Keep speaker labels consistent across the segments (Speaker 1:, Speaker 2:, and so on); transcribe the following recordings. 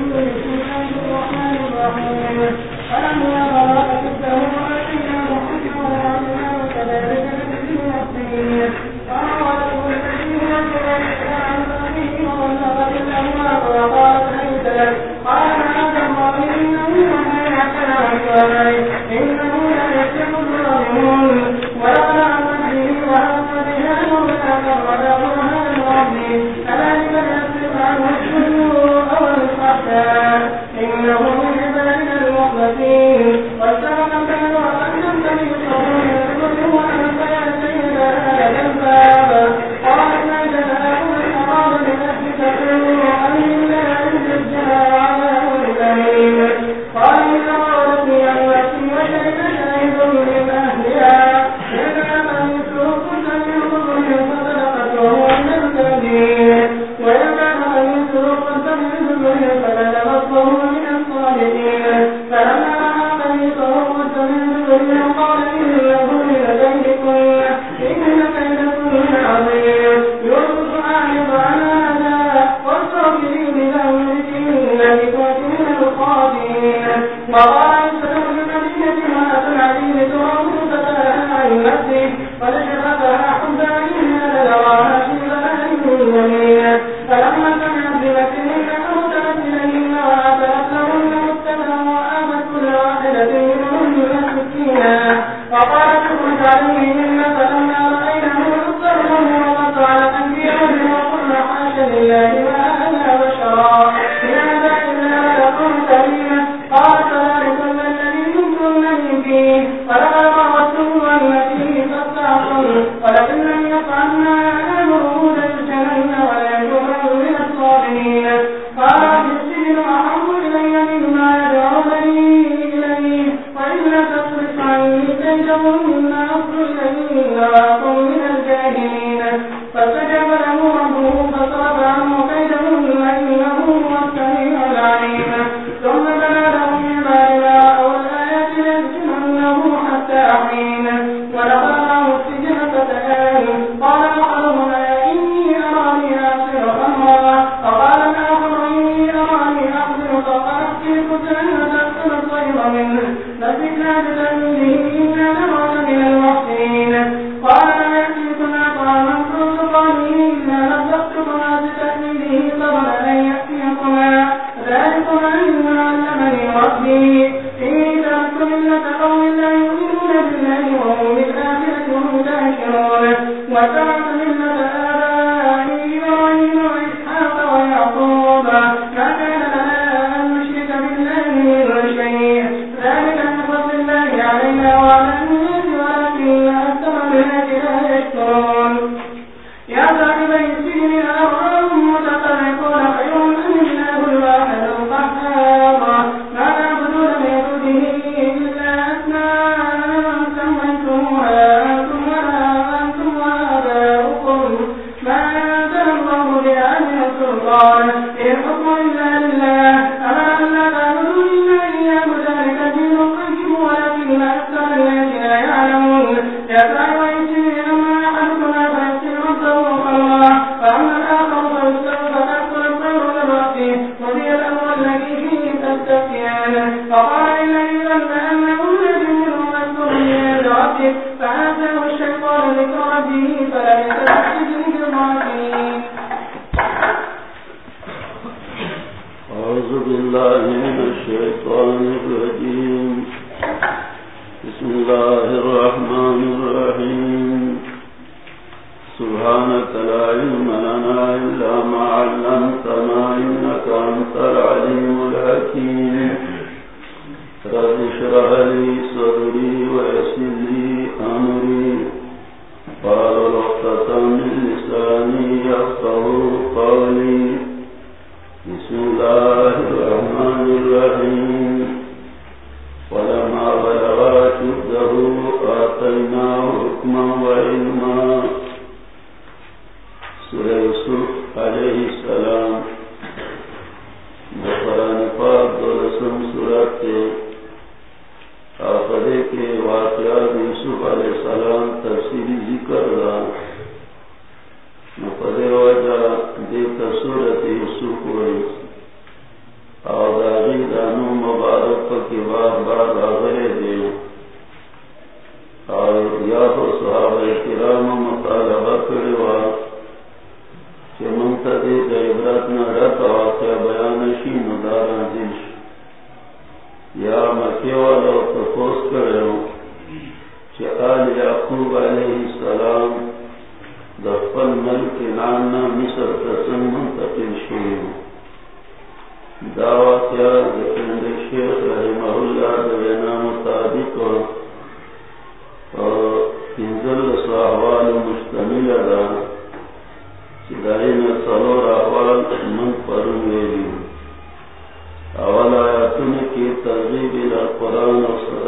Speaker 1: سورہ یوسف علیہ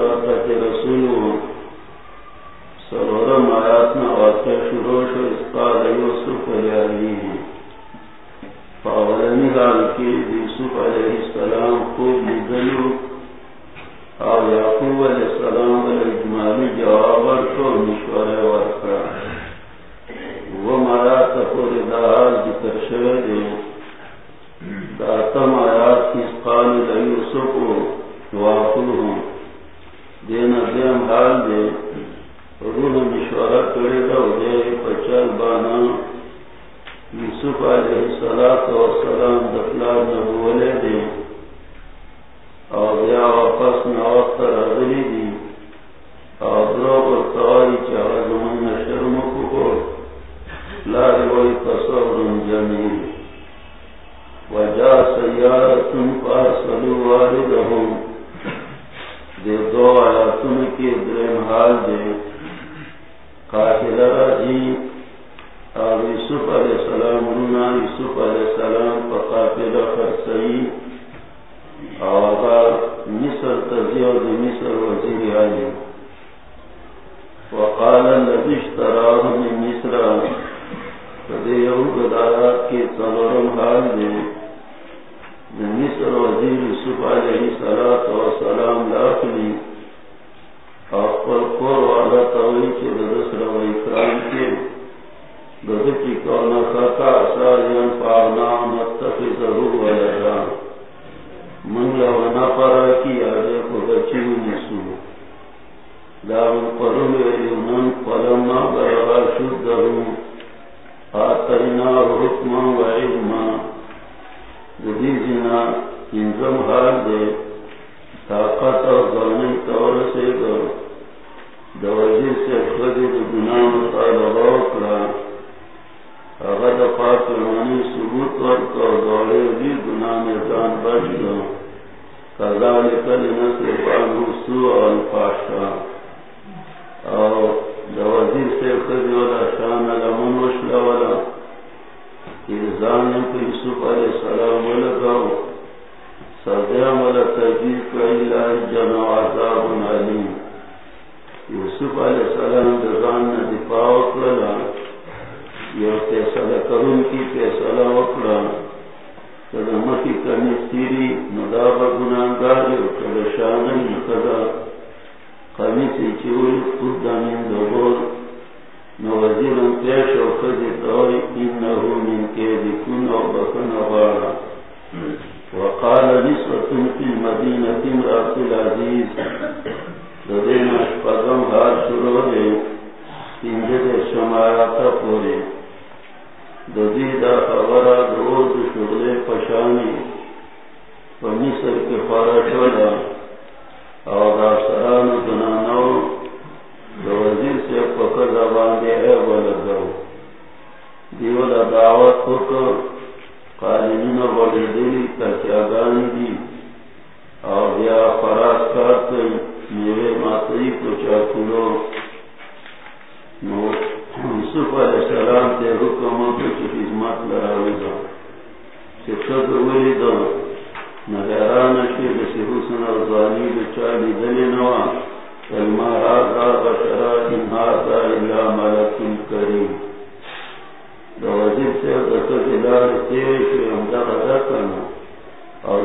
Speaker 2: قرآن و شروع یوسف علیہ حال کی یوسف علیہ السلام اور یعقوب علیہ السلام علیہ اجمالی جواب کو مشورے ورکا. وہ مارا ذکر شوے دے. داتم آیات کی قال یوسف دین دیم حال دے، روح مشورہ کرے دو دے پچل بانا۔ یوسف علیہ السلام و سلام دفلار نبولے دے۔ اور یا واپس نوقت رغلی دی۔ اور دروب التواری چاہا زمان شرم کو۔ لا روی تصور جمیل۔ وجا سیارت فارسلو واردہم دے دو آیاتن کی درم حال دے۔ قاتل راجی اور یوسف علیہ السلام رونا یوسف علیہ السلام اور مصر مصر وزیر وقال الذي اشتراه من مصر حال مصر وزیر یوسف علیہ السلام لاخلی اقبل قور والا تولی چی دسر و اکرام کی ددکی کونا خطا سالین فاغنا متخذہو ولدا من لو نفر کی آجے کو بچیو نسو داون قرم ایونن قلما برغا شدہو آتینا حکما و علما جدیدنا انزم حال دے طاقت اور ظالم طور سے دوجی سے گناہ مطالبہ روانی ثبوت دوڑے بھی گناہ میں جان بچ گو کذالک سوء اور دوجی سے والا شان لمن وشلا والا ارزان کو یوسف علیہ السلام ولگاو سردیا ملا تجیز کئی عذاب یوسف علیہ السلام دزان نے دفاع فیصلہ کی فیصلہ کدا چوری خود نوزیر پیش و خزی دوری انہو من کے دکن و بکن غارا وقال نسوة في المدينة امرأة العزيز ددین اشپاگم حال شروع دے. تنجد شمایاتا پورے ددیدہ خبرہ دور شغل پشانی. و کے فارش والا اور افسران دنانو وزیر سے پکر زبان دے اے ولدو دیولا دعوت ہوکر قالمین بڑی دلی تکیاگانی دی۔ اور یا فراز کرتے میرے ماتری کو چاکلو یوسف علیہ السلام تے حکم کی خدمت لراوی دا۔ شکر ولی دا۔ نگران شیر سی حسن الظالی بچالی دلی نوا کلمہ آزا بشرا ان آزا الہ ملک کریم دا وزیر سے دکت الہ تیوی شوی امدہ غدا کرنا اور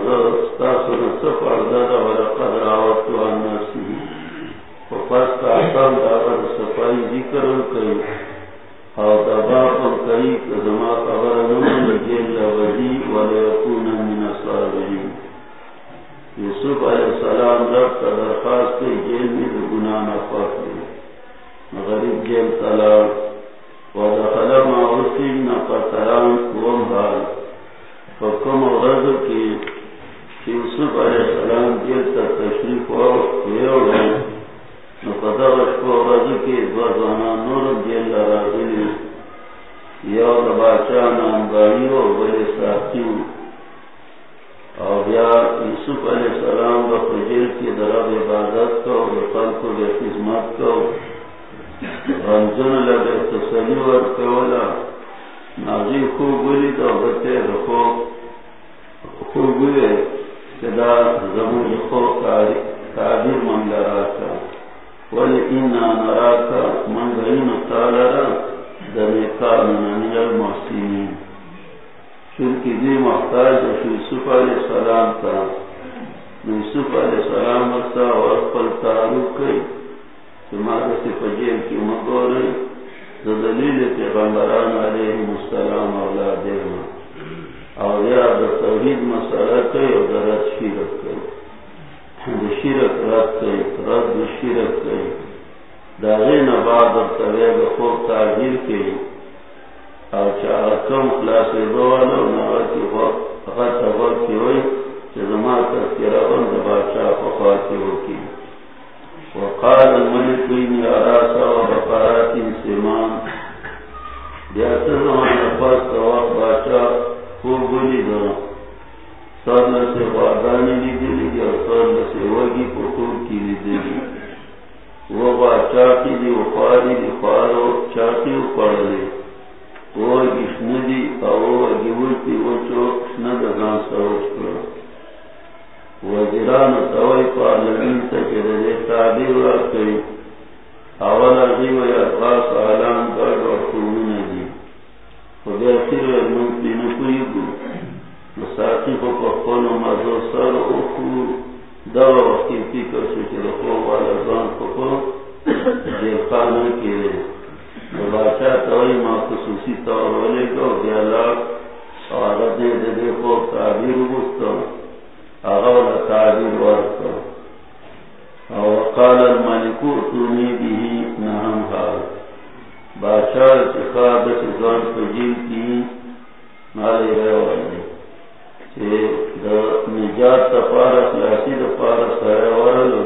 Speaker 2: نصف عرضا ولقد راوتو عن نفسی فپس آسان داغا صفائی ذکر کئی اور دا باقا کئی زما قبر نمان جیل لغدی ولیکون من صابرین یوسف علیہ السلام رب کا درخواست جیل میں دا گناہ نفاق دی غریب جیل طلال ودخل ما وسیم نفتران قوم حال فکم غرض کی یوسف علیہ السلام دیر تک تشریف ہو رضو کی دوزانا نور دیل راضی یو دباچا نام گاڑی ہو بلے ساتھی اور یا یوسف علیہ السلام کا فجر کی درب عبادت کو خل کو، بے خدمت کو رمضن لگے تسلی ور کولا نازی خوب تو رکھو خوب زمون خو من لراکا ولی اینا نراکا من غین تالرا المحسینین چونکہ دی محتاج یوسف علیہ السلام یوسف علیہ السلام تعلق کئی سمارا سے کی مقور دلیل پیغمبران علیہ السلام اولاد اور یا توحید مسئلہ کئی اور شیرت کئی۔ شیرت رد کئی رد شیرت کئی۔ بعد اور طویب خوب کئی۔ اور کم خلاص وقت غط وقت کی ہوئی تذکرہ بند بادشاہ فقاتی وقال الملک انی اراسا و بقارات سیمان بیاتا زمان نفاس وقت بادشاہ بولی دو سر سے بادانی لی دلی گی اور سر سے وگی پکور کی لی دلی وہ با چاکی دی اپاری دی پارو چاکی اپار لی وہ گشن دی او گی ولتی وچو شند گان سروچ کرو وزیران توائی پارلمین تکی دلی تعبیر راکی اولا غیو یا خاص آلان گرد و خونون دی خدا خیر المنتی نکوی گو مساقی کو پخون و مزو سر او خو دو وقتی تی کرسو چی رخو والا زان پخون دیل خانه که باشا تاوی ما خصوصی تاولی گو دیالاک آغا دی دی دی خوب تعبیر بستا آغا والا تعبیر ورستا وقال الملكو اتوني به نهم حال بادشاہ چخاب چزان فجیل کی نالے رہے والے چھے دا نجات دا پارا خلاسی دا پارا سارے ورلو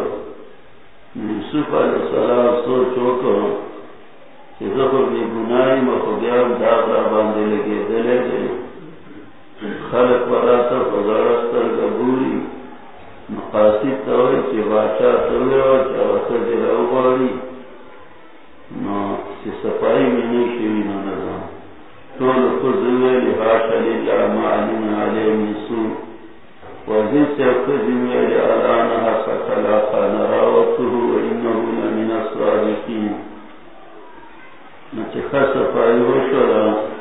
Speaker 2: یوسف علیہ السلام سوچ ہوکو چھے زبر بی گناہی مخبیان داغ را باندے لگے، دلے دے خلق وراتا فضارستر گبوری مقاصد تاوی چھے بادشاہ توی رو چھے وسط رو باری. نو صفائی میں نہیں شوی نو نظام. طول خزوے لحاشا للہ معلوم علیہ نسو وزن سے خزوے لعلانها ستلاقا نراوته وإنه لمن الصادقين نچه خصفائی وشورا نو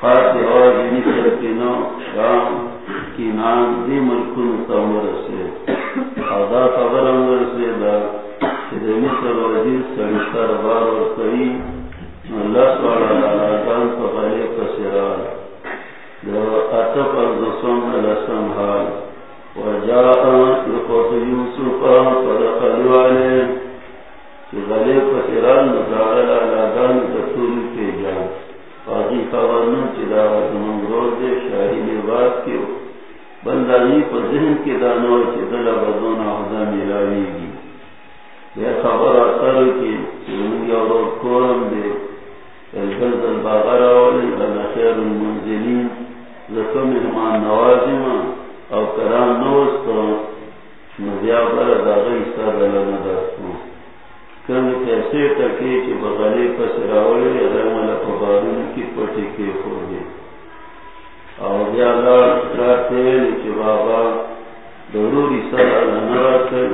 Speaker 2: خاص آواز نکر کنو شام کی نام دی ملکن تمر سے ادا خبر امر سے دا مصر وزیر سنسر بار اور اللہ سوالا لالاتان فغلی کسرال دو اتف الزسون لسن حال. وجاء لقوت یوسف فدخلوا علیہ. کہ غلی کسرال نزار لالاتان تطول کے جان فاقی خبرنو چدا زمان روز دے شاہی لباس کیو بندانی پر ذہن کے دانو چدل بدون حضا ملاوی گی۔ یہ خبر اثر کی اور کورم دے۔ البلد الباغر والی انا خیر المنزلین۔ زکم مہمان نوازم او کرام نوستو نزیا بر داغی سر لنا دستو کم کیسے تکی چی بغلی پس راولی رمال پبارون کی پٹی کے خوردی. او بیا لار راتیلی چی بابا ضروری سر لنا راتل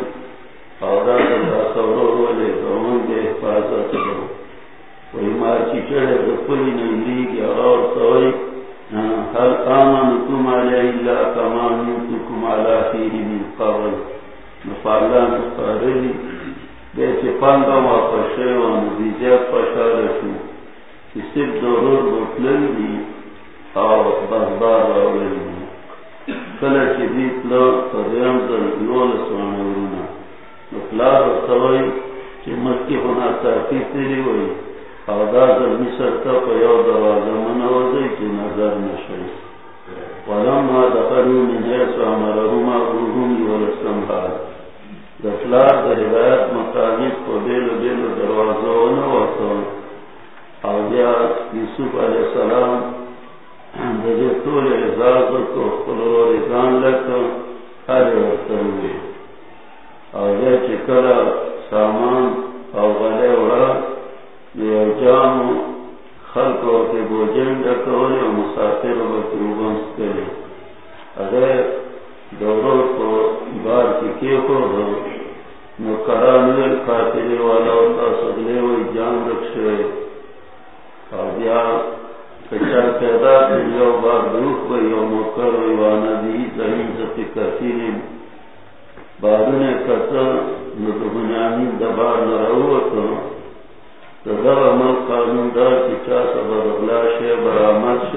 Speaker 2: پلی نہیں گیا اور سوئی ہر آمن تم علیہ اللہ کمان تم علی فیہ من قبل. نفالان نفارلی بے چی پانگا واپس شیوان دیجیت پشار شو کسی ضرور بطلن دی او بزبار راولی دی کلا چی دیت لو قدیم دل لول سوانورونا نفلار سوائی چی مکی خنا تاکی تیری وی. او دا ظلمی سرطا پا یو دوازا منوزی چی نظر نشوی. ولما دخلوا من حيث امرهما ابوهم ولسمها دفلار در روایت مطابق کو بیلو بیلو دروازو نواتو او بیا یوسف علیہ السلام دجے طول عزاز کو خلو رضان لکو ہر وقتوی او بیا چکر سامان او غلے وڑا لیو جامو خلق کے بوجن ڈکولے اور مسافر بکروبن کرے اگر دوروں کو بار کی کو ہو نو والا ہوتا سگلے ہوئی جان رکھے۔ پیدا کریو بار دروخ ہوئی اور مکر ہوئی وانا دی زفی بارنے کتا نو دبار تدر عمل قانون شے برامت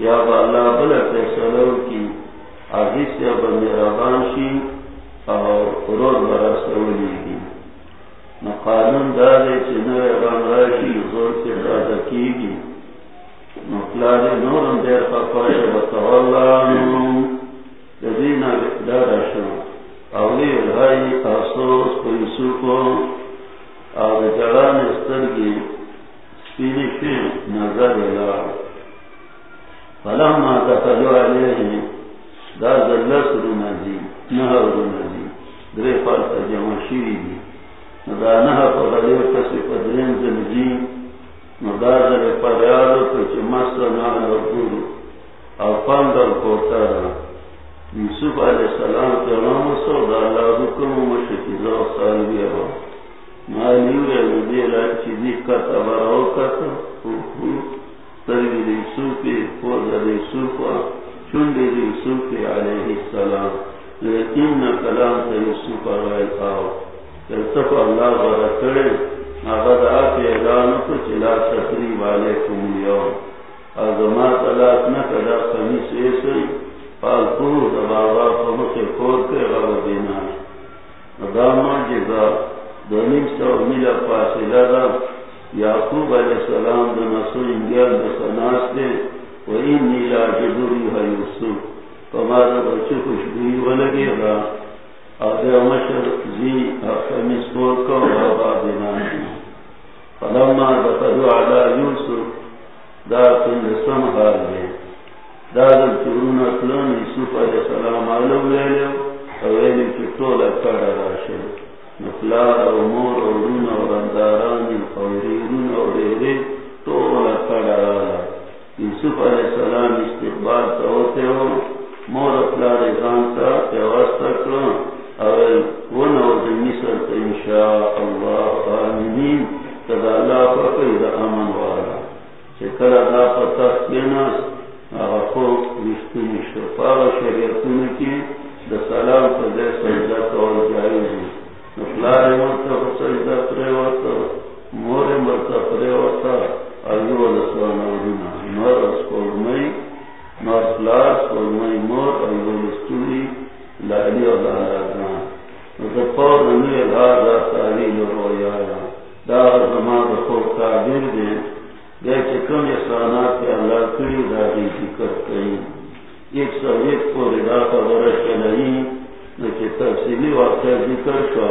Speaker 2: یا با اللہ بلا پیسلو کی آگی سے بندی رابان شی اور قرور برا سولی کی نقانون دارے چنوے رام راشی زور کے دادا کی گی نقلار نورم دیر خفاش و وطوالانم جدینا دارا شو اولی الہائی آسوس پیسو کو اور جڑان استر کی سپینی کی نظر الا فلما دخلوا علیہ دا ذلس رنزی نهر رنزی درے فالتا جمع شیری دی. دا نهر پا غلیر کسی پدرین زنجی ندا ذلے پریادو کچھ مست نال ورگورو او پاندر کوتارا یوسف علیہ السلام کے نام سو دا اللہ حکم مشکیزا و سالوی ابا لیکن کلام سے یوسف اللہ بڑا کرے آباد آپ اعلان کو چلا سکری والے یوم آزمات اللہ نہ کدا کمی سے سی دباوا پم سے کے غب دینا۔ داما جگہ دونیم سو میلا فاصلہ دا یعقوب علیہ السلام دا نسو انگیان دا دے و این نیلا جبوری ہے یوسف. کمارا بچے خوشبوئی ولگے گا. آدھے مشر زی خمیس پور کو بابا دینا فلما دخلو علا یوسف، دا کن حال دے. دا دل چرون اطلان یوسف علیہ السلام علم لے اویلی کی طول اکڑا راشد. نفلار او مور او رون او رندارانی او ریرون او یوسف علیہ السلام استقبال تا ہوتے ہو مور پیواستا کرن اول ون او تا انشاء اللہ آمینین اللہ فقی دا امن والا. چکر کیناس شفاق کی. دا سلام پر سجدہ لارے مرتا پسیدہ پریواتا مورے مرتا پریواتا ایو لسوانا وڈینا نور اسپورمائی نور پلار اسپورمائی مور ایو لستولی لاری و لارانا نتا پور نمی غازا تعلیل و رویانا دا زمان دا خوب تعبیر دے۔ دے چکم احسانات پہ اللہ کری دا دی فکر کئی ایک سو ایک کو ردا کا ورش چلائی لیکن تفصیلی واقعہ ذکر کا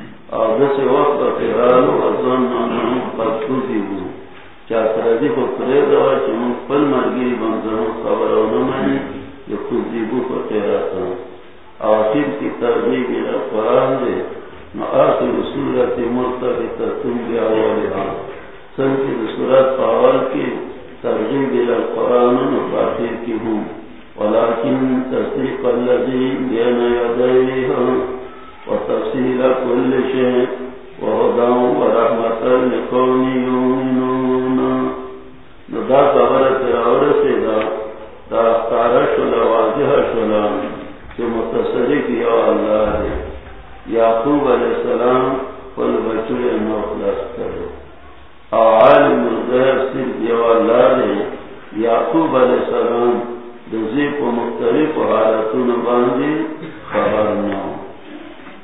Speaker 2: اور جیسے وقت پیرانو ازان نانو پتوزی ہو چا سرازی کو کرے گا چنو پل مرگیری بمزنو خبر او نمانی جو خوزی بو کو تیراتا آخر کی تربی میرا قرآن دے۔ نو آخر سورت مرتبط تم بی آوالی ہاں۔ سن کی سورت پاول کی ترجیح بلا قرآن نو باخر کی ہوں۔ ولیکن تصریق اللذین بین یدائی ہاں وتفصيل كل شيء وهدى ورحمة لقوم يؤمنون. ندا خبر تراور سیدا دا تارا شلا، واضح شلا کہ متصرف یا اللہ ہے یعقوب السلام پل بچے مخلص کرے عالم الغیب صرف یا اللہ یعقوب علیہ السلام دوزی کو مختلف حالتوں باندھی خبر نہ ہو.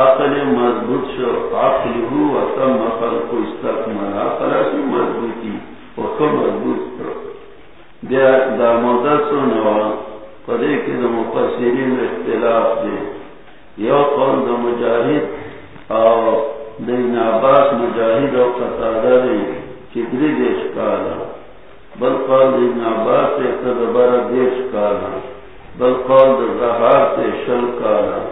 Speaker 2: آتل مضبوط شو آخر ہو وطم خلق استقمال آخراسی مضبوطی وطم مضبوط شو۔ دیا دا مدد سنوا قدر که دا مقصرین اختلاف دی یا قول دا مجاہد او دا عباس مجاہد او قطادہ دی چدری دیش کالا بل قول دا عباس اختدبار دیش کالا بل قول دا زہار تے شل کالا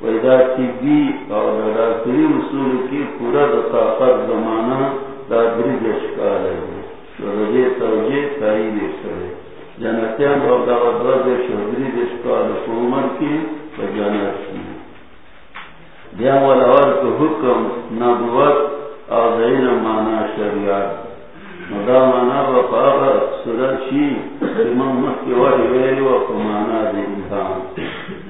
Speaker 2: پیدا کی بھی اور کی پورا طاقت زمانہ دادری دشکار ہے۔ شرجے توجے تائی دیش کرے۔ جنتیان اور دعوت دشکار عمر کی اور دیا والا اور حکم نبوت اور دین مانا شریعت۔ مدا مانا و پاور سورج شی مت کے والی مانا دے انسان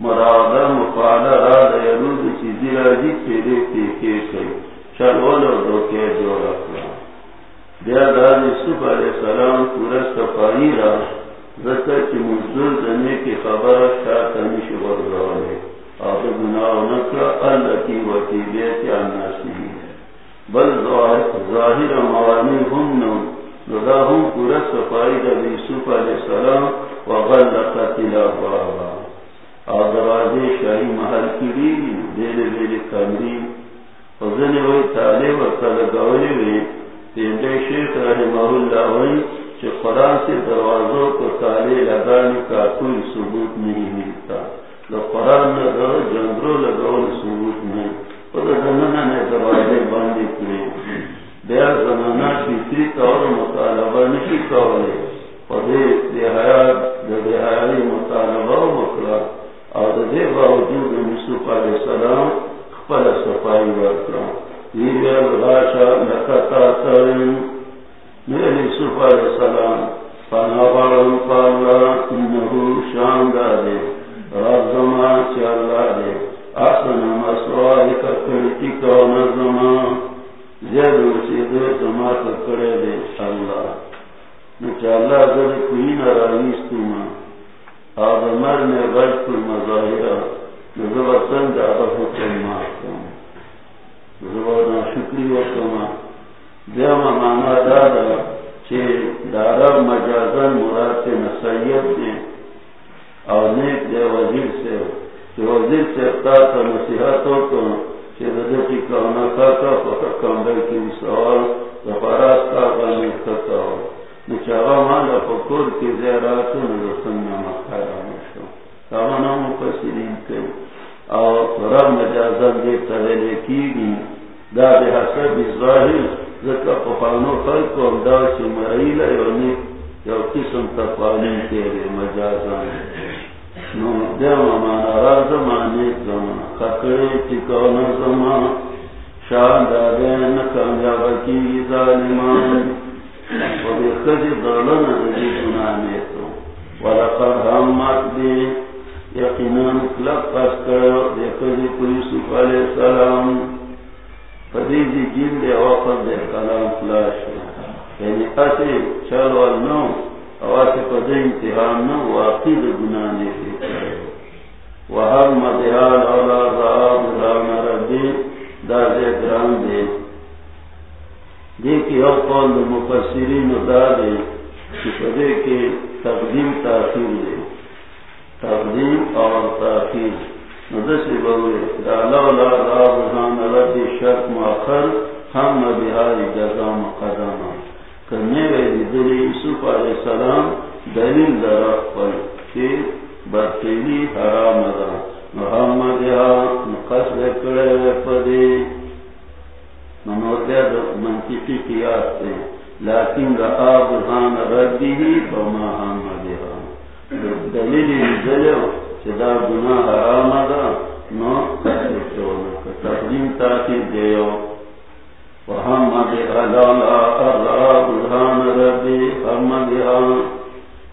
Speaker 2: مرادا مفعلا را دا یرود چیزی راجی چیرے پیکے کئی چلول اور دوکے جو رکھلا بیا دا یوسف علیہ السلام پورا صفائی را ذکر کی مزدور دنے کی خبر شاہ تنیش ورزوالے آب گناہ نکر اللہ کی وکیلیت آناسی بل ظاہر موانی ہم نو. ندا ہم پورا صفائی دا یوسف علیہ السلام وغلق تلا بابا اور دروازے شاہی محل کی بھی دیلے دیلے کمری وزن وی تالے و تلگولی وی تیندے شیخ رحمہ اللہ وی کہ قرآن سے دروازوں کو تالے لگانے کا کوئی ثبوت نہیں ملتا۔ قرآن نے جنگروں لگاؤ ثبوت نہیں۔ زمانہ نے دروازے بند کرے بیا زمانہ فطری طور مطالبہ نہیں کرے پدے دہائی مطالبہ مکلا مطلب اور دے باوجود یوسف علیہ السلام خپل صفائی ورکا یہ راشا لکتا ترین۔ میرے یوسف علیہ السلام فنا بارم پالا انہو شاندار رب زمان چلا دے آسن مسوال ککڑی کون زمان زید رسید زمان ککڑے دے اللہ۔ نچا اللہ در کوئی نرائیستو ما آدمر نے بج کل مظاہرہ نزوہ سنگ آدھا حکم ماکم نزوہ نا شکری وکما دیما مانا دادا چھے دارا مجازن مراد نسیت دے اور نیک دے وزیر سے کہ وزیر سے تا نصیحتوں کو کہ رضا کی کرونا کا کا فقط کمبر کی سوال زفاراس کا غنی کرتا ہو۔ نچاوا مالا کی زیرات نرسن ناما خیرا مشو تامنا مفسرین کے اور رب مجازن کی گی۔ دا بے حسب ظاہر خلق و چی یو قسم کے لیے مجازن نو مانا را زمانی زمان زمان کی ظالمان۔ و بی ولقد همت پس کرو علیہ السلام جن وقت کلام فلاش یعنی اسی نو اواسی امتحان نو، واقعی دے گناہ مدیال اولا راب رام ربی دا دے گرام دے دیکھ یو قول مفسرین دا دے کہ پدے کے تقدیم تاخیر دے۔ تقدیم اور تاخیر۔ ندسی بولے دا لولا راب رام ربی شرط مؤخر ہم نبیہاری جزا مقدمہ کرنے گئے دل یوسف علیہ السلام دلیل درا پر کہ برتیلی حرام دا۔ محمد ہاں یا قصد کرے پدے۔ منوتیا منطقی قیاس تے لیکن رآ برحان ردی ہی بما حمد یا دلیل چدا گناہ حرام دا نو تقدیم دیو۔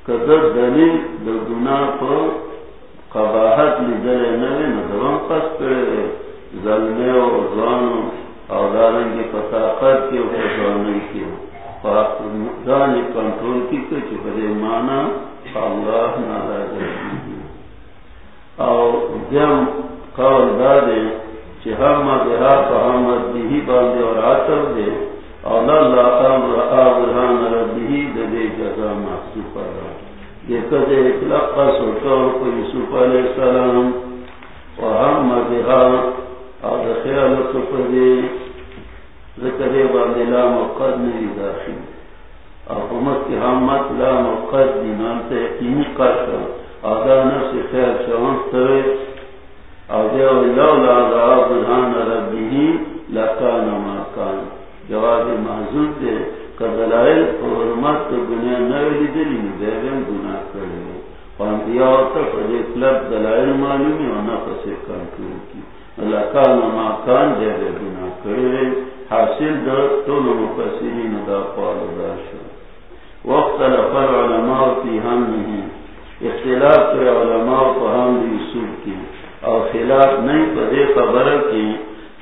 Speaker 2: کدر دلیل گناہ پر قباحت نوی و ظلم اور دارنگی فتاقت کی و فتاقت کی دانی کنٹرول کی کچھ بدے مانا اللہ ناراض اور جم قول دادے محمد محمد بھی باندھے اور آتر دے۔ اور اللہ امر آبران ربی دے جزا محسوس دیکھ دے اطلاق کا سوچور کو یوسف علیہ السلام محمد اور خیال سفر دے۔ ذکر باندھے لا مقد نہیں داخل حکومت کی حمد لا مقد دی نام سے یقینی کر آدھا نفس خیر شوان سرے جواب محضور دے کدلائل اور حرمت گناہ نوی دلی ندیویم گناہ کرے۔ پاندیا تک کلب دلائل معلومی و نفس کنٹرول کی۔ لکان ما کان جیبے گناہ کرے۔ حاصل در طول مفسرین دا قوال دا شو. وقت لفر علماء فی ہم نہیں اختلاف کے علماء کو ہم یوسف کی اور خلاف نہیں پدے خبر کی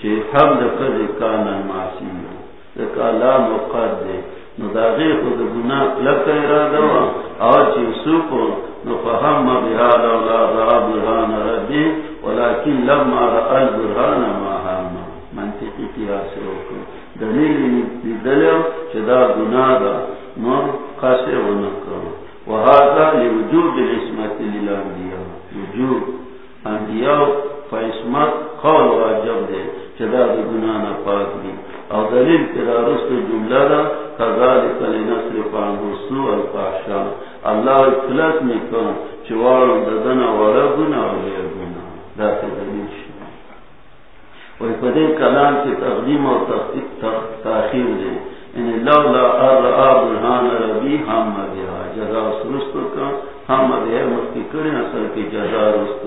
Speaker 2: کہ حمد کد کان معصی کالا مقد. دے نداغی خود گناہ لک ارادہ اور یوسف نو فهم بهذا لا را برهان ربي ولكن لما رأى البرهان ما هم. منطقی قیاس روکو دلیل دلیل چدا گناہ دا. نو قاسر ونکو وهذا لوجود الاسمت للانبیاء. وجود انبیاء فاسمت قول واجب دے چدا دا گناہ نا پاک دی. او دلیل کرا رست جملہ دا، کذالک لنصرف عنه سوء الفحشاء. اللہ اطلاق میں کہا چوارو ددنا وڑا گناہ وڑا گناہ دا دلیل شو وہی پدے کلام کی تقدیم اور تاخیر دے یعنی لولا ارآ برہان ربی ہم بیا جزا سرست کا ہم بیا مفتی کرے اصل کی جزا رست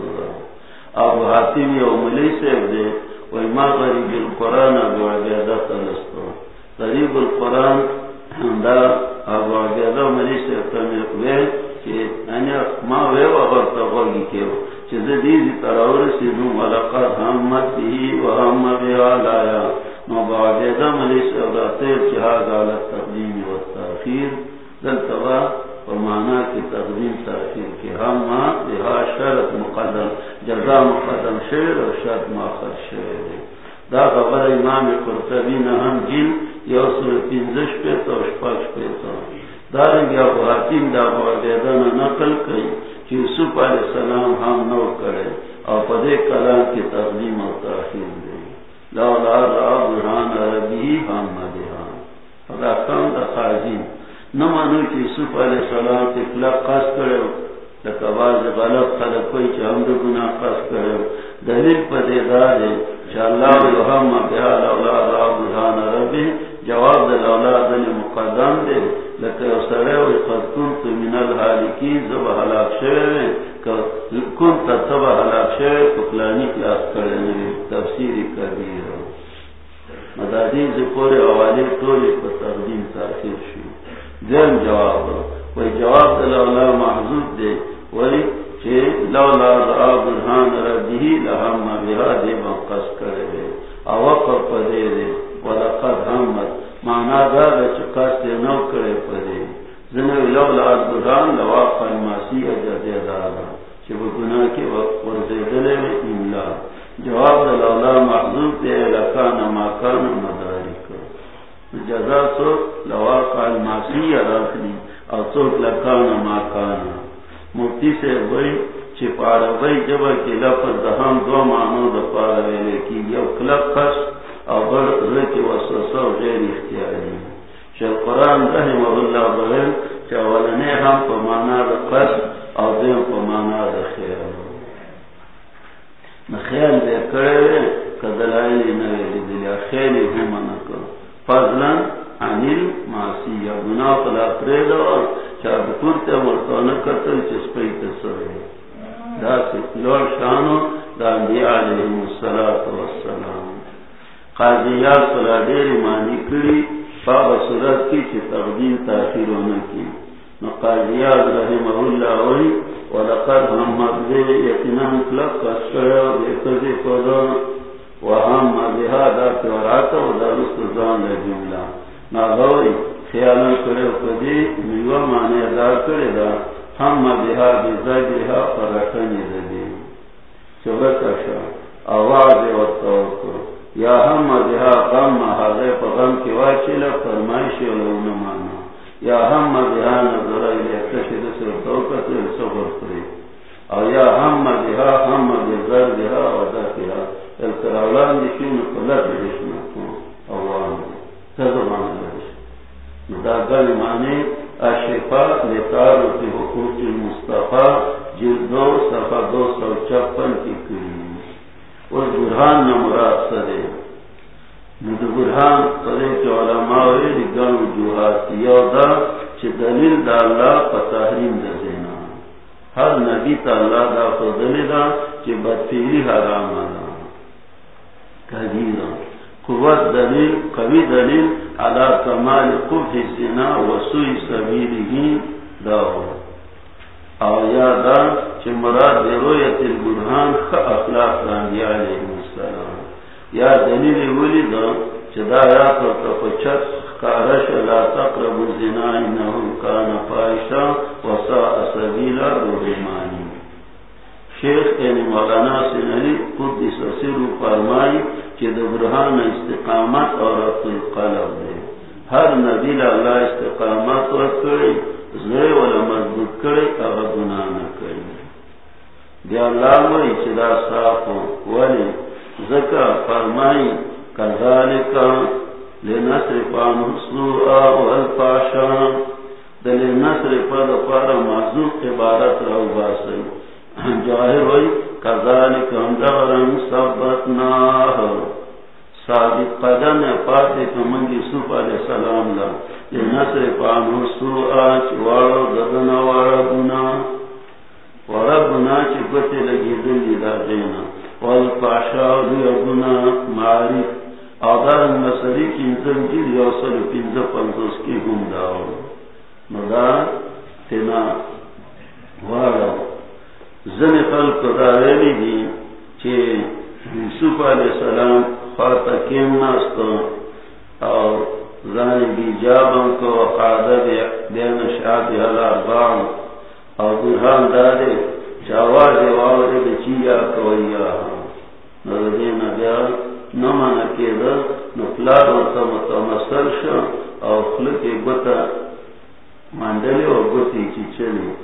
Speaker 2: اب حاتم یا ملی سے دے وہی ما غریب القرآن ابو عبیدہ تلستو غریب القرآن دا ابو عبیدہ ملی سے تمیق وے کہ یعنی ما وے وغرطا غلگی کیو چیزی تراور سیدو ملقات حمد بھی وحم بیا ملیس اولاتیر چہاد تقدیم و تاخیر کی تقدیم تاخیر کی. لہا شرط مقدم. جزا مقدم و شرط ماخر دا خبر امام قرطبی جن پینزش پیتا و شپاش پیتا. دارنگی ابو حکیم دا نقل کئی. یوسف علیہ السلام ہم نو کرے اور پدے کلام کی تقدیم اور تاخیر دے۔ لولا را برہان عربی ہم مدیان خدا کم دا خاجین۔ نہ مانو کہ یوسف علیہ السلام کے خلاف قص کرے لکہ باز غلط خلق کوئی چھ ہم دو گناہ قص کرے دلیل پدے دار ہے کہ اللہ یوہم مدیان لولا را برہان عربی جواب دل اولاد دل مقدم دے، لکہ لکه سره او قد من الحالکین زب هلاک شوه كنت تبا هلاك شوه فقلانی کلاس کرنے تفسیری کبیر مدادین ذکر اوالی طولی پر تقدیم تاخیر شو دیم جواب وی جواب دلولا محضوب دے وی چه لولا رعا برحان دے کرے پدے دے. ولقد مانا دا دا نو کرے پدے. زنو لوا فرماسی اجازے دارا چھ وہ کے وقت ورزے دلے میں املا. جواب دا لولا محضوب دے لکان ماکان مدارک جزا سو لوا فرماسی اراخلی او مفتی سے وہی چھ پارا وہی جبا کی لفظ دہم دو معنو دا پارا ویلے کی یو کلک خشت اور رکی وسوسہ غیر اختیاری شیخ قرآن رحم اللہ بغیر چاولنے ہم کو مانا اور دیم کو مانا دا خیال دے کرے کدلائلی نویلی دلیا خیلی ہم نکو فضلا عنیل معصی یا گناہ قلا پریدو اور چاہ بکورتے مرکانا کرتل چس پیت سرے دا سکلور شانو، دا انبیاء علیہ السلام قاضیات صلاح دیر مانی کری فاب صورت کی چی تقدیم تاخیر ہونے کی۔ نو قاضیات رحمہ اللہ وی، ولقد حمد دے یقینا مطلق کسکر دیکھتے کودا وہم بها دا تورات و دا رستزان لے جملہ۔ ناغوی خیالا کرے خودی میوہ کرے دا، ہم چوبتا شا آواز یا ہم مدہا غم پا غم کی فرمائشی یا ہم نظر ایلی اکتشد سر توقت صبر کری۔ او یا ہم ہم ودا کیا دیشنا کن اوان دی تزمان دیش دا گل معنی اشفا حقوق صفا دو سو چپن کی کری اور برہان نہ مراد سرے برہان سرے کے علماء گن یودا چھ دلیل دا اللہ پا دا دینا ہر نبی تا اللہ دا دا چھ حرام آنا قوت دلیل، قوی دلیل علا کمال قبح الزنا و سوی سبیلی دا ہو او یادا چه مراد دی رویت البرحان خ اخلاق راندی علیه السلام. یا دلیل ولی دا چه دا آیات و تفچت کارش لا تقرب الزنا انہو کان فائشا وساء سبیلا روحمانی شیخ این مولانا سنری قدس سر فرمائی چه دا استقامت اور رفت القلب دے ہر نبی اللہ استقامت و کری زوی والا مضبوط کرے، اگر گناہ نہ کرے۔ دی اللہ وی چدا صافو ولی ذکر فرمائی، کذالکا لنصر پان سوء والفاشا دل نصر پد پارا معذوب عبارت رو باسی جاہر ہوئی ہم دغرم قدم پاتے سوف علیہ السلام لا۔ پانو سو آچ وارو ددنا وارا گنا وارا گنا چی گتے لگی دلی دا دینا۔ والپاشا گنا معارف آدار کی انزم جیل یوصل پنزوس کی گم داو تینا وارا زن خلق داویلی دی چی یوسف علیہ السلام خواتا فاتکیم ناستا اور زانی بی جابن کو قادر دین شادی حلال بان اور برحان دادے چاواز وارد بچیا کویا نردین بیا نمان کیدا نفلاد ورطا متمثل شا اور خلق گتا ماندلی اور گتی چی چلی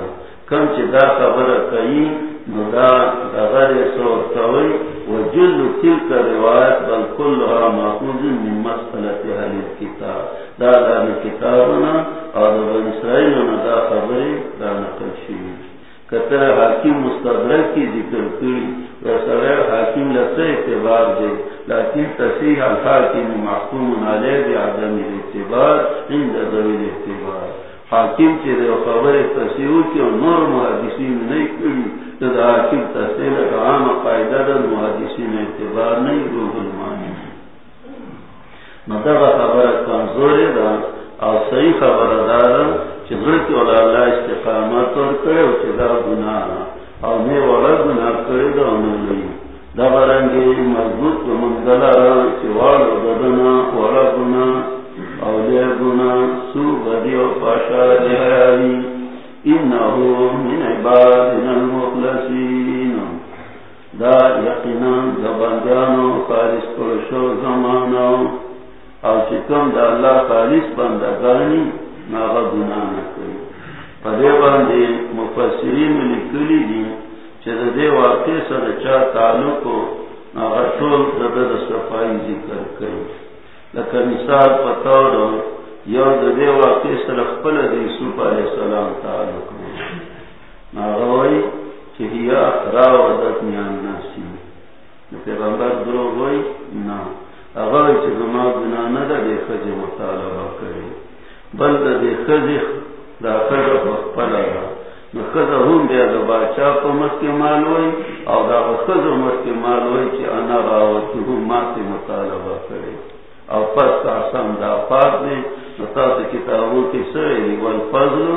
Speaker 2: کم چی دا خبر کئی نو دا دا غیر سور توئی وجل تلك روایت بل كلها مأخوذ من مسألة أهل الكتاب. دا دا كتابنا او دا بن اسرائيلنا دا خبري دا نقل شيء کتر حاکم مستدرک کی ذکر کری و ویسر حاکم لسے اعتبار دے لیکن تصیح الحاکم محکوم علیہ بی عدم الاعتبار، عند ذوی الاعتبار. حاکم چی دے خبر تصیح کی اور نور محدثین نه نہیں کری دا حاکم تصیح لگا عام قائدہ دا محدثین اعتبار نه نہیں، روح المانی مدغا خبر کمزور دا، اور صحیح خبر دارا چزرکی والا اللہ استقامت ورکړي اور کرے و چدا گناہ اور میں والا گناہ کرے دا انہوں لئی دا برنگی مضبوط و منزلہ چوال و ددنا والا گناہ اور لے سو پاشا انہو من عبادنا المخلصین دا یقینا خالص پرشو زمانو چکم دا اللہ خالص بندگانی ناغا گناہ پدے باندے مفسرین لکلی دی دے واقع سر چا تعلقو ناغا طول صفائی ذکر کئی. لکہ مثال پتاور یو دے واقع سر خپل دی یوسف علیہ السلام تعلق ناغا وئی چی ہیا راودت نیان ناسی پیغمبر درو وئی نا اغاوی چی زما گناہ ندا دے خج مطالبہ کرے بل دا دے خزی دا خز پلا دا نو خز هم بیا دا باچا پا مت کے مالوئی او دا خز مت کے مالوئی چی انا راوتی هم ماتی مطالبہ کرے او پس قاسم دا پاک دے نو تا تا کی سرے والفضل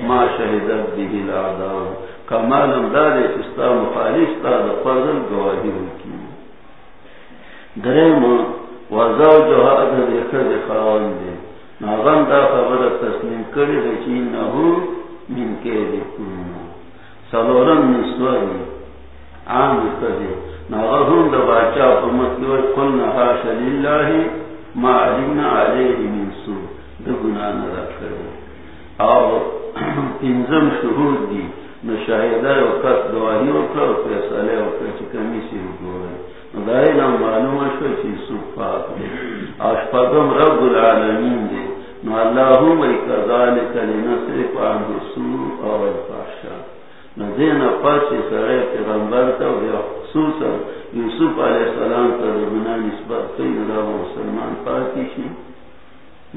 Speaker 2: ما شہدت دیگی لعداو کمالم دا دے چستا مخالف تا دا فضل گواہی ہوکی درم وزاو جو حد دے خز خاون دے ناغم دا خبر تسلیم کری رچی نہو من کے لکن سلورم نسوری عام کدے ناغم دا باچا پمکیو کل نحاش للہ ما علمنا علیہ من سو دا گناہ ندا کرے او انزم شہود دی نشاہدہ وقت گواہی وکر و فیصلے وکر چکمی سی ہوگوئے دائنا معلوم شو چی صفات دے اشپاگم رب العالمین دے نو اللہم ای کذالک لنصرف عن رسول او الفحشا نو دین پاچی سرے پیغمبر تا و خصوصا یوسف علیہ السلام تا دمنا نسبت کئی ندا مسلمان پاکی شی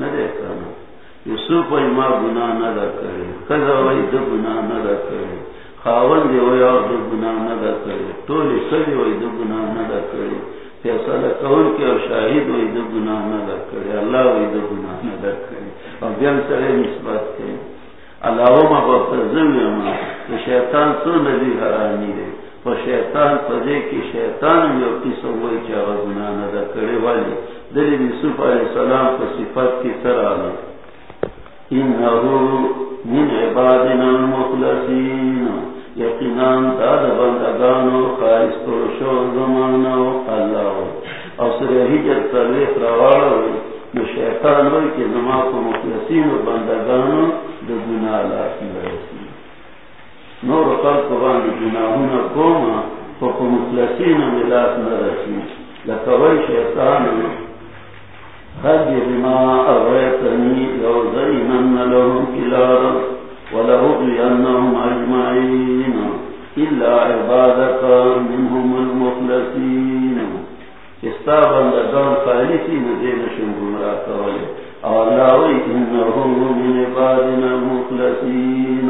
Speaker 2: ندے کانا یوسف وی ما گناہ ندا کرے کذا وی دو گناہ ندا کرے، خاون دی وی آر دو گناہ ندا کرے تولی سلی وی دو گناہ ندا کرے، فیصلہ کون کی اور شاہد وی دو گناہ ندا کرے، اللہ وی دو گناہ ندا کرے۔ اور بیان سرے نسبت کرے علاوہ تو شیطان سو نبی حرانی دے تو شیطان پدے کی شیطان جو کسو وہی چاہا گناہ ندا کرے والی دلی یوسف علیہ السلام کو صفت کی طرح آنا انہو من عبادنا المخلصین. یقینان داد بندگانو خائص پرشو زمانو اللہ اور سرے حجت تلیخ روارا ہوئی شیطان ہوئی کہ زمان کو مخلصین و بندگانو دو گناہ لاتی رسی نور خلق باندی گناہونا کوما فکو مخلصین ملاس نرسی لکوی شیطان خرج بما اغیتنی لو زینن لهم کلارا ولهضینهم اجمعین الا عبادك منهم المخلصین. استا بندگان خالصی ندین شنگمرا کولی اللہ انہو من عبادنا المخلصین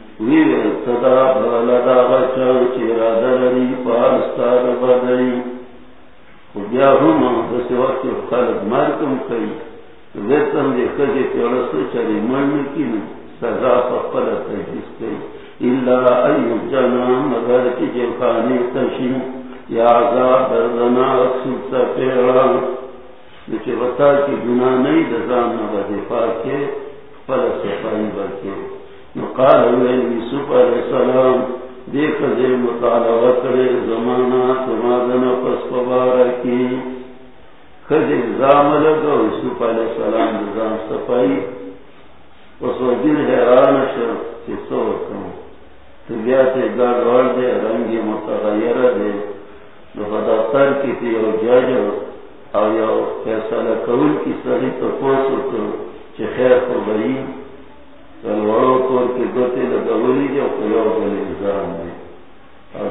Speaker 2: صدا بلدا بچو چیرا درری خودیا ہم وقت خلق کئی. دے کجے چلی کی سزا پپل تجیس کئی. اللہ ایو جنا مگر کی جلخانی تشیم یا عذاب دردنا بتا گناہ نہیں دزان نبا دفاع کے. قال یوسف علیہ السلام دیکھ دے مطالبہ کرے زمانہ تمادنا پس پبارکی خجی زام لگا یوسف علیہ السلام زام صفائی۔ اس وزیر حیران شر چی سور کن طبیعت گاڑ دے رنگی متغیر دے۔ دفتر کی تی او جاجو او یو فیصلہ کول کی سری تو پوسو تو چی خیر کو بئی۔ تلوارو کور کی دوتے لگولی دی او قیو اور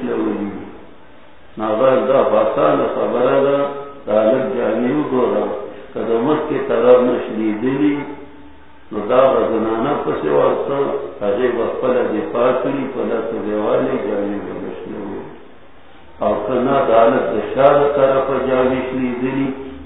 Speaker 2: شلولی ناغر دا فاسان دا گورا طرف نشلی دلی نو دا غزنانا پسی واسطا اگه بخپل دفاع کری پلا کنا دالت دشار طرف شلی دلی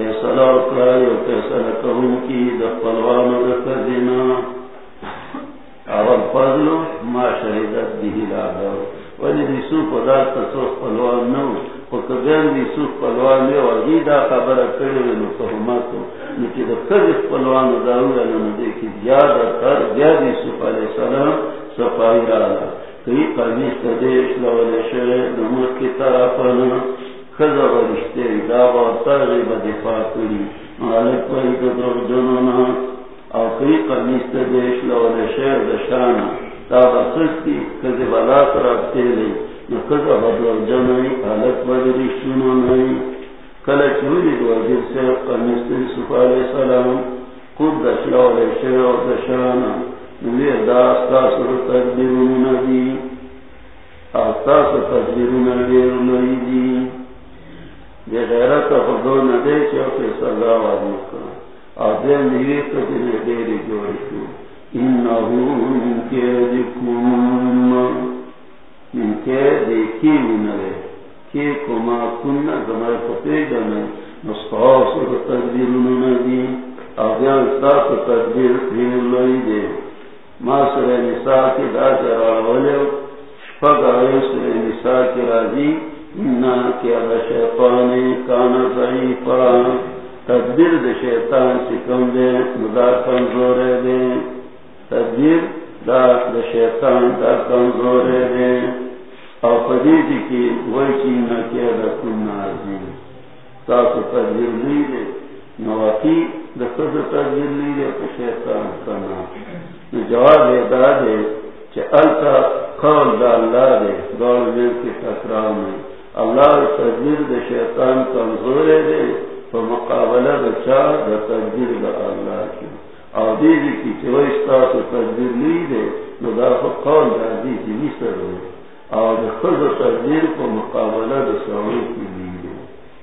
Speaker 2: فیصلہ اکرائی و فیصلہ کہوں کی دا پلوان اول فضلو ما شہدت دیہی لاغا ولی دی سوپ دا تسوس پلوان نو. فکبین دی سوپ پلوان لے وزی دا خبر کردی نو فهمتو نکی دا کردی پلوان دا نو دیکھی زیادہ تر زیادی سوپ علیہ السلام صفائی رالا. کئی قمیس تدیش لولی شرے نمود کی طرفانا خزا و رشتے دابا تغیب دفاع کری. مالک پای جنونا. او کئی قمیست دیش لول شیر دشانا بلا بدر جنوی دو قمیست یوسف علیہ السلام. خود شیر دشانا نوی تدبیرون ندی. تدبیرون ندی. یہ غیرت خودو نہ دے چو کہ سزا وادی کا۔ آدھے نیوی تو دنے دیری جوڑی کو انہو من کے دکھون من کے دیکھی منوے کہ کما کننا زمائے خطے جانا۔ نستعاص و تقدیر ندی آگیان استاس و تقدیر دین اللہ دے۔ ما سر نساء کی دا جرا والے شفق آئے سر نساء کی راضی۔ شیطان کانا ضعیفا تدبیر دا شیطان سکم دے مدا کمزور دے. تدبیر دا شیطان دا کمزور دے. او پدید کی دا عظیم تدبیر دے. نواقی دا خود تدبیر دے پا شیطان کنا جواب دا دے چھ التا قول دا اللہ دے دول میر کی میں؟ اللہ تدبیر دا شیطان کمزور دے پا مقابلہ دا چاہ دا تدبیر دا اللہ کی۔ او دیدی کی چھ وی ستاسو تدبیر لی دے، نو دا قول دا دیدی نیسر ہوئے۔ اور خود تقدیر کو مقابلہ رسوئی کی لیے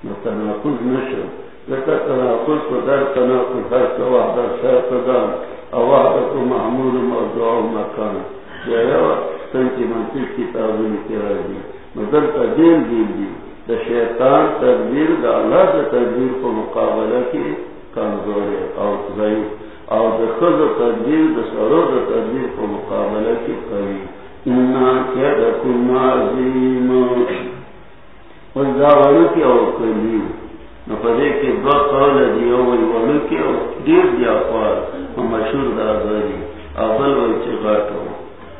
Speaker 2: نہ تناقض نشو لکا تناقض کو در تناقض ہر سوا در شرط دان اواحد کو محمود موضوع مکان۔ جایا سنچی منطق کتابوں کی راجی مدر تدین دین دی دا شیطان تدبیر دا اللہ دا تدبیر کو مقابلہ کی کمزور اور ضعیف. اور دا خود تدبیر دا سرو دا تدبیر کو مقابلہ کی قوی نفدے کے دو قول دیو وی ولو کے دیر دیا قوال مشہور دا داری اول وی چی غاٹو.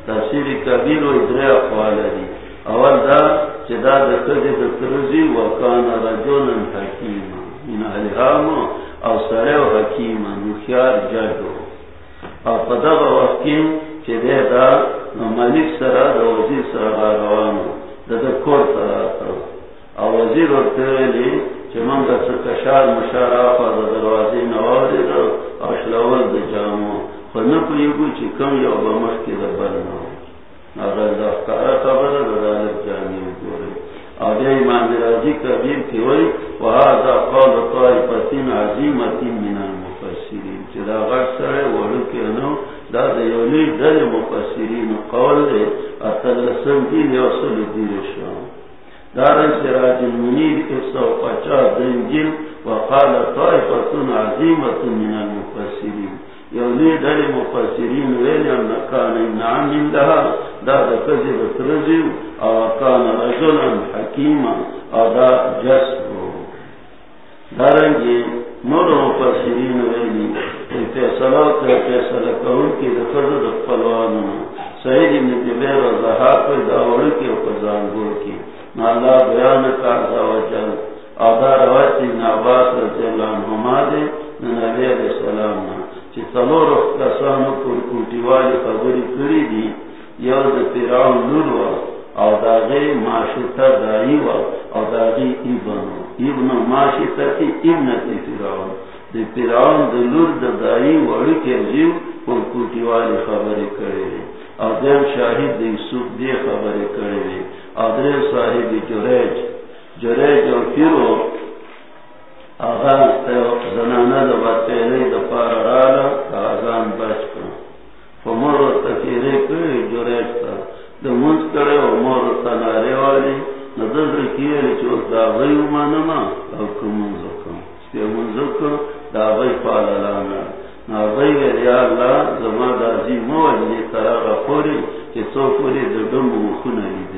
Speaker 2: تفسیر کبیر وی دریا قوال دی. اول دا چی دا دا کدی دا ترزی وکانا رجولا حکیما. من احلامو او سریو حکیما نخیار جاگو. او پدا با وقتیم چی دے دا ملک سرا دا وزیر سرا روانو دا دا کور سرا تا او وزیر اور تیرے چی من دا سکشار مشار آفا دا دروازی نوازی دا اشلاول دا جامو. خود نپویگو چی کم یو بمخ کی دا برنو اگر دا اخکارا خبر دا جانی گوری او دیا ایمان دی کبیر کی وی وہا قول طائفتین عظیمتین من المفسرین. چی غر سرے وڑو کی انو دا دا دل مفسرین قول دے اتدرسن دین یوصل دیر شام. دارن سراج المنیر ایک سو پچاس دنجل، وقال طائفتن عظیمت من المفسرین. یولی دل مفسرین ویلی انکان انعام من دہا دا دا کذب ترزیو او کان رجلا حکیما او دا جسو دارنگی نور مفسرین ویلی فیصلات فیصلہ کون کی دفرد دفلوانو سعید ابن جبیر و زہار پر داوڑ کی و قزانگور کی مالا بیان کا زوجل آدھا روایت ابن عباس رضی اللہ عنہما دے نبی علیہ السلام چی تلور کسانو پر کوٹی والی خبری کری دی یو دا پیراؤن نور و او داغی معشوطا دائی و او داغی ابنو ابن معشوطا کی ابنتی پیراؤن دی پیراؤن دا لور دا دائی وڑی کے جیو پر کوٹی والی خبری کرے او دیم شاہد دی سوک دی خبری کرے او دریم صاحب جریج. جریج اور پیرو آغاز زنانا دا دا رالا دا آزان بچ کن. فمر تکیری کری تا دا منز کرے و مر تناری والی. ندر چوز دا او کمونزو کن. سپی منزو کن دا غی نا غی یا اللہ زمان دا تراغ خوری کہ سو خوری دا دم مخونه لیدلی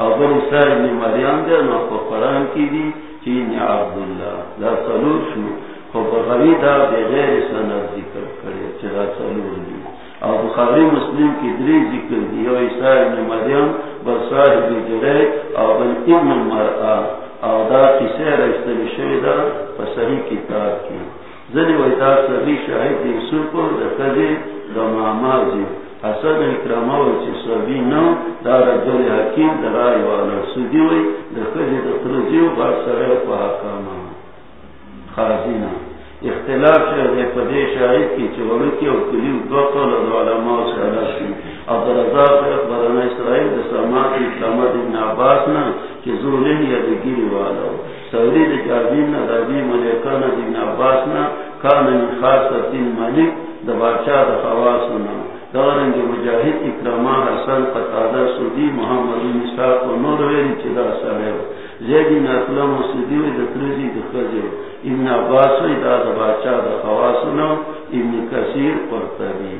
Speaker 2: او بنی سائی نی مریم دے، نو کو قرآن کی دی چین عبداللہ. دا سلور شو بخاری دا بغیر سند ذکر کرے چرا چلو دی. اور بخاری مسلم کی دری ذکر دی او عیسیٰ ابن مریم، بل صاحب جرے او بل ابن مرآ او دا قصہ رجتل شویدہ پسری کتاب کی. زنی ویتا سبی شاہد دی سلپو دا قدی دا معمازی حسن اکرامو چی سبی نو دا رجل حکیم دا رائی والا سودی وی دا قدی دا ترزیو بار سرے پا حکاما خازینا اختلاف شہر پدے شاہد کی چولو کی اور کلیو دو قول دو علماء سے علاقی عبدالرزاق اخبرنا اسرائیل دا سامات اکرامت ابن عباس عباسنا کی زولین یا دگیری والا سوری دا جابین نا ربی ملیکان ابن عباس عباسنا کان من خاصت ملک دا بادشاہ دا خواسنا دارنگ مجاہد اکرامہ حسن، قطادہ سودی محمد نساق و نور ویری چلا سارے زیدی ناکلم و سودی وی دکرزی دخزی ابن عباس وی دا دا بادشاہ دا خواسنا ابن کثیر قرطبی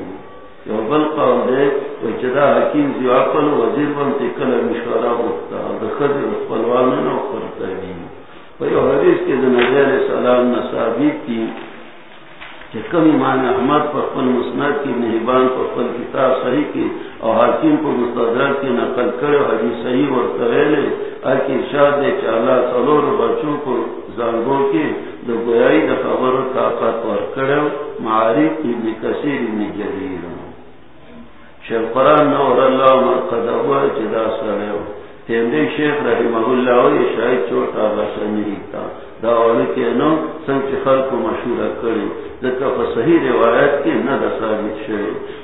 Speaker 2: یو بل قول دے، وی چدا حکیم زیو عقل وزیر بنتی کل مشورہ بکتا دخزی و دخلواننا قرطبی وی حدیث کے دنجی علیہ السلام نصابیت کی کہ کمی مان احمد پر پل مسنت کی، مہربان پر پل کتاب صحیح کی اور حاکم کو مستدرک کی نقل کرے حدیث صحیح اور کریلے اکی ارشاد دے چالا سلور بچوں کو زنگوں کی دو گویائی دا خبر طاقت ور کرے۔ معارف ابن کثیر، ابن جریر۔ شیخ قرآن نور اللہ مرقد ہوا جدا سرے تیندے شیخ رحمہ اللہ وی شاید چوٹا بسنی تا داولی کے نو سنچ خلق مشہور کری دکا پا صحیح روایت کی نا دا ثابت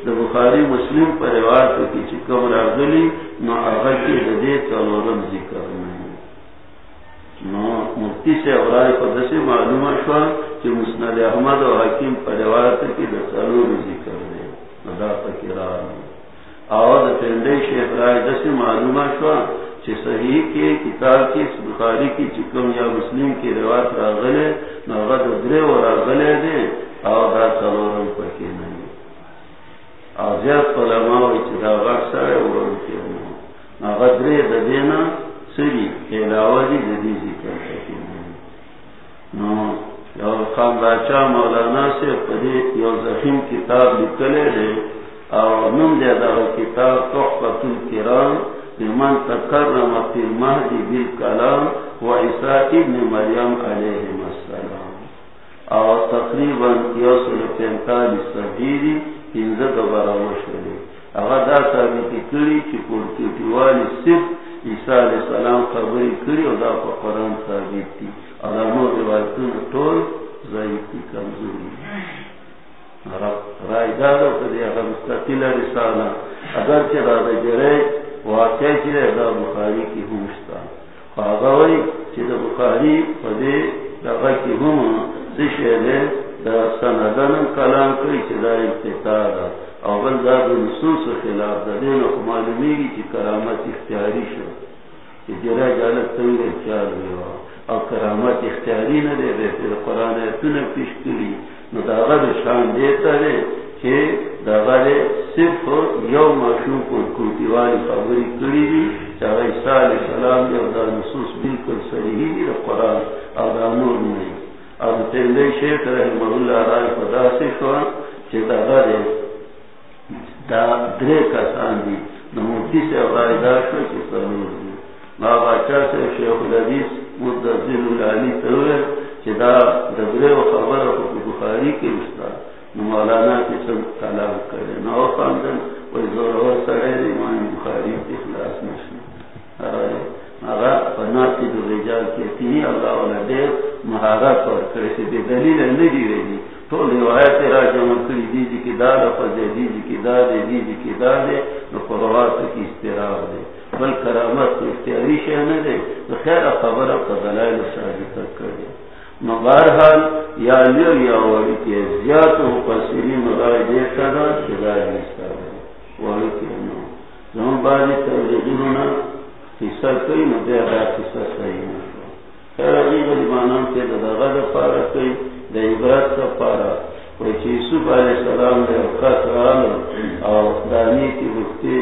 Speaker 2: دا بخاری مسلم پر روایت کی چی کم راگلی نو آغا کی دا دے تلورم ذکر نہیں نو مفتی سے اورائی پا دسی معلوم شوا چی مسند احمد و حکیم پر روایت کی دا تلورم ذکر دے دا پا کرار آواز تندے شیخ رائی دسی معلوم شوا چی صحیح کی کتاب کی بخاری کی چکم یا مسلم کی روایت راغلے نغد درے و راغلے دے او دا سلورم پکی نہیں۔ آزیاد علماء وی چی دا غر سارے ورن کے ہوں نغد درے دا دینا سری علاوہ دی دی ذکر پکی نہیں۔ نو، یو خان باچا مولانا سے پدی یو زخیم کتاب لکلے دے او نم دے دا کتاب تحفت الکرام من تکرم فی المہدی بالکلام و عیسیٰ ابن مریم علیہ السلام. اور تقریباً یوصل پینتالیس صحیری انزا دوبارہ مشہوری اگر دا ثابتی کری چی پورتی والی صرف عیسیٰ علیہ السلام خبری کری اور دا پا قرآن ثابت تی اور امو روایتون طول ضعیفی کمزوری. رائی دارو کدی اگر مستقل رسالہ اگر چی را دا جرے واقع چیز دا بخاری کی ہوشتا خواہی چیز بخاری پدے دقا کی ہم سشیلے دا سندن کلام کری چی دا انتقا دا. اول دا دا نصوص خلاف دا دین معلومی گی چی کرامت اختیاری شو. چی جرہ جالت تنگ اختیار بیوا او کرامت اختیاری ندے دے پھر قرآن ایتون پیش کری. نو دا غد شان دیتا دے کہ دغه صرف یو ماشوم کو کوتی والی خبرې کړې دي چې عیسی علی السلام دی او دا نصوص بالکل صحیح دي د قران او نور نه او ته دې شیخ رحم الله راي په داسې شو چې دا غره دا درې کسان دي نو مفتي سے راي دا شو چې څلور دي ما باچا سے شیخ الحدیث مدذل العلی ته چې دا د درې خبره په بخاری کې استاد مولانا کی سب کلام کرے نو خاندن کوئی زور اور سڑے امام بخاری کی اخلاص نشن اگر پنا کی جو رجال کہتی اللہ والا دیر مہارت اور کرے سے بے دلیل نہیں رہی تو روایت را جمع کری دیجی کی داد فضے دیجی جی کی داد دیجی کی داد، نو قروات کی استراح دے بل کرامت کو اختیاری شہ نہ دے، تو خیر خبر فضلائل شاہد تک کر دے۔ بہرحال یا لیو یا ولی کے زیاد ہو پسیری مغائی دیکھتا دا شدائی نستا دا. ولی کے نو. زمان باری تبلیغینا قصہ کئی، نو دے دا قصہ صحیح نشو. خیر عجیب لیمانان کے دا غد پارا کئی، دا عبرت کا پارا. کوئی چیسوف علیہ السلام دے وقت رانا اور دانی کی وقتی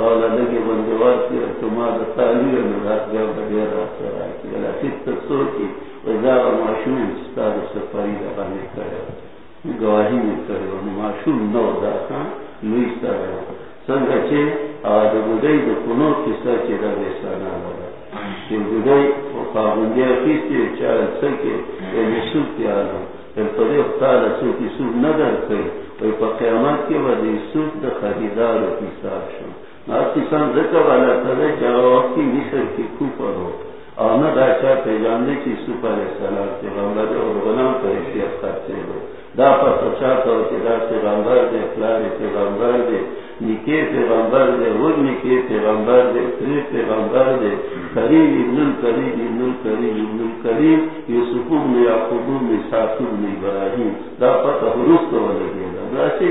Speaker 2: غالا لگے بندوار کی رکما دا تعلیر مدات گیا بغیر راست راکی اللہ کس تکسور کی وزا و معشوم ستاد سفاری دا غانے کر مشهور نو دا خان لوی ستاره څنګه چې د بودای د کونو کیسه چې دا وسانه ده چې بودای او پابندي اخیستي چې څنګه یې سود تیارو. په دې تعالی سود کی سود نه درکې او په قیامت کې به دې سود د خریدارو حساب شو. نو کسان ځکه ولا ته چې وخت کې مصر کې کوپرو او نه دا چې په ځانې چې سپر سلام پیغمبر او غلام په حیثیت خرڅې دا په سچا ته چې دا پیغمبر دې پلان پیغمبر دې نکے پیغمبر دے ود نکے پیغمبر دے تری پیغمبر دے۔ کریم ابن الکریم ابن الکریم ابن الکریم یوسف ابن یعقوب ابن اسحاق ابن ابراہیم۔ دا پتہ حروف تو لگے دا ویسے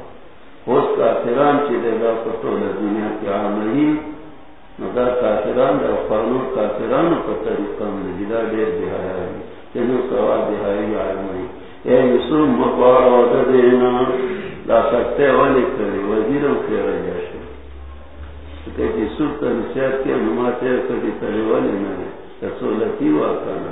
Speaker 2: اس کافران چی دے دا پتول دنیا کی عاملی ندا کافران دا فرنو کافران پر طریقہ من جدا دیر دہائی تینو سوا دہائی عالمی اے یوسف مقوار ودا دینا، لا سکتے والی کری وزیرم خیر جاشو کہ سوت نصیحت کے نماتے کبھی تلے والے نہ رسولتی واقعہ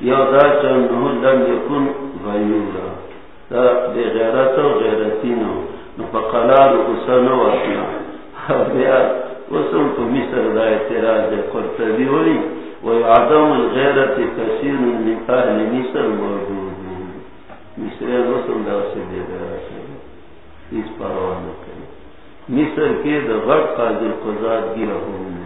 Speaker 2: یو دا چون لم یکن غیورا. دا دی غیرت و غیرتینو نو. پا قلال و اسنو اصلا بیا وسن پا مصر دا اعتراض قرطبی وی. وی عدم الغیرت کثیر من اهل مصر موجود. مصر وسن دا سجی غیرت اس پروانو کری مصر کے دا غرب قاضر قضات گیرہ ہونے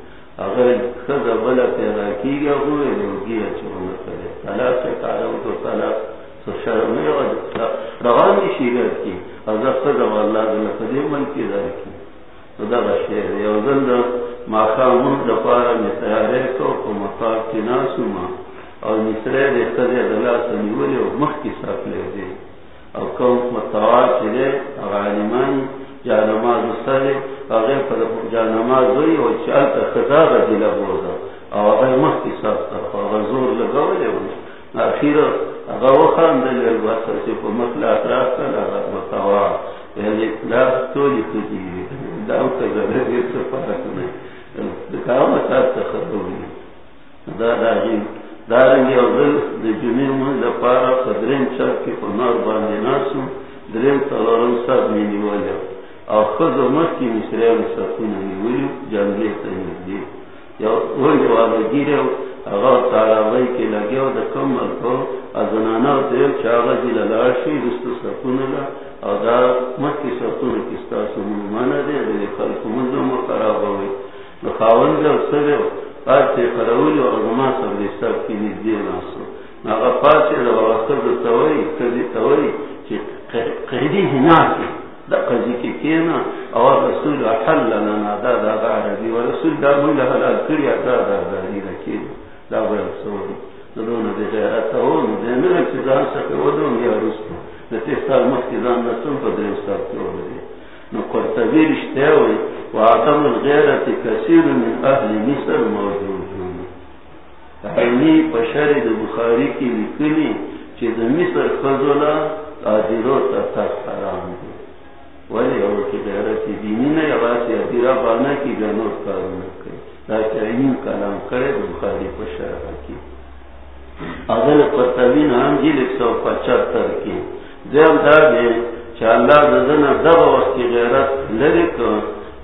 Speaker 2: اگر خزا بلا پیدا کی گیا ہوئے لوگی اچھونا کرے طلاق سے کارو تو طلاق تو شرم ہے شرمی روانی شیرت کی اگر خزا واللہ دل قدیمن کی در کی تو دا بشیر یو ذل دا ماخامون دا پارا میں تیارے کو کو مطاق کی ناسو ما اور مصرے دے خزا دلا سنیولی و مخ کی ساپ لے دے او کم متوار چلے اور اغالمانی جا نماز سرے جا نماز ہوئی اور چال تا خدا غدی لگوزا او اگر مخی سب تا اگر زور لگو لے اخیر اگر وخان دل الباسر سے کو مطلع اطراف کا لگا متوا یعنی لا تولی خودی داو تا گرد سفارت نہیں دکاو مطلع تخدوی دا راجیم دارنگی او دل دی جنین من لپارا قدرین چاک کی پنار باندی ناسو درین تلارم سب مینی والی او خود مت کی مصریان سکون نیولی جنگی تنیدی یا ولی والا گیره اغا تعالی جی کی لگیو دا کمل کو ازنانا دیو چاگا دی للاشی رستو سکون لا او دا مت کی سکون کستا سمون مانا دی دی خلق مندو مقراب ہوئی نخاون دیو سریو پاسی خرولی و ازما سب دی سب کی نزدی ناسو ناغا پاسی دا وقت دا توئی کدی توئی، چی قیدی ہناکی دا قضی کی کینا اور رسول حل لنا دا دا دا عربی و رسول دا من لحلال کریا دا دا دا دی رکینا دا بر سوری. دون دے غیرت ہو دے نہ کہ جان سکے وہ دون یا رستو تے سال مت کی جان نہ سن پر دے سال کیوں دے نو قرطبی رشتے ہوئی و وعدم الغیرت کثیر من اہل مصر موجود عینی پشر د بخاری کی لکلی چې د مصر خزولا ادیرو ته تاسو حرام دي. ولی او کې غیرت دینی نه یوازې ادیرا باندې کې ګنور کارونه کوي دا چې عین کلام کړي د بخاری په شرح کې اغل قرطبی نام جی لکھ سو پچہتر کی. زیم دا دے چا اللہ دزن دب وقت کی غیرت لرک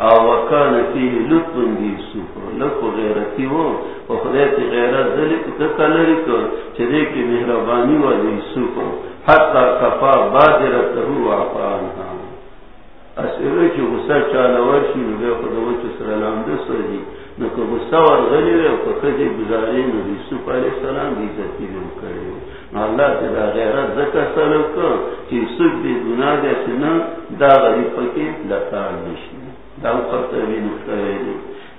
Speaker 2: او وکان فی لطن دی سوپر لکو غیرتی وہ و خدایت غیرت ذلک دکا لرک چا دے کی مہربانی و دی سوپر حتی کفا بادرتہو وعفانها اسئلو چی غصہ چالا ورشی جی نبی خدا وچو سرالام دسو جی نو کو غصہ ور غلی وی او کدی گزاری نو یوسف علیہ السلام دی عزت دی کړی نو الله ته دا غیرت زکه سره کو چې سود دی ګناه دې سنا دا غری پکې لتا نشی دا خطر وی نو کړی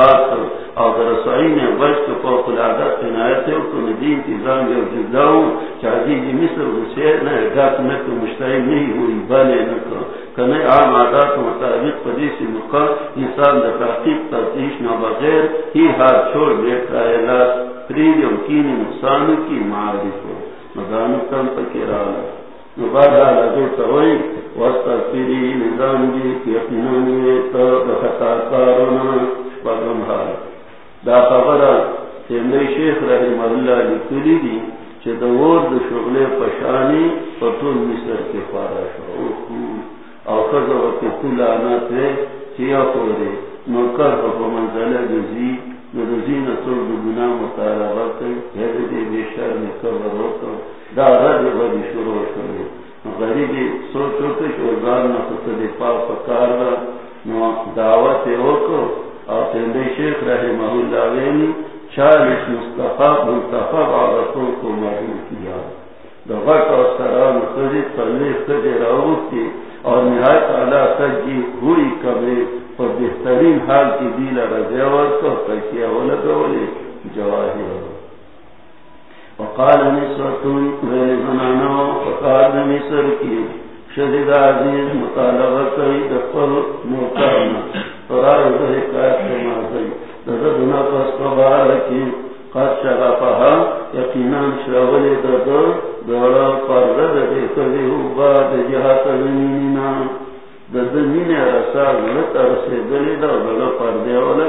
Speaker 2: پاک اور رسائی میں ورش کے فوق العادت عنایت ہے تو ندی انتظام یا جداؤں چاہیے جی مصر اسے نہ احداط میں تو مشتعل نہیں ہوئی بلے نہ کرو کنے عام عادات مطابق پدیسی مقام انسان دا تحقیق، تفتیش نہ بغیر ہی ہاتھ چھوڑ بیٹھا ہے لاس فرید یمکین نقصان کی معارف ہو مدانو کم پکیرا نبادا لگو توئی وسط فیری نظام جی کی اپنی نامی تو شیخ رحم پشانی مصر شو او دا شروع شروع غریبی سوچو کش اوزار نفت دی پا پکار دا دعوت اوکو اور شیخ رحمہ اللہ وینی چالیس مصطفیٰ مصطفیٰ عادتوں کو معلوم کیا۔ دغٹ اور سران خزید پلے خزے راوت کی اور نہایت اعلیٰ سجی ہوئی کبھی اور بہترین حال کی دیلا رضیور کو کیسیا وہ لگولے جواہر۔ وقال نسوتون ویلی زنانو وقال نسر کی شدید عزیز مطالبہ کئی دفل موکرنا قرار دے کائت مازی دردنا پس قبارکی قد شغفها یقینان شرولی درد دورا پرد دے کبھی بعد جہات زمینینا درد مین رسا، غلط دلی دا دورا پردے والا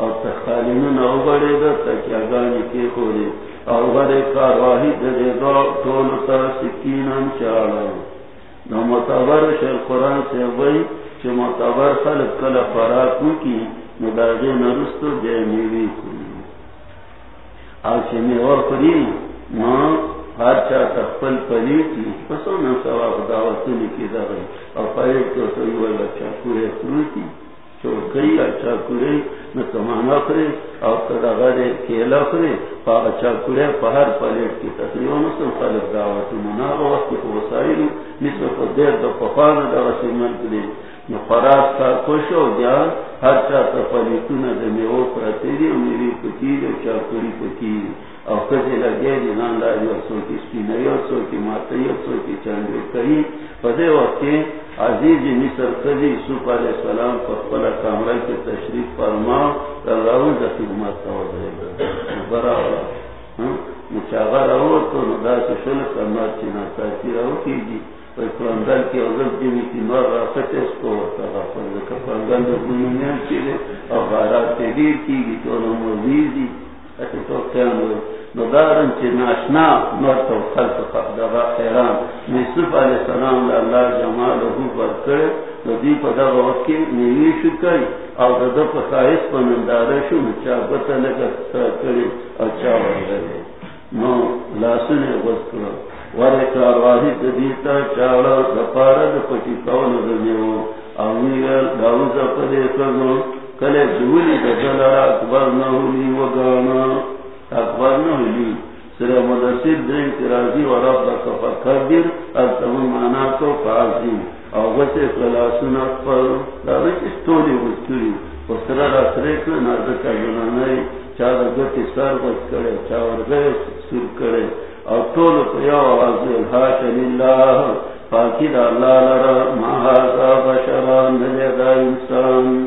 Speaker 2: اور تخالین نو بڑے دا تکیاگانی کے کھولے اور بڑے کارواہی دے دو تولتا سکینن چاڑا نو متبر شر قرآن سے وئی چھ متبر خلق کل فراکو کی نو داگے نرستو جے میوی کنی کھولے میں اور پری ماں ہر چا تخپل پلی کی، پسو نہ سوا دعوت کی دغه او پای تو تو یو بچا پورے سنتی چو اچھا کورے نہ سمانا کرے او تدا کیلا کرے پا اچھا کورے پہر پلیٹ کی تقریباً نو سن خالق دعوت منا وقت کو وسائل مثل کو دیر دو پفان دا سیمن کلی نو فراز کا کوشو دیا ہر چا تا پلیتونا دا میو پراتیری او میری پکیر او چا کوری پکیر اور کسی لگے جنان داری اور سو کی سپینی اور سو کی ماتئی اور سو کی چاندی کئی پدے وقت عزیز مصر قدی یوسف علیہ السلام پر پلا کامرہ کے تشریف فرما اللہ دا خدمت کا وضعی برابر ہاں؟ مچاغا رہو تو ندا سے شل کرنا چنا چاہتی رہو کی جی۔ پرندل کی عزت جنی کی نور راست اس کو ہوتا پر پرندل جو دنیا کی اور غارات تحریر کی گی تو نمو ویزی ندارن چی ناشنا مرتو خلق دغا حیران. یوسف علیہ السلام اللہ جمال ہو بر کرے ندی پا دغا وقت کی نیوی شو کئی او دغا پا خواہش پا نندارے شو چا بتا لگا سر کرے او چا ورگرے نو لاسن غز کرو وارے کارواہی دیتا چاڑا دپارا دپٹی کون دنیو او ویل داوزا پدے کرنو کلے جولی دجلا اکبر نہولی وگانا اکبر نہولی سر مدسر دین کی راضی و رب دا کفا کبیر از تمن مانا کو فازی او غصے کلاسونا پر دارک استولی گستوری و سر را سریکن نازکا جنانای چاہ گتی سر بچ کرے چاہ گئے سر کرے او طول پیو آزی الحاش للہ پاکی دا اللہ لرا محاظا بشران نجدہ انسان.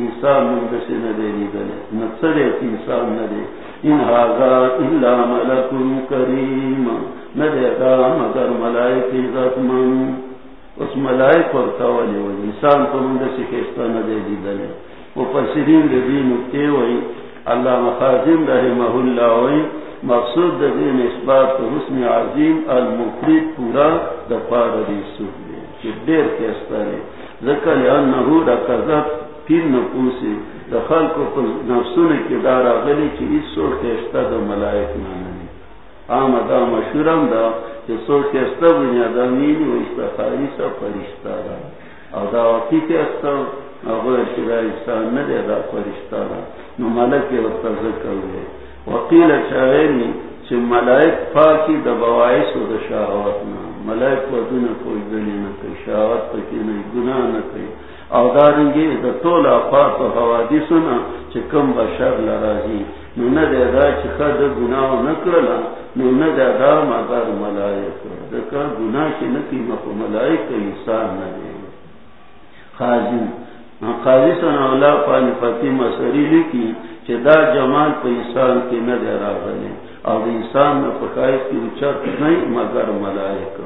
Speaker 2: انسان مندسی ندے لیدلے نصرے انسان ندے ان حاضا اللہ ملک کریم ندے دا مگر ملائک عزت من. اس ملائک ورطا ولی ولی انسان کو مندسی کشتا ندے لیدلے وہ پسرین دی نکتے وی اللہ مخازم رحمہ اللہ وی مقصود دے دین اثبات حسن عظیم المفرید پورا دفار ریسو دے، کہ دیر کیستا ہے ذکر لئنہو رکزت پیر نپوسی دخل کو نفسون کی دارا غلی چی اس سو کشتا دا ملائک نامنی آم دا مشورم دا چی سو کشتا بنیادا مینی و استخاری سا پرشتا دا۔ او دا وقتی کشتا اگر چرا انسان ندے دا پرشتا دا۔ نو ملک وقتا ذکر ہوئے وقیل چاہیلی چی ملائک پاکی دا بوائس و دا شاہوات نا۔ ملائک و دون کوئی گلی نکی شاہوات پکی نئی گناہ نکی او دارنگی دا طول افات و حوادثنا چی کم بشر لرازی نو ندے دا چی خد گناہ نکرلا، نو ندے دا مگر ملائک. دکا گناہ چی نکی مکو ملائک انسان ندے خازن خازی سنا اولا پانی فتی مسری لکی چی دا جمال پا انسان کی ندے را غلی. او دا انسان نا پکایت کی اچھا نہیں مگر ملائک.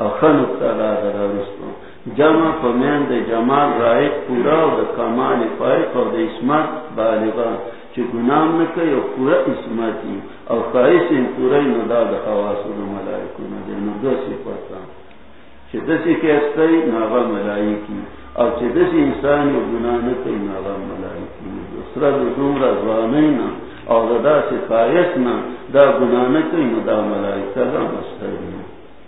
Speaker 2: او خنک تا را در رستو جمع پمین دے جمال رائے پورا دا کمال فائق اور دا اسمت بالغا. چی گنام نکی او پورا اسمتی او خواہش ان پورا ندا دا خواست دا ملائکو ندے ندو سی پتا چی دسی کیستی ناغا ملائکی. او چی دسی انسانی و گناہ نکی ناغا ملائکی اسرا دا دوم را زوانینا او دا دا سی خواہشنا دا گناہ نکی ندا ملائکا دا مستری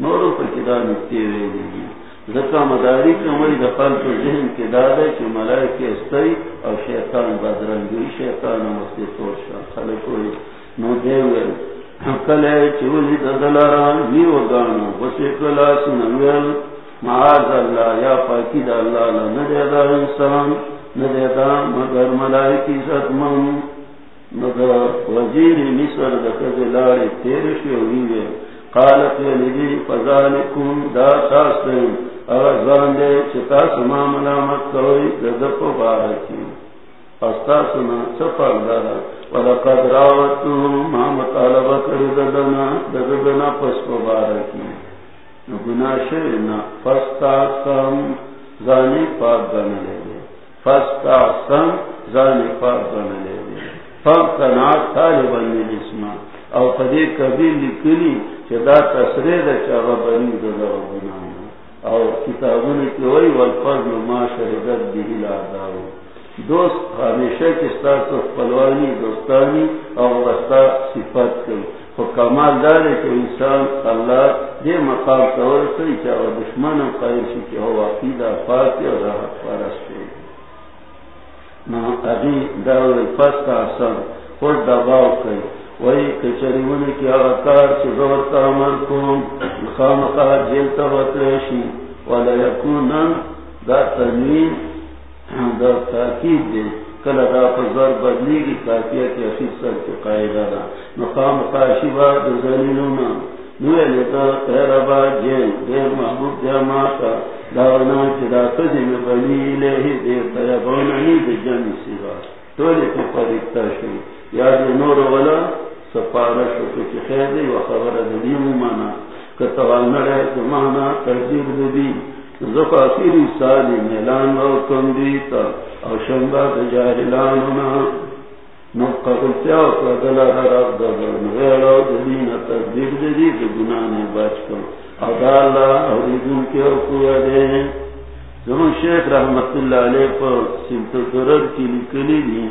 Speaker 2: نورو پر کدا نکتی ویلی دی زکا مداری کمری دفل پر ذہن کے دادا کی ملائی کے استری اور شیطان بدرنگی شیطان مستی طور شاہ خلقوی نو دیویل کلے چولی ددلاران نیو گانو بسی کلا سنویل معاذ اللہ، یا پاکی دا اللہ ندے دا انسان ندے دا مگر ملائی کی ذات من۔ ندے وزیر مصر دکز لاری تیرشی ہوئی قالت لدی فذالکم دا تاسن اغزان دے چتا سما ملامت کوئی ددپ بارکی استا سنا چپل دارا ولقد راوتو ما مطالب کری ددنا ددنا پس بارکی گناہ شرنا فستا سم زانی پاک بن لے دے فستا سم زانی پاک بن لے دے فاقتنات طالبا من اسما او پدی کبھی لکلی چدا تسرے دا بنی دا گناہ او کتابوں کی وہی والفضل ما شہدت بھی لاداو دوست، ہمیشہ کستا تو پلوانی، دوستانی اور وسطا صفت کی۔ تو کمال دار ہے کہ انسان اللہ دے مقام طور سے چاہے، دشمن قائل سی کہ ہو عقیدہ پاک اور راحت پرست ہے۔ نہ، ابھی داول پس کا اثر خود دباؤ کئی وہی کچری من کی آکار چی غورتا من کن خامقا جیلتا وطریشی ولا یکونن دا تنوین، دا تاکید دے۔ کلا دا فزر بدلی کی کافیہ کی افیس سر کے قائدہ دا۔ مقام قاشبہ دا زلیلونا نوے لیتا تیربا جین دیر محبوب جامعاتا داونا چدا قدم بلی لہی دیر تیبونانی دا جنی سوا تولی پی پریکتا شوی۔ یاد نور والا سپارش و کچھ خیر دی و خبر دلیم مانا کتوال نڑے زمانا ترجیب دی زفاقیری سالی میلان و کم دیتا او شنبا تجاہلانونا نقا قلتیا و قدلا رب دبر نغیر و دلین ترجیب دی دی گنانے بچ کم او دالا او دیدن کے او قویا دے زمان شیخ رحمت اللہ علیہ پر سمت درد کی لکلی دی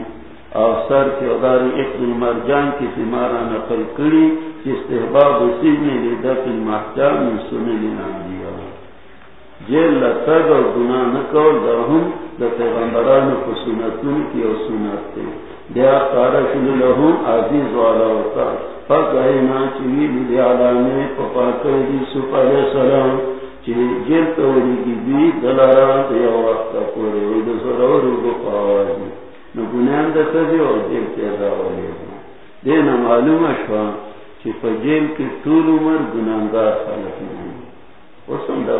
Speaker 2: اور سر کے ادار ایک مرجان کی سمارا نقل کری، استحباب اسی میں لدت المحجام میں سنے لینا دیا۔ جیل لتگ اور گناہ نکول درہم دا پیغمبران کو سنتون کی اور سنتے دیا قارش لہم عزیز والا ہوتا پاک اینا چوی لی علامی پپا کردی سپا علیہ السلام۔ چی جیل تولی کی بی دلاران دیا وقت پورے ویدو سرور رو پاوازی دا اور جیل دینا معلوم چی پا جیل کی طول عمر گناہگار خالق نہیں دا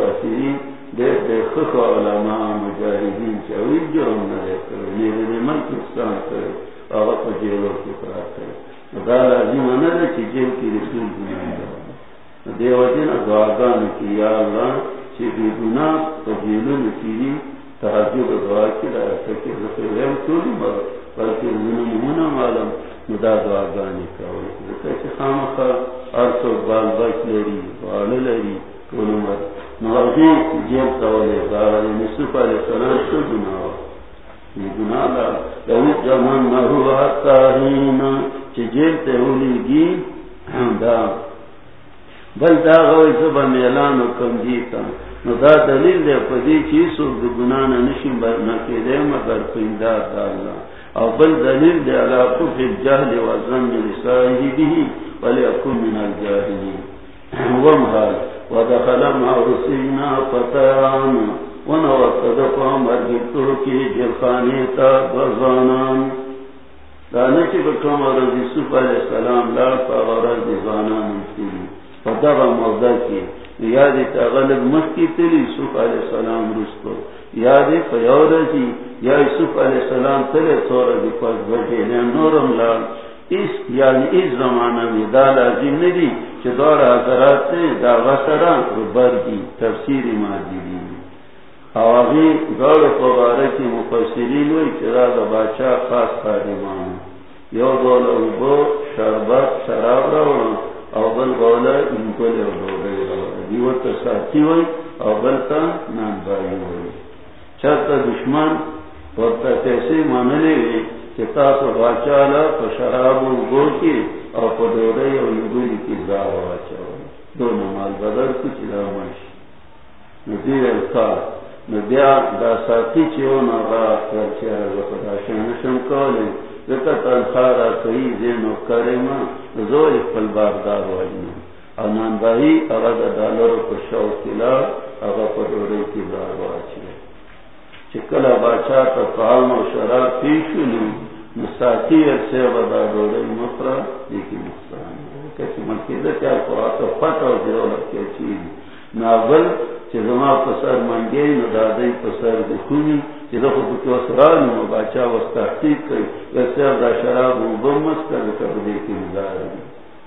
Speaker 2: دیر دیر خخ علماء مجاہدین چاوی جرم نرے کرو نیرے من کستان کرو آغا پا کی قرار کرو دا لازم نرے چی جیل کی رسول گناہگار کی یا اللہ چی بی گناہ پا تحجیب دعا کی رہا سکے رسول ویم طول عمر بلکہ ظلمونا معلوم مدا دعاگانی کرو ذکر چی خامخا ارسو بال بچ لری بال لری طول عمر؟ مرضی جیب تولے دارا نصف علیہ السلام شو گناہ. یہ گناہ دا لہو یعنی جمن نہو آتاہین چی جیب تہولی گی دا. بل دا غوی زبا میلان و کم دیتا نو دا دلیل دے پدی چیسو دا گناہ نشن برنکی دے مگر پیندار دا اللہ او بل دلیل دے علا کف الجہل و زن لساہی بھی ولی اکن من الجاہلی ومحال ودخل مع رسينا فتيان ونوصد فامر جبتوكي جلخانيتا بزانان دانشي بكم رضي يوسف عليه السلام لا فغرز بزانان مستيني فدغ موضاكي یادی تغلب مخی تلی یوسف علیہ السلام رستو یادی فیورزی یا یوسف علیہ السلام تلی سورزی پس بجے لین نورم لال. اس یعنی اس زمانہ میں دا لازم ندی کہ دور حضرات سے دا غسرا ربر کی تفسیر مادی دی. آواغی دور فبارکی مفسرین ہوئی چرا دا باچا خاص خادمان یو دول اوبو، شربت، شراب روڑا او بل گولا انکل او دوڑے روڑا تا ساتھی ہوئی او بل نان بائی ہوئی چرتا دشمن کیسے ماننے ہوئی چتا باچالا تو شراب گو کی اور پڈوڑے اور کی بدل کچھ رامش ندیر الکار ندیا دا ساتھی چیو ناغا کرچیا شنشن تنخارا کئی زینو کرما اقبل باردار واجنا او نان باہی اغا دا کو شو کلا اغا پڈوڑے کی زاو باچا چکلا باچا تا قام و شراب پیشو نو مساکی ارسے بدا دوڑے مفرا دیکی مستان کسی منکیدہ کیا قرآن تو فتح و دیو لکے چیز ناول چی زما پسر منگی ندادی پسر دخونی چی دخو بکی وسرانی و باچا وست تحقیق کئی ویسے دا شراب و بمس کر کر دیکی مزاری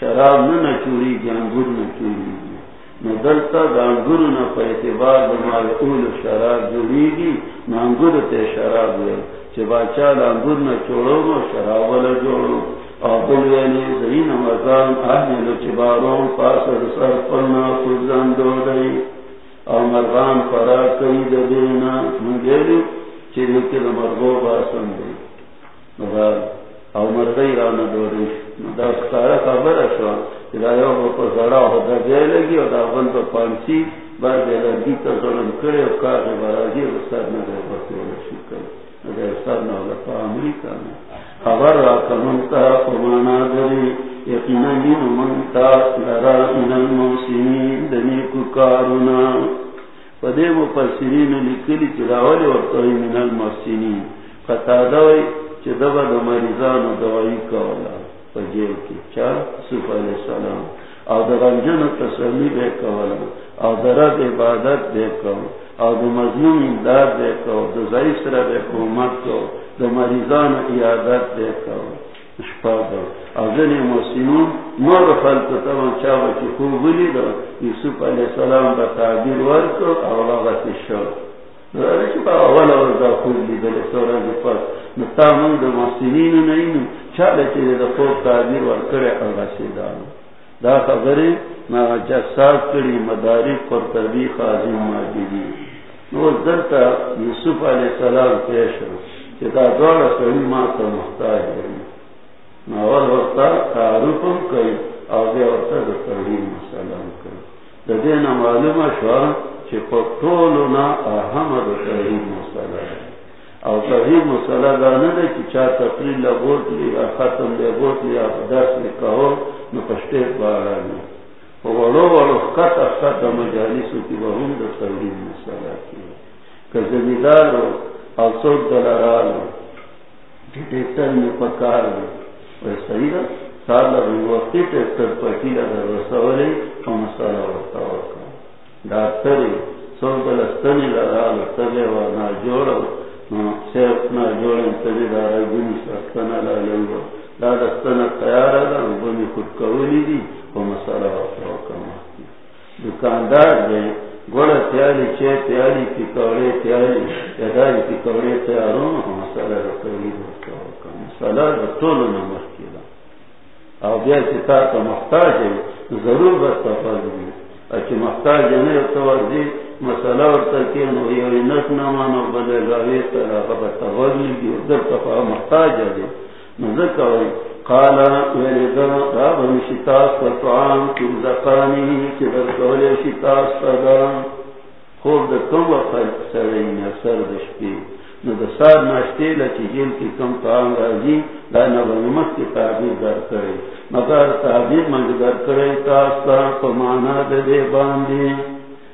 Speaker 2: شراب شراب نچوری گنگور نچوری گی۔ نہ ندلتا دانگر نہ پیتباد مالکول شراب جوڑی گی نانگر تے شراب لے۔ چباچا دانگر نہ چوڑو گو، شراب والا جوڑو۔ آبل ویلی زین مزان آہنی لو چباروں پاسر سر پرنا خزان دو دئی۔ او مرغان پرا کئی دینا منگیلی چلی کل مرغو باسن دی او مرغی رانا دوری دا خبر اشوا دا یو دا جائے لگی او دا بند با ظلم او کار او دا امریکا میں خبر را کمنتا قمانا یقینا لرا پدے مفسرین لکلی چراولی ورطوی من الموسمین خطا دوئی دبا دا مریضان دوائی کولا جیل کی چا صوف علیہ السلام او دا غنجن تسلی بے کولا او دا رد عبادت بے کولا او دا مظلوم امداد بے کولا دا ضعیف سر بے کومت کولا دا مریضان عیادت بے کولا شپادر او زنی مسلمون مور خلق تبا چاوا کی خوبلی دا یوسف علیہ السلام با تعبیر ورکو او لغت شو اولا ورزا خوب لی لیدل سورا جفاس نتا من دا محسنین دا خوب تعبیر دا خبری جساد کری مداری قرطبی خازم ماجدی نو دلتا یوسف علیہ السلام پیشو چه دا دوار سوی ما تا محتاج وقتا تعرفم کئی او دے وقتا دا سلام کئی دا دینا معلوم احمد تحریم ہے او تحریم مسئلہ دا نده چه چا تقریل لگوت لی ختم لگوت لی درس لکهو نو پشته بارانی ولو ولو خط اخط مجالسو کی وهم دا تحریم مسئلہ کی که زمیدارو او صوت دلارالو ٹیکٹر میں پکار دو صحیح دا سال لگو وقتی ٹیکٹر پکیلا در رسولی او مسئلہ ورطاوکا ڈاکٹری سو بلستنی لگا لگے و نہ جوڑو صرف نہ جوڑے دارا خود کولی دی دکاندار دے، گوڑا تیاری چے، تیاری پکوڑے، تیاری یداری پکوڑے تیاروں مسئلہ رکولی دوستا مسئلہ رتول نمر کیلا او بیا چتا کا محتاج ہے، ضرور بس تفاظ بھی اچھی محتاج جنے تو مسئلہ اور تکین ہوئی ہوئی نس نہ مانو بلے گاوی ترا خبر تغلی کی ادھر تفا محتاج ہے جی۔ نظر کوئی۔ قالا ویلی دا راب ہم شتاس و طعام کی زقانی کی در کولی شتاس پر پدا خوب دا کم وقت سرین سر دشپی نو دا سار ناشتی لچی جیل کی کم طعام راجی دا نبا کی تعبیر در کرے۔ مگر تعبیر منگدر کرے تاستا پمانا دے دے باندے۔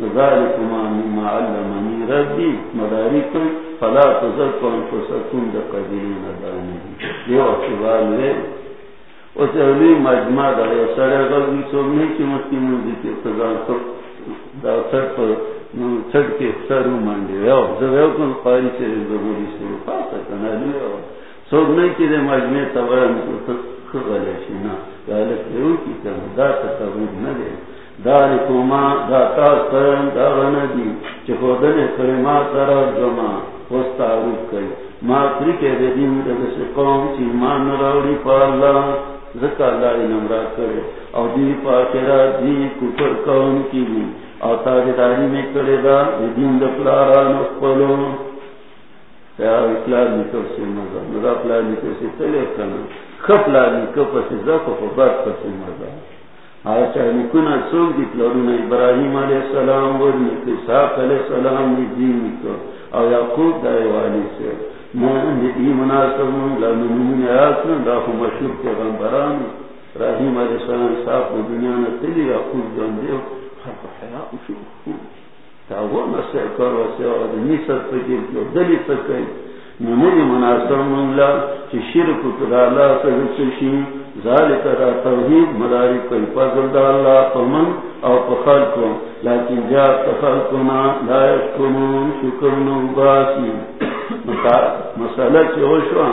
Speaker 2: ذالکما مما علمنی ربی مداری فلا تذکر انفسکون دا قبیلین دانی یہ وقت بالوے اس اولی مجمع دا یا غلبی سوگنی کی مسکی منزی کی اتزان تو دا سر پر چھڑ کے سرو مانگے ویو زویو کن قاری سے ضروری سے پاتا کنالی ویو سوگنی کی دے مجمع تبرن خغلے شینا. ذالک دیو کی کم دا تتبود ندے دالکوما دا دا خودن کرما وستا کئی. ما دے دین دس قوم چی نراوڑی پا اللہ ذکا اللہ کرے. او دی پا کرا دی کفر قوم کی او تاجداری میں کرے دا دین دا پلارا نقبلو یا اکلار نکل سے مزا مزا پلار سے تلے کنا. نکو پسی زکو پسی مزا. آیا سوک دی ابراہیم علیہ السلام علیہ السلام دی او یعقوب دائی والی سے. من دی لنمون دا خو پیغمبران علیہ السلام ساق و دنیا نتلی یعقوب جان دیو خلق حیاء شو تا وہ کر پکیر کیو دلی نمونی مناسب منگلا چی شرک کدا اللہ ذالک را توحید مداری کئی فضل دا اللہ پمن او پخلقو لیکن جا تخلقنا لا یشکنون شکرنو باسی. مسئلہ چی ہوشوا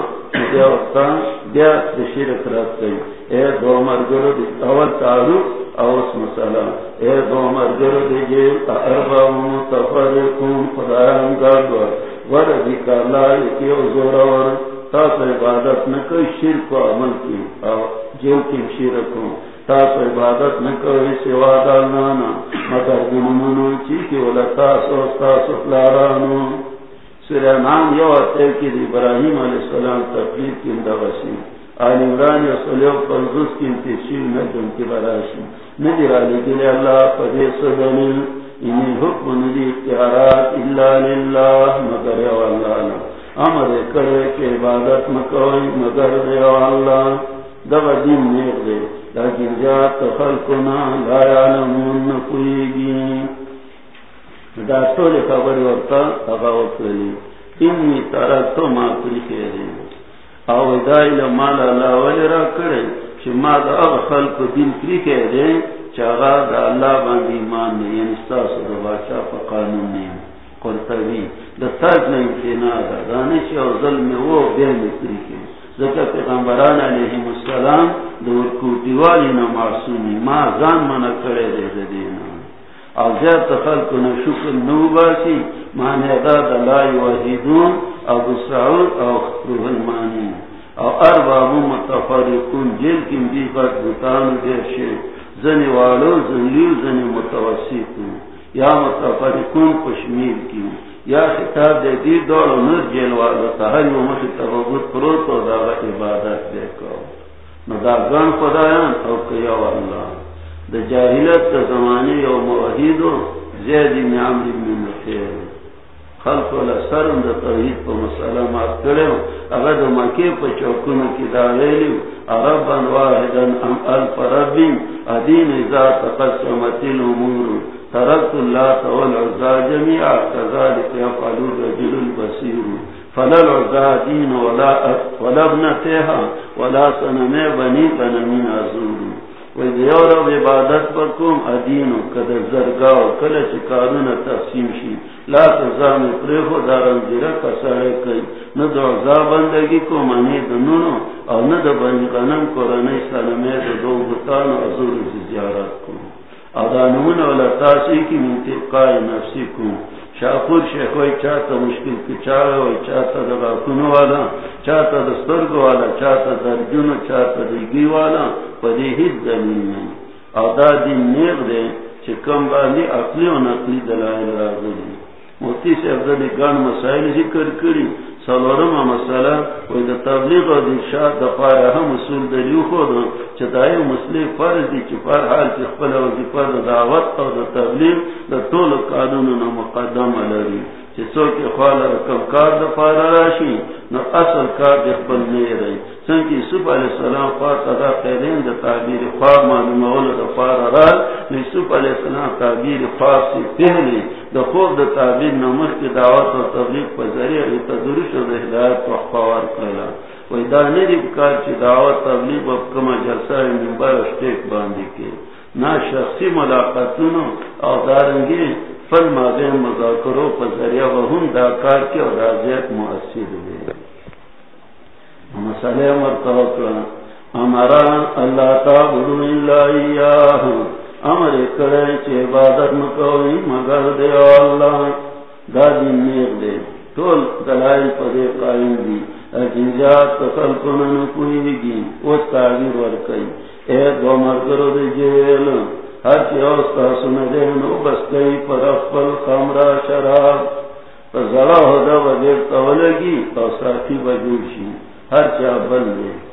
Speaker 2: دیا وقتا دیا شرک رات کئی. اے دو مرگرو دی اول تعلق، اوس مسئلہ. اے دو مرگر دیجے اربا متفرقون، خدایان گاڑوا وردی کا لائی کیو زورور تاس عبادت نکوی شرک و عمل کی. او جیو کی شرکو تاس عبادت نکوی سوا دالنانا مگر دنمونو چیکی ولا تاسو تاسو لارانو سورہ نام یو اتے کی ابراہیم علیہ السلام تقلید کی اندغسی آل عمران یا صلیو پنزوس کی انتشیر نجم کی براشی. ندر علی دل اللہ پدی صدنی انہی حکم ندی اختیارات اللہ للہ مگر امر کرے کہ عبادت مکوئی مگر یا اللہ دب دین نیک دے، لیکن جات خلقنا لا یعلمون نکوئی گی۔ دا سولی خبر وقتا اغاوت لی انی ترکتو ما کلی خیرین او دای له مال الله را کړی چې ما د خلق دین کړی کړي چې هغه د الله ایمان نه یې یعنی تاسو د بادشاہ په قانون نه قرطبی۔ د تاج نه کینا دا، دانش او ظلم وو به نه کړی کې ځکه پیغمبران علیهم السلام د ورکوټی والی نه معصومی، ما ځان منه کړی دی د دین او زیات خلق نه شکر نو باسی معنی دا د لا یوحدون ابو سعود او روح المانی او ارباب متفرقون جل کم دی بات بوتان دیر شے زنی والو، زنیو، زنی متوسطون یا متفرقون پشمیر کی. یا خطاب دے دی دور نر جیل والو تحری و مخی تبابود پروت و دا عبادت دے دیکھو نو دا گن خدایان او کیا واللہ. دا جاہلت کا زمانی او موحیدو زیدی نعمل من نخیر خلق ولا سرم د توحید په مسله ما کړو هغه د مکه په چوکونو کې دا ویلو عربا واحدا ام الف رب ادین ذات تقسمت الامور. تركت الله والعزى جميعا كذلك يفعل الرجل البصير فلا العزى دين ولا ولا ابنتها. ولا سنمي بني بنمين ازور رب عبادت بکم ادینو. کد زرگاو. کل چکارون تقسیم شی لا تزام پریخو دارن زیرہ کسائے کئی. ند عزا بندگی کو منی دنونو او ند بنی غنم کو رنی سلمی دو دو بطان و عزور زیارت کو او دانمون اولا تاسی کی منتقائی نفسی کو شاپور شیخ وی چاہتا مشکل کی چاہے وی چاہتا دگا کنو والا، چاہتا دسترگ والا، چاہتا درجن چاہتا دیگی والا، پدی ہید دلیل نہیں او دا دین نیغ دے، چکم باندی اقلی و نقلی دلائل راگلی موتی سے افضلی گان مسائل ذکر کری سلورم مسئلہ وی دا تبلیغ و دیشاد دا پارا ہم اصول دلیو خود چتائی مسلم فرض دی چپار حال چی خپل وزیفر دا دعوت او دا تبلیغ دا طول قانون نا مقدم علاری چی سوکی خوال رکم کار دا پارا راشی نا اصل کار دی خپل نئی رئی سنکی سوپ علیہ السلام خواه قضا قیدین دا تعبیر خواه معلوم اول دا پارا رال نی سوپ علیہ السلام تعبیر خواه سی پہلی دا خوب دا تعبیر نمخ کی دعوت و تبلیغ پا ذریع تدرش و دا ہدایت و اخفاوار کلا وی دا ندی بکار چی دعوت، تبلیغ و کما جلسہ منبر اشتیک باندی کے نا شخصی ملاقاتونو او دارنگی فل مادین مذاکرو پا ذریع و هم دا کار کی و دا زیت مؤثر دی مسئلہ مرتبہ کرنا ہمارا اللہ تعبدو اللہ ایاہ امر کرے چی عبادت مکوئی، مگر دے اللہ، دا دین نیک دے۔ تول دلائی پدے قائم دی۔ اجنجات تخلقنا کوئی گی اس تعبیر ورکی اے دو مرگرو دے جیل، ہر چی اوستا سندے نو بسکی پر افل خمرہ شراب۔ فزلا ہو دا وزیر تولگی تو ساتھی بجوشی۔ ہر چا بل دے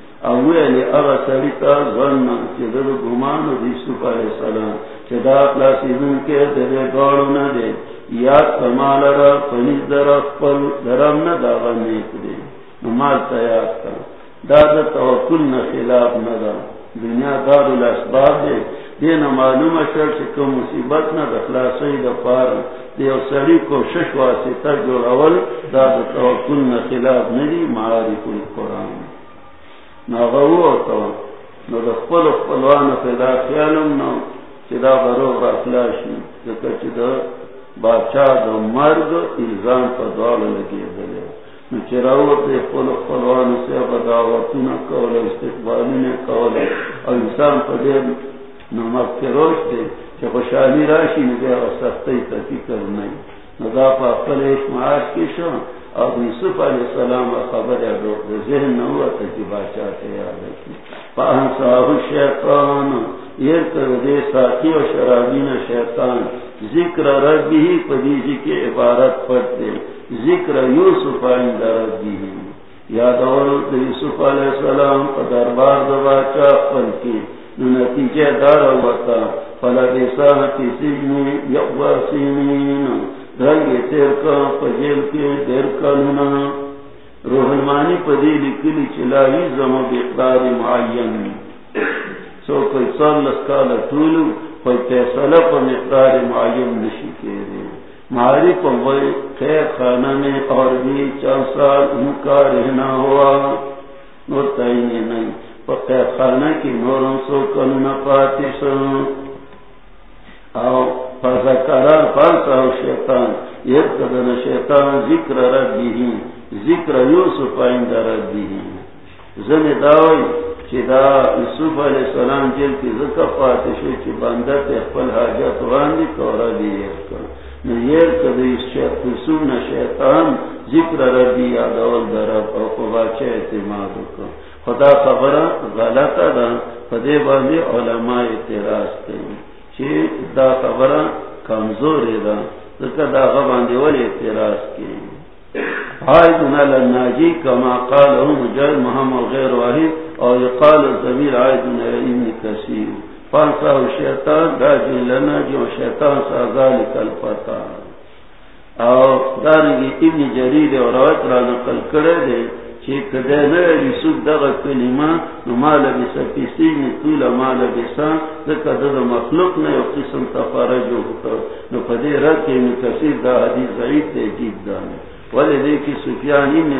Speaker 2: اولی اغا سلیتا چی در گمان علیہ السلام، چی دا دن کے در گاڑو یاد کمال را، پنیز در درم دے نمال تا یاد کن دا دا توکل ندا۔ دنیا دار الاسباب دے۔ دین معلوم شر مصیبت نا دخلا سید پارا دیو سڑی کوشش واسطہ جو اول دا دا توکل نا خلاف ندی معارف القرآن نا غوو نو دا خپل خپلوان پیدا خیالم نو چی دا برو چی دا دا الزام پا دوال لگی نو چی راوت دا خپل خپلوان سے کولا کولا او انسان پا دیر خوشحالی راشی نگے اور سختی پا اور یوسف علیہ السلام خبر ذہن نہ ہوا تھا کہ بادشاہ کے یاد رکھی پاہن صاحب شیطان، یہ کر دے ساتھی و شرابین شیطان، ذکر ربی ہی پدیجی کے عبارت پڑھ دے، ذکر یوسف عند ربی ہی۔ یاد اور یوسف علیہ السلام کا دربار دبا چاپ کی نتیجہ دار ہوتا فلا بیسا کسی میں یقوا سینین تیر کا، پجیل کے دیر کا لنا روحنمانی پدی لکلی چلاوی زم بیقدار معین۔ سو کوئی سال لسکال طولو، کوئی پیسلہ پا مقدار معین نشی کے دے ماری پا وی خیر خانہ میں اور بھی چار سال ان کا رہنا ہوا۔ نور تائینے نہیں پا خیر خانہ کی نوروں سو کنو پاتی سو او فذکرہ فالسا شیطان. شیطان ذکر ذکر یوسف عند زن چی دا یوسف علیہ السلام جل کی ذکر چی بندت اخفل حاجت واندی کورا نیر کدی یوسف شیطان ذکر ربی یادول درب او اعتماد خدا خبر غلط دا. فدے باندے علماء اعتراض کئی چی دا خبر کمزور دا. ذکر دا غباندے والی اعتراض کئی عائدنا لناجی کما قال مجال محمد غیر واحد اور قال الزمیر عائدنا ابن کثیر. فانسا شیطان، دا جن لنا جو شیطان سا ذالک الفتا اور دارنگی ابن جرید اور روایت را نقل کرے دے مال بسا مال بسا دا مخلوق نے قسم تفارجو ہوتا. نو پدے رد کے کثیر دا حدیث ضعیف دے دانے. ولی دے کی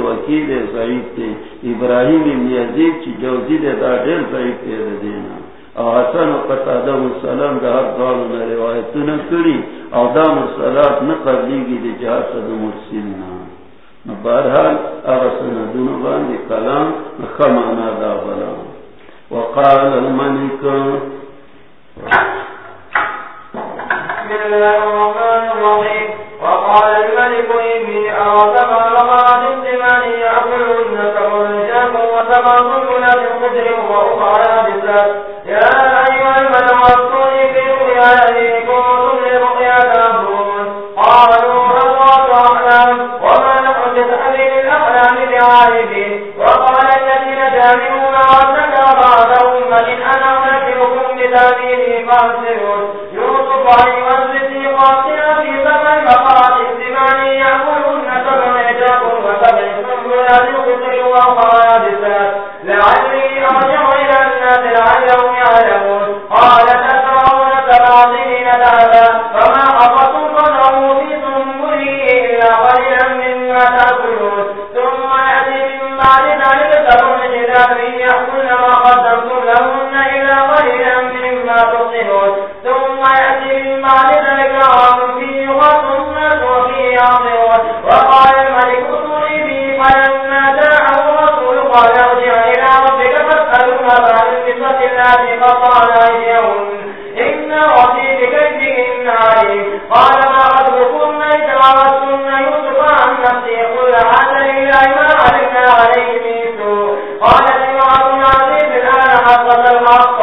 Speaker 2: وکیل ضعیف دے. ابراہیم ابن یزید چی جوزی دے دا دیر ضعیف دے دینا. او حسن و قطع السلام دا حق دارو نا روایتو نا کری. او دا مرسلات نقبلی گی دے جہاز دا مرسلنا. بہرحال ارسن دونوں کلام خمانا دا بلا وقال الملك بسم الله الرحمن الرحيم وقال الملك إني أعظم لغات الزمان يأكلهن سبع رجال وسبع سنبلات خضر وأخرى بالذات يا أيها الملك شداد يأكل ما قدمتم لهن إلا قليلا مما تحصنون ثم يأتي من بعد ذلك عام فيه وصنة وفيه عصر وقال الملك ائتوني به فلما جاءه الرسول قال ارجع إلى ربك فاسأله ما بال النسوة التي قطعن أيديهن إن ربي بكيدهن عليم. قال ما خطبكن إذ راوتن يوسف عن نفسه قل هذا لله ما علمنا عليه من سوء. قالت امرأة العزيز الآن حصل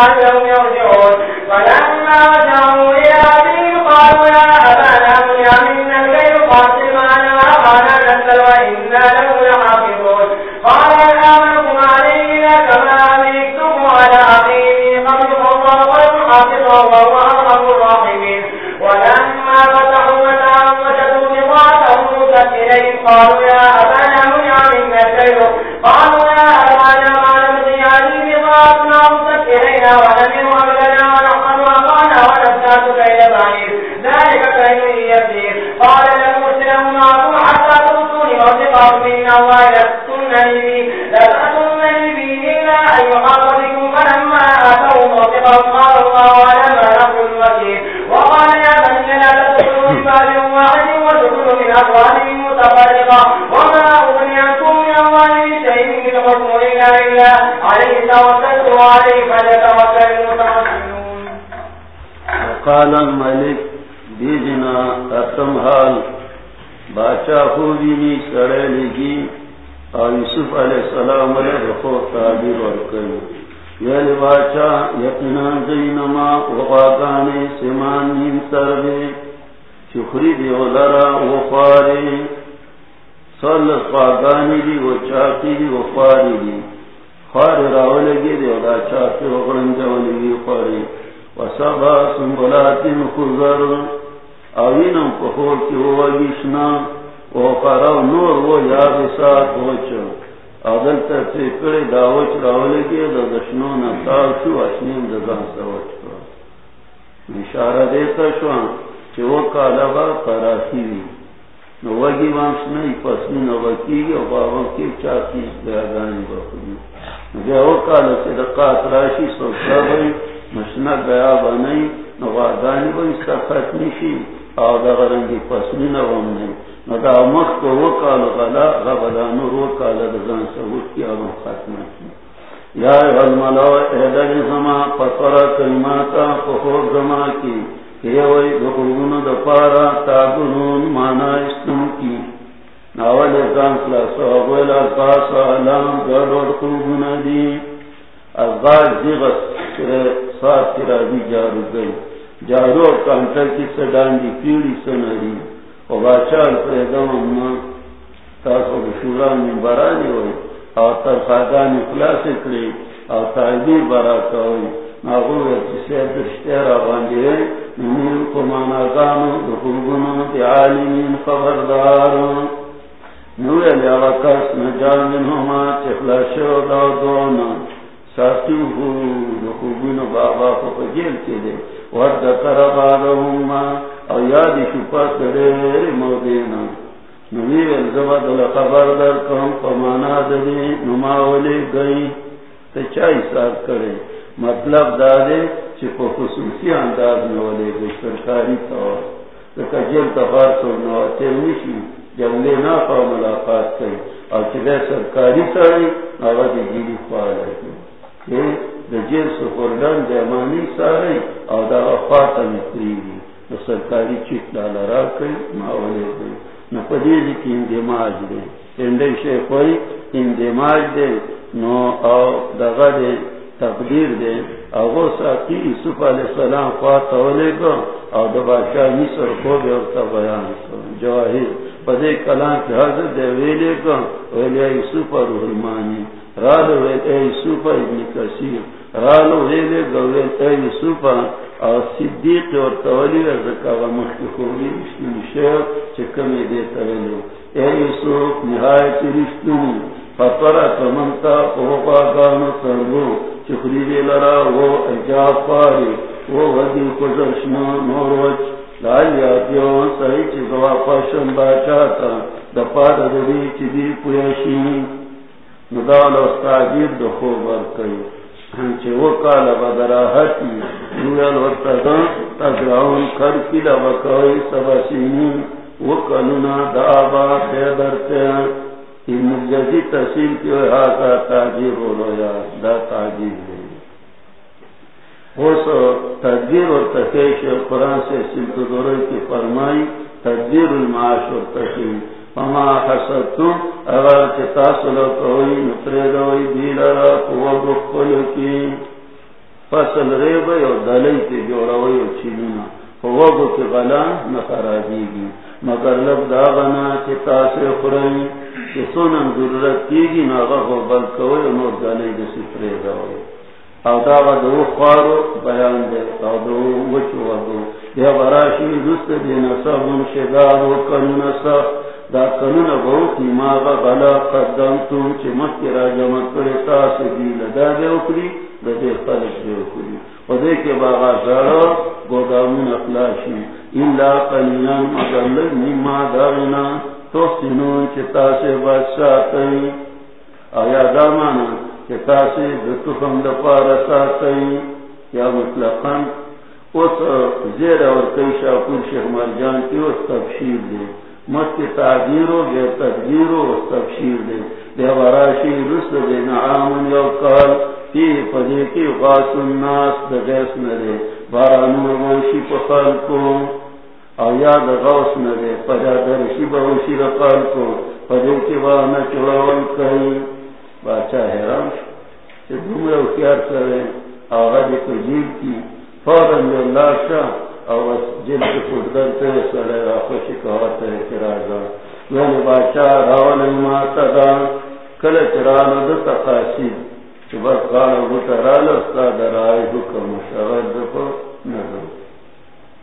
Speaker 1: قالوا مدت إلينا ونمر ونحن أخانا ونزداد كيل بعيد ذلك كيل يسير قال لمسلم معكم حتى تؤتوني موثقا منا ولستنني بي لتأتونني به إلا أن يحاط بكم فلما آتوا موثقا قال الله على ما الوكيل وقال يا بني لا تدخلوا من باب واحد وادخلوا من أبواب متفرقة وما أغني عنكم من الله من شيء من حكم إلا لله عليه توكلت وعليه فليتوكل المتوكلون
Speaker 2: الملك دیجنا اتم حال. بادشاہ خوبی نی سڑے لگی اور یوسف علیہ السلام علیہ رخو تعبیر ورکل یعنی بادشاہ، یقینا زینما وقاقانی سمان نیم سربے شکری دی ولرا وفاری صلت قاقانی دی و دی وفاری دی. خوار راولے گی خار راولگی دی ولا چاکی وقرنجولی خواری وسبا سنبلات خزر اوینم پخور کی ہوا گیشنا وہ قراو نور وہ یاد ساتھ وچ. اگل تر سے داوچ راولے کے دا دشنو نا تاو شو اشنیم دا زان سوچ کرو اشارہ دیتا شوان چی وہ کالبا قراسی وی نو وگی وانس نئی پسنی نو وکی گی و بابا کی چاکی بیادانی بخودی نو بیا وہ کالا سے دا قاتراشی سوچا بھئی مشنا گیا بنائی نوادانی با او دا غرنگی پسنی نوام نئی نو دا مخ کو غلا دزان سبوت کی کی یا پتورا کلماتا پخور کی۔ دقلون تابنون مانا استم کی۔ ناول ازان سلاسو اغویل دی سات جارو گئی جارو اور کانٹر کی پیڑی اور باچال پیغم اما تاسو برانی ہوئی اور خلاص کری اور تعبیر برا کوئی ناغوی جسے درشتیرا ہے نمیر گانو دخلگنو دی. عالمین خبردارو نوی علی آقاس نجال منہما چخلاشو داو دونا ساتھی بابا کو جیل کے دے ورد ود کر اور یاد شپا کرے مودینا نوی الزبد خبر در کم پمانا دے نما والے گئی تو چائی ساتھ کرے مطلب دادے چپ خصوصی انداز میں والے گئی سرکاری طور تو جیل تفار تو نواتے نشی جب لے نہ پاؤ ملاقات کری اور چلے سرکاری سڑی اور جیلی خواه لگی جیل سفردان دیمانی ساری او دا افاتا مکریدی نو سرکاری چیت لالا را کئی ماولی دی نو پدیدی کی اندماج دی اندی شیخوی اندماج دی نو او دغا دی تقدیر دی او غو ساکی یوسف علیہ السلام خواتا ولی گا او دا بادشاہ مصر خوب ارتا بیان کن۔ جواہر۔ پدی کلام کی حضرت دی ویلی گا ویلی یوسف روح المانی رالو ویل اے یوسفا ابن کثیر رالو ویل گویل اے یوسفا او صدیق اور تولی رزکا و مخی خوبی رشتنی شیخ چکمی دیتا ویلو اے یوسف نہایت رشتنی فطرہ کمنتا پوپا گانو تربو چخری دی لرا وہ اجاب پاری وہ غدی کزرشنا نوروچ لالی آتیو سہی چی گوا پاشن باچاتا چی دی پویشی ندال استاجیر دو بدراحتی نویل تزراؤن خیدرتے ہیں ان مجزی تحصیل کی تاجیر ہو یا دا تاجیر ہے وہ سو اور تخیش قرآن سے سلط دورے کی فرمائی، تدبیر المعاش اور تحصیل فما حسدتم اگر چتا سلو کوئی نترے دوئی دیلرا قوة بخل کی فصل ریب یو دلی تی جوڑوی یو چینونا فوگو کی غلا نخراجی گی۔ مگر لب داغنا چی تاسی خورئی چی سونم ضرورت کی گی، ناغا غبال کوئی نور دلی دسی پریداوی او داغا دو خوارو بیان دے. او دو وچو ودو. یا براشی دوست دینا سبون شدارو کنون سا دا کنون تون مکی را جمع کرے دے اکری دے خلق دے اکری. و دے کے باغا زارو گودامون اخلاشی مگر لگنی ما دارنا تو سنون چی تاسی بادشاہ تئی آیا دامانا چی تاسی دتخم دپارا ساتئی، یا مطلقاً، اس زیر اور کئی شاپور شیخ مرجان کی اس تفشیر دے۔ مت کے تعبیر و بے تدبیر و تفشیر دے۔ بے وراشی رسل دے نعام یو کال تی پدے کی غاس الناس دغیس ندے بارانو وشی پخال کو او یاد غوث ندے پدا درشی بہوشی رقال کو، پدے کی وانا چوڑاول کئی۔ باچا حیران سے دھومرے اختیار کرے آغا دے تجیب کی فوراً جو لاشا او جن کی فردر تے سڑے را خوشی کہاتے ہیں کہ راجا ویلی باچا راول ماتا دا کل چرانو دو تقاسید چبر قالو گتا رالا استاد رائی حکم مشغل دفو نظر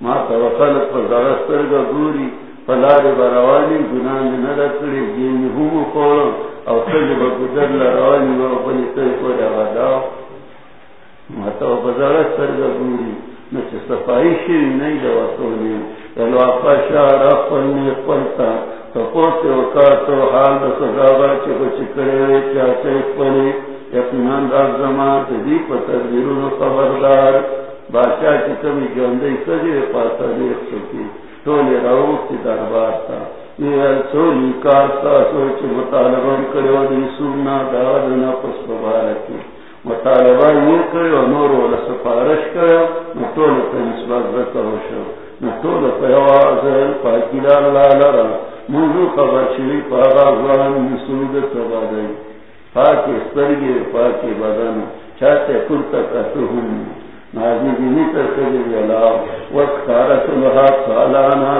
Speaker 2: ماتا وخلق پر زغستر گا گوری پلار بروانی گناہ ندکڑی جینی ہومو کولو او سجی با گدر لروانی و بلی تای کوئی آداو ماتا بزرگ گوری نچے صفائی شیری نہیں دوا سونی یلو آقا شارا پلنی پلتا تپوتے وکاتو حال دا سزاوا چے بچے کرے چاچے پلی یقینان دار زمان تدی پا تدبیرون خبردار۔ بادشاہ کی کمی جوندی سجے پاتا دیکھ سکی تولی روخ دربار تا۔ یہ سولی کار تا سوچ مطالبان کرے ودی سونا دادنا پس ببارکی مطالبہ یہ کرو نور والا سفارش کرو نطول تا نسبت ذکر شو۔ نطول تا یوازل پاکی لال لالرا موضوع خبر شوی پاگا زوان مسود تبادی پاکی استرگی پاکی بدن، چاہتے کرتا کتو ہم۔ نازی دینی ترکجی اللہ سالانا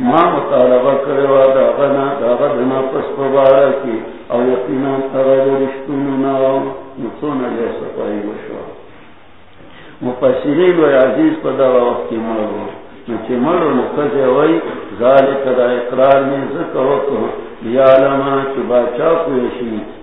Speaker 2: ما مطالبہ پس پبارا کی۔ او یقینا تغیر رشتوننا نسونا لے وشوا و عزیز پا وقت کی مرو نچے مرو نکجے وی ذالک دا اقرار میں ذکر وکو لیالما چی باچا پوشی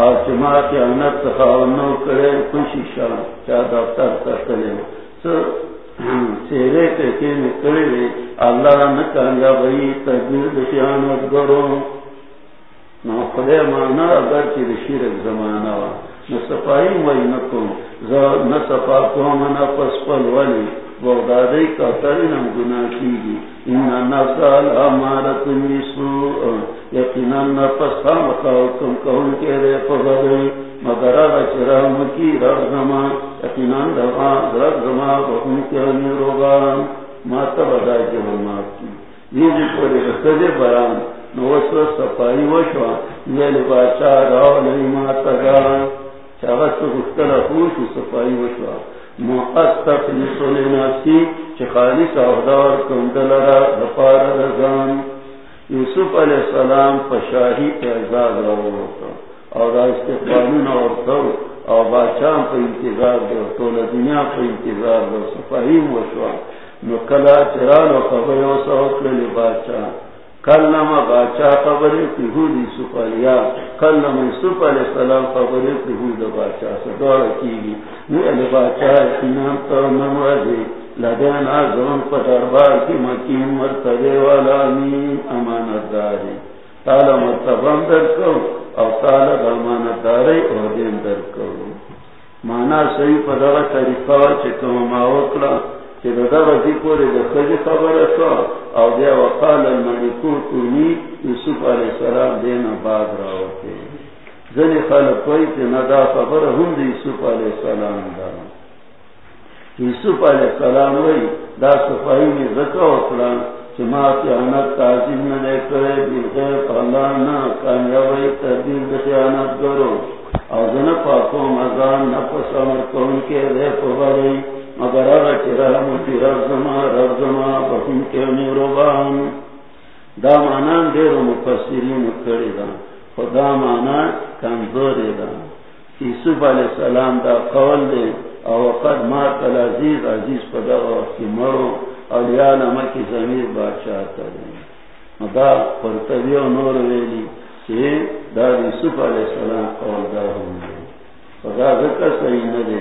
Speaker 2: او چی ما خیانت تخاون کرے کوشش شا چا دفتر تا کرے سر سیرے کے کینے کرے اللہ نکان یا بھئی، تدبیر دشیانت گرو نو خدای مانا، اگر چی رشیرک زمانا وا نصفائی وی نکو نصفا کو منا پس پل ولی بغدادی کا ترینم گناہ کی گی انہا نفسال امارت نیسو یقینا نفس خام خواہکم کون کے رے پغدی مگر آگا چرام کی رب زمان، یقینا دفا رب زمان بخون کے ہمی روگان ماتا بدائی کے ہمات کی یہ جی پوری رسد بران. نوسو صفائی وشوا یلی باچا راو لی ماتا گا چاگست گفتر صفائی وشوا چی خالص احدار دپار رزان یوسف علیہ السلام پشاہی اعزاز رو ہوتا اور استقبالون اور تو اور باچان پہ انتظار دو طول دنیا پہ انتظار دو، صفائی وشوا نکلا چران و خبر و سوک لی باچان کل باچا خبر کی ہود یوسف علیہ یوسف علیہ السلام خبر کی ہود باچا سے دور کی گی نی علی باچا اتنام تو نمازی لدین آزون پا دربار کی مکین مرتبے والا امین امانت داری تالا مرتبان در کرو او تالا امانت داری او دین در کرو مانا صحیح پا دغا طریقہ چکم ما وکلا چې دا د پورې د خځې او بیا وقال الملکو تونی یوسف علیه السلام دین بعد راوته ځنې خلک کوي چې نه دا خبره هم یوسف علیه السلام ده یوسف علیه السلام وای دا صفائی می زکا وکړه چې ما خیانت تعظیم نه کړې بغیر الله نه کامیابی تدبیر د خیانت ګرو او زنه پاکو مزان نفس امر کون کې دې په مگر هغه چې رحم دې رب زما رب زما، بخون کې مهربان دا معنا ډېر مفسرین کړی دا خدا معنا کمزورې ده یوسف علی السلام دا قول دی، او وقت ما کل عزیز عزیز په دا وخت کې مړو او یا نما کی زمیر بادشاہ کریں دا پرتوی نور ویلی چې دا یوسف علی السلام قول دا هم دی. خدا ذکر صحیح نه دی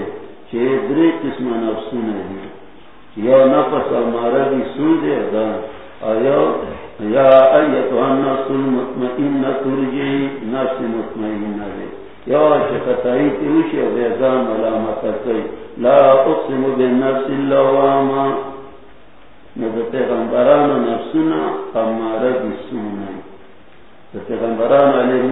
Speaker 2: چې درې قسمه نفسونه دي یو نفس اماره دي سود دا ایو یا ایتو النفس ترجی نفس مطمئنه دی یو چې کتای لا اقسم بالنفس اللوامه نو د پیغمبرانو نفسونه اماره دي سونه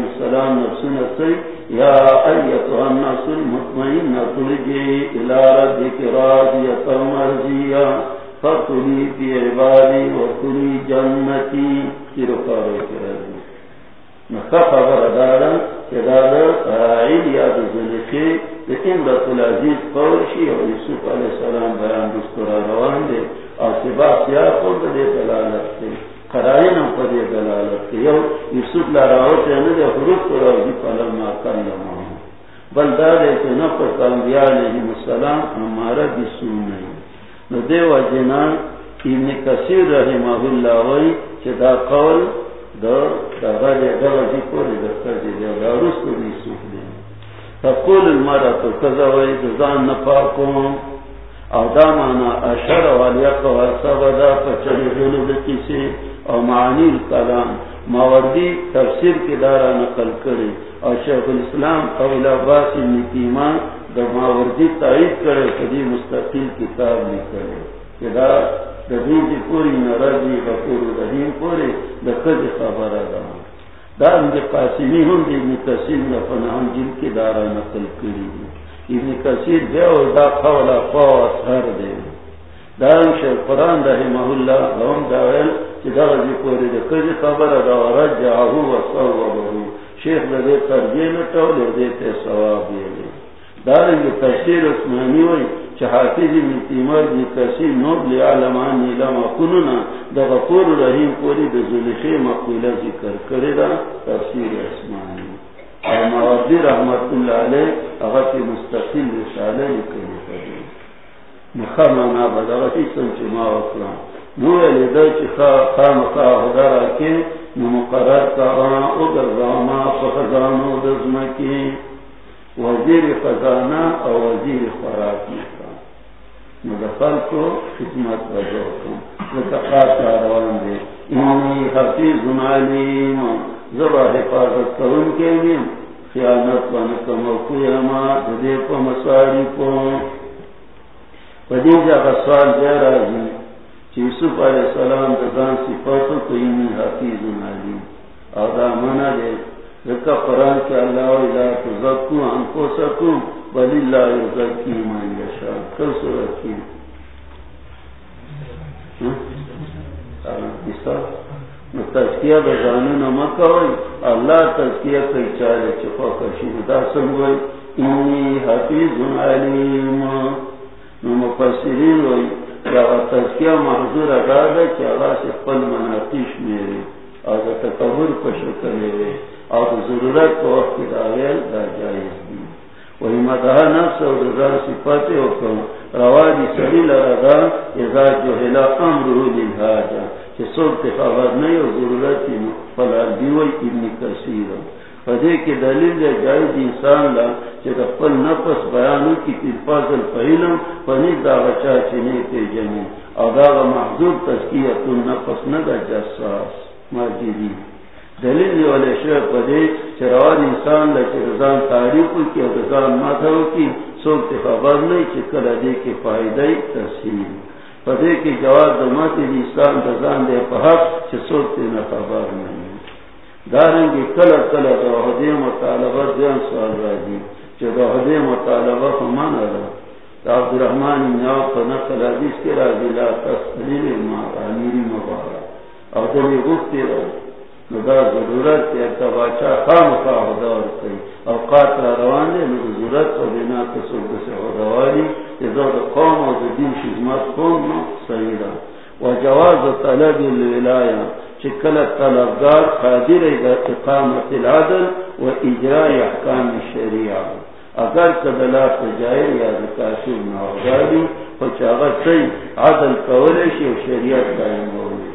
Speaker 2: السلام نفسونه سي یا ایتها النفس المطمئنه ترجي الى ربك راضيه مرضيه فقلی فی عبادی وقلی جنتی کی رکاوے کے رہی نخا خبر دارا کہ دادا یاد زلخی لیکن رسول العزیز قورشی اور یوسف علیہ السلام بیان دستورا روان دے اور سباق سیاہ خود دے دلالت دے قرائن پر دلالت یو یوسف حروف بل کہ انبیاء علیہ السلام ہمارا نہیں نو دیو جنا ابن کثیر رحمہ اللہ وی کہ دا قول دا دا دا کولی دا کردی دا دی سوک دی. تقول المرأة نپاکون او دا مانا اشار والیق و حساب دا پچلی غلو دا کسی او معانی الکلام ماوردی تفسیر کی دارا نقل کری او شیخ الاسلام قول عباس نتیمان ماوردی تائید کرے کدی مستقل کتاب نکلے کہ دا دبی دی پوری نرازی غفور رحیم پوری دا کد خبر ادا دا دا اندی قاسمی ہم دی ابن کثیر نفن ہم جن کی دارا نقل کری دی. ابن کثیر بے اور دا قولا قوة اصحر دے. دا انشاء قرآن رحمہ اللہ لهم داویل چی دا غزی پوری دا کد خبر دا ورجعہو و صوبہو شیخ دا دے ترجیح نتاو لے دیتے ثواب دیلے دارنگ تفسیر عثمانی وی چه حافظ ابن تیمار دی کسی نوب لی علمانی لما کنونا دا غفور رحیم پوری دا ذلخی مقوله ذکر کرده تفسیر عثمانی. اور موردی رحمت اللہ علیہ اغتی مستقل رساله لکنی کرده مخمانا بدغتی سنچ ما وکلان نو علی دا چه خام خواه دارا که نمقرر تا او در زاما فخزانو دزمکی۔ وزیر خزانہ اور وزیر خوراکی۔ مدخل کو خدمت بجو روان دے۔ انی حفیظ علیم زبا حفاظت کرن کے لیے خیانت ونکم و قیما دے پا مساری کو پدی جا سوال جا رازی جی، چی یوسف علیہ السلام دزان صفاتو کو انی حفیظ علیم اور دا منا دے ذکا قرآن کے اللہ اذا تزکو انفسکم ولی ہاں؟ ہاں، جی اللہ یشا کل کی بزانو اللہ کئی چپا کشی دا سنگوئی انی حفیظ علیم۔ یا محضور ادا کہ اللہ سے پل مناتیش میرے اور تکبر پشو اور ضرورت کو وقت دا وہی مدہ نفس اور رضا حکم سلیل رضا اذا کہ نہیں اور ضرورت دیوئی ابن کثیر. فدے کے دلیل دے جائز انسان لا کہ نفس بیانو کی تلفاظ الفعلم دا بچا چنے اور دا محضور تذکیت النفس جساس. ماجدی. دلیل دی والے شعر پدے چروان انسان لچے رضان تاریخ کی اور رضان ماتھو کی سوکت خبر نہیں چکر ادے کے فائدہ تحصیل پدے کی جواب دماتی دی انسان دزان دے پہاق چسوتے نہ خبر نہیں داریں گی کل کل دوہدے مطالبہ دیان سوال را دی راجی، جو دوہدے مطالبہ فمان رہا۔ عبد الرحمن نیاو پر نقل حدیث کے راجی، لا تسلیل امیری مبارا اور دلی گفتی رہا ندا ضرورت ہے کہ خام خواہ دور کئی اوقات را روان دے ندا ضرورت و بنا تصد سے خدوالی اذا قوم و دین خدمت قوم صحیح را و جواز طلب الولایا چکل طلبدار قادر اقامت العدل و اجراء احکام الشریعہ اگر کدلا تجائر یا ذکاشر نوغالی فچاغت سی عدل کولشی و شریعت قائم ہوئی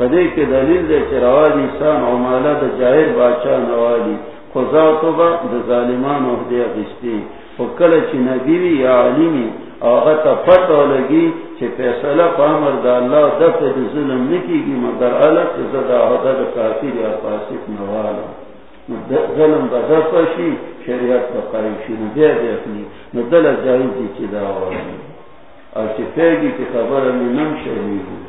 Speaker 2: پدے کے دلیل دے کہ چراواز انسان او مالا دا جاہر بادشاہ نوالی خزا تو با دا ظالمان اہدے اغسطی فکل چی نبیوی یا علیمی آغتا پتہ لگی چی پیسلہ پامر دا اللہ دفت دا ظلم نکی گی مگر علق چی زدہ اہدہ دا کافر یا پاسک نوالا ظلم دا دفت شی شریعت دا قائم شی ندے دے اپنی ندل جائز دی چی دا والی اور چی پیگی کی خبر میں نم شریع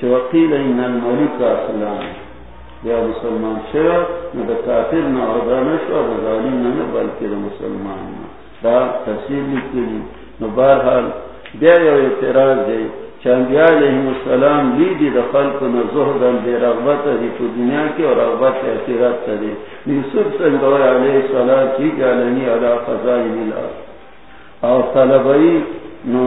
Speaker 2: چوکیل ان الملک کا سلام یا مسلمان شر نہ کافر نہ ادا نشو نہ ظالم نہ بلکہ مسلمان دا تفسیر لکھی نو بہرحال بیا یو اعتراض دے چاندیا علیہ السلام لی دی دخل کو نہ زہدن بے رغبت دی تو دنیا کی اور رغبت اعتراض کرے یوسف سنگوی علیہ السلام کی جالنی علی خزائن الارض. اور طلبئی نو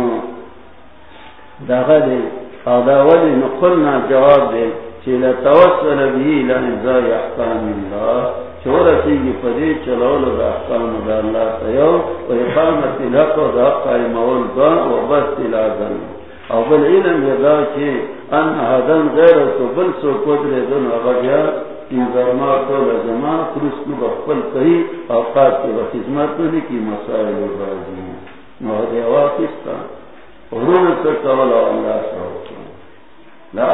Speaker 2: داغه او دا ولی نقلنا جواب دے چی لتوصل بھی لنزای احکام اللہ پدی چلولو دا احکام دا اللہ تیو و اقامت و دا قائم اول و الادن او بل علم یدا چی ان حدن غیر تو بل سو قدر دن ان لزما کرسنو بخفل اوقات کی مسائل بازی اللہ سو لا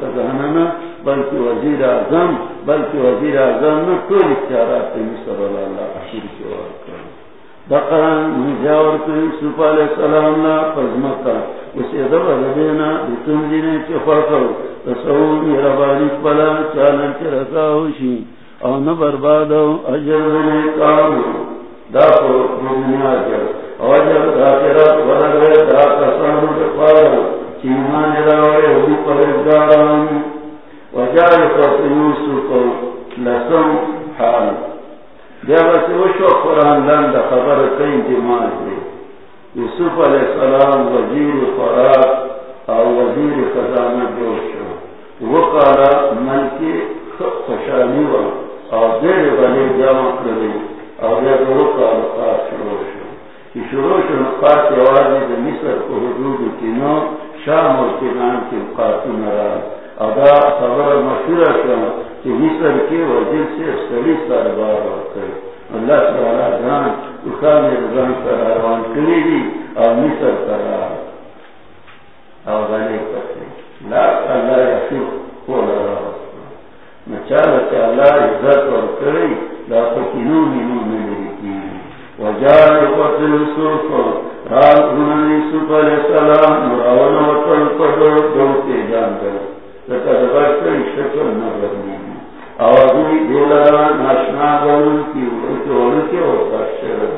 Speaker 2: خزاننا بلکہ وزیر اعظم، بلکہ وزیر اعظم نے کوئی اختیارات مصر اللہ عشیر کے وقت دقران مجاور کو یوسف علیہ السلام نا پزمتا اسے دبا دینا، بتن دینے چفا کرو رسول میرا باری پلا چالن کے رسا ہوشی۔ او نہ برباد ہو، اجر نے کام دا کو دنیا جر او اجر دا تیرا ورغے دا کسانو کے ایمان راوے ہوئی پرزگاران وجال قصر یوسف لسم حال۔ جب سے وشو قرآن لند خبر کئی دماغ دے۔ یوسف علیہ السلام وزیر خوراک اور وزیر خزانہ جوش وہ کارا من کی خوشحالی ہوا اور دیر بنے جمع کرے اور جب وہ کارا خاص شروع شروع شروع شروع خاص آواز مصر کو حدود کی نو شام اور کنان کی قاتل ناراض ادا خبر مشہور کہ مصر کے وزیر سے سلی کاروبار ہوتے اللہ تعالیٰ جان اخان رضان کا روان کری دی اور مصر کرا اور گانے کرتے لاکھ اللہ یقین کو لگا میں چاہ کہ اللہ عزت اور کری لاکھوں کی نو مینو میں میری کی وجال قتل سوف یوسف علیہ السلام وطن پڑھو جان لقد شکل نہ آوازی ناشنا گون کی کے اور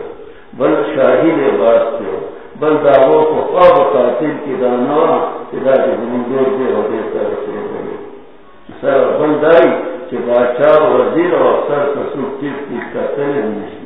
Speaker 2: بل شاہی لباس کے بل دعووں کو خواب قاتل کی دانوا کے کے ہوتے سر سے گئے سر کہ بادشاہ وزیر اور افسر کسو چیز کی نہیں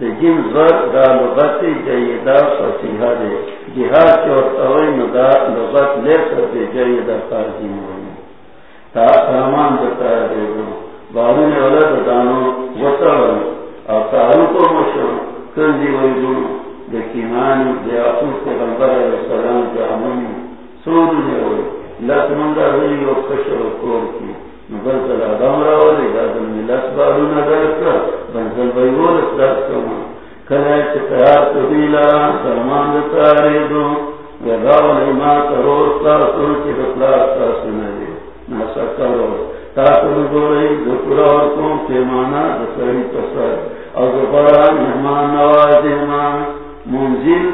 Speaker 2: جن زر دا لغت جیدہ فسیحہ دے جہاد چورتوئی ندا لغت لے سکتے جیدہ قاضی ہوئی تا سامان دتا دے دو بارون ولد دانو وطر او تارو کو مشو، کندی وی دو دکیمانی دے اپوس کے غنبر علیہ السلام جامنی۔ سود نے ہوئی لکمندہ ہوئی و کشر کور کی۔ بنزل آدم راولی دادل ملت بارو ندر کر بنزل بیول استاد کما کلی چکیار تبیلا سرمان دتاری دو. ویغاولی ما تروز تاسو چی بطلاق تاسو ندی ناسا کرو تا تاسو دوری دکرا ورکم پیمانا دسری پسر او دبرا مہمان نوازی ما. منزل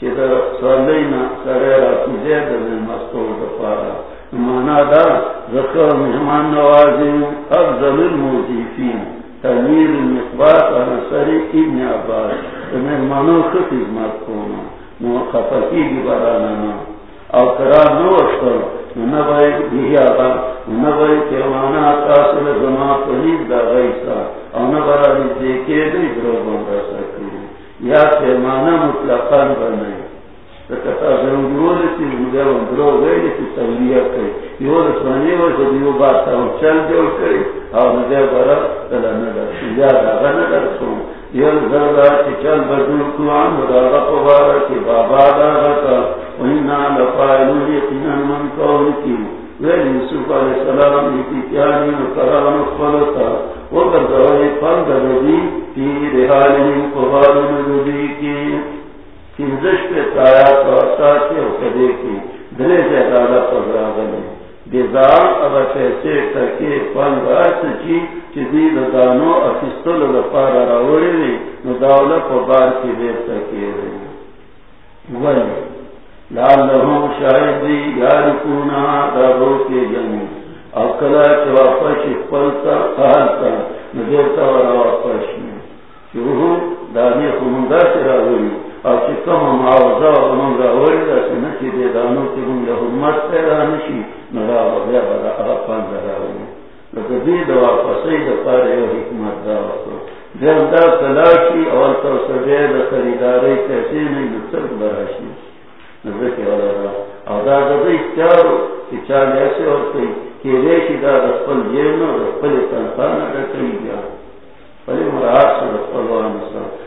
Speaker 2: چی در سالینا سرے را کزید دل مستور دفارا مانا دا، ذکر مہمان نوازی افضل الموزیفین تنیر المقبات انصری ابن عباس مہمانوں سے خدمت کونا نو خفقی کی برانا او کرام نو اشتر نبائی بھی آبا نبائی کیوانا تاثر زمان پلیز دا غیسا او نبائی دیکھے دی برو بندہ سکتی یا پیمانا مطلقان بنائی چل جو کئی اور مجھے برا تلا ندر یا داغا ندر سون یو زرگا چی چل بدل کوان مداغا پوارا کی بابا داغا تا وینا لفائلو یقینا من کون کی ویل یوسف علیہ السلام یکی کیانی و کران خلطا وقت دوائی پند رضی فی رحالی قبال نردی کی کنزش پہ تایا تو اساسی و کی دلے جہدالا پدرا گلے بیزار اگر پیسے تکی پن راس چی چی دانو افستل لپارا راوڑی وی نداولا پا بار کی دیر تکی رہی ولی، لعلہم شاید دی یارکونا دارو کے جنی۔ اکلا چوا پش پلتا قہلتا ندیرتا ورا پش چوہو دانی خمندہ سے راوڑی۔ اور کم معاوضہ دا دے دانو کی پیدا نشی نرا بدا آفان لکہ دی دوا پسی دا پارے و حکمت دا وقتو جب دا تلاشی اور تو دا خریداری کیسی نہیں نصر براشی۔ والا را۔ اور دا دا دا اختیارو کہ چال ایسے ہوتے کہ ریشی دا رسپل رسپل تنخانا دا کئی گیا پلی سے رسپل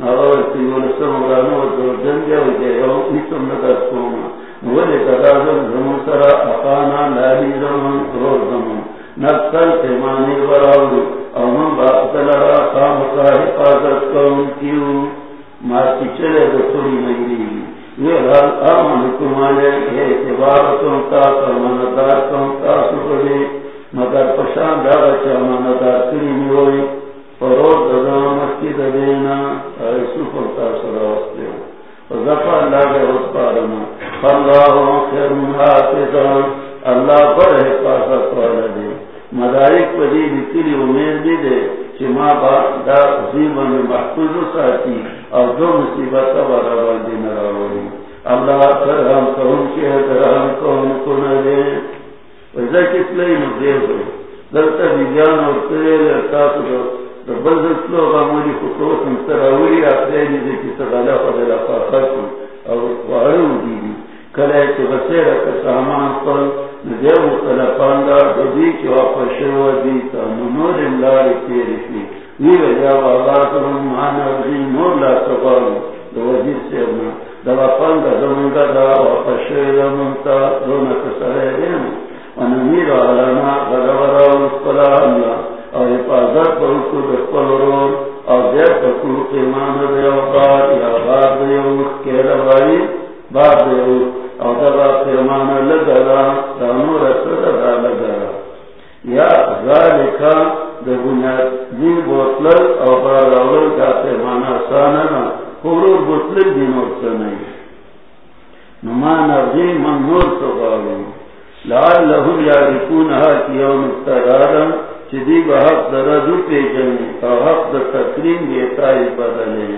Speaker 2: اور سرا اقانا روز نقصل براؤ کا حفاظت چلے یہ حال مگر پشان کری فروض دادا مسجد دینا ایسو فرطا سرا وزفا اللہ کے وسپارنا فاللہ خیر محافظا اللہ پر حفاظت والا دے. مدارک پدی بکلی امید دی دے چی ما با دا زیبا محفوظ ساتی اور دو مصیبت برابر دی نراوری اللہ پر ہم کون کے درہم کون کن دے. ویسا کس لئی ہوئے. دلتا بیجان اور تیرے ارتاس دو بلدتلو غامولی خطوط انتراولی اپنی دی کی سغالا خدر افاقاتو او وعلو دیدی کلای چه بسیر اکا سامان قل ندیو مختلفان دا دبی چه واپشو دیتا نمور املار تیرشی ویو یا بابا کرن مانا وزین نور لا تغالو دو وزیر سیرنا دوا پند زمنگا دا واپس شیر منتا دونا کسرے دین ونمیر علنا غدورا وسپلا اللہ او حفاظت پر اسکو دخپل رول او دیر پکو قیمان دیو بار یا بار دیو کیر بائی بار دیو او دبا قیمان لگرا دانو رسد دا لگرا یا ذالکا دا بنیاد، دین بوتلل او بار اول کا قیمان آساننا قرور بوتلل دین ارسنائی نمان ارجی من نور تو غالو لعلهم یارکونها کی یوم افترارا چدی بحق در رضو پی جنی تا حق در تکریم بیتائی بدلے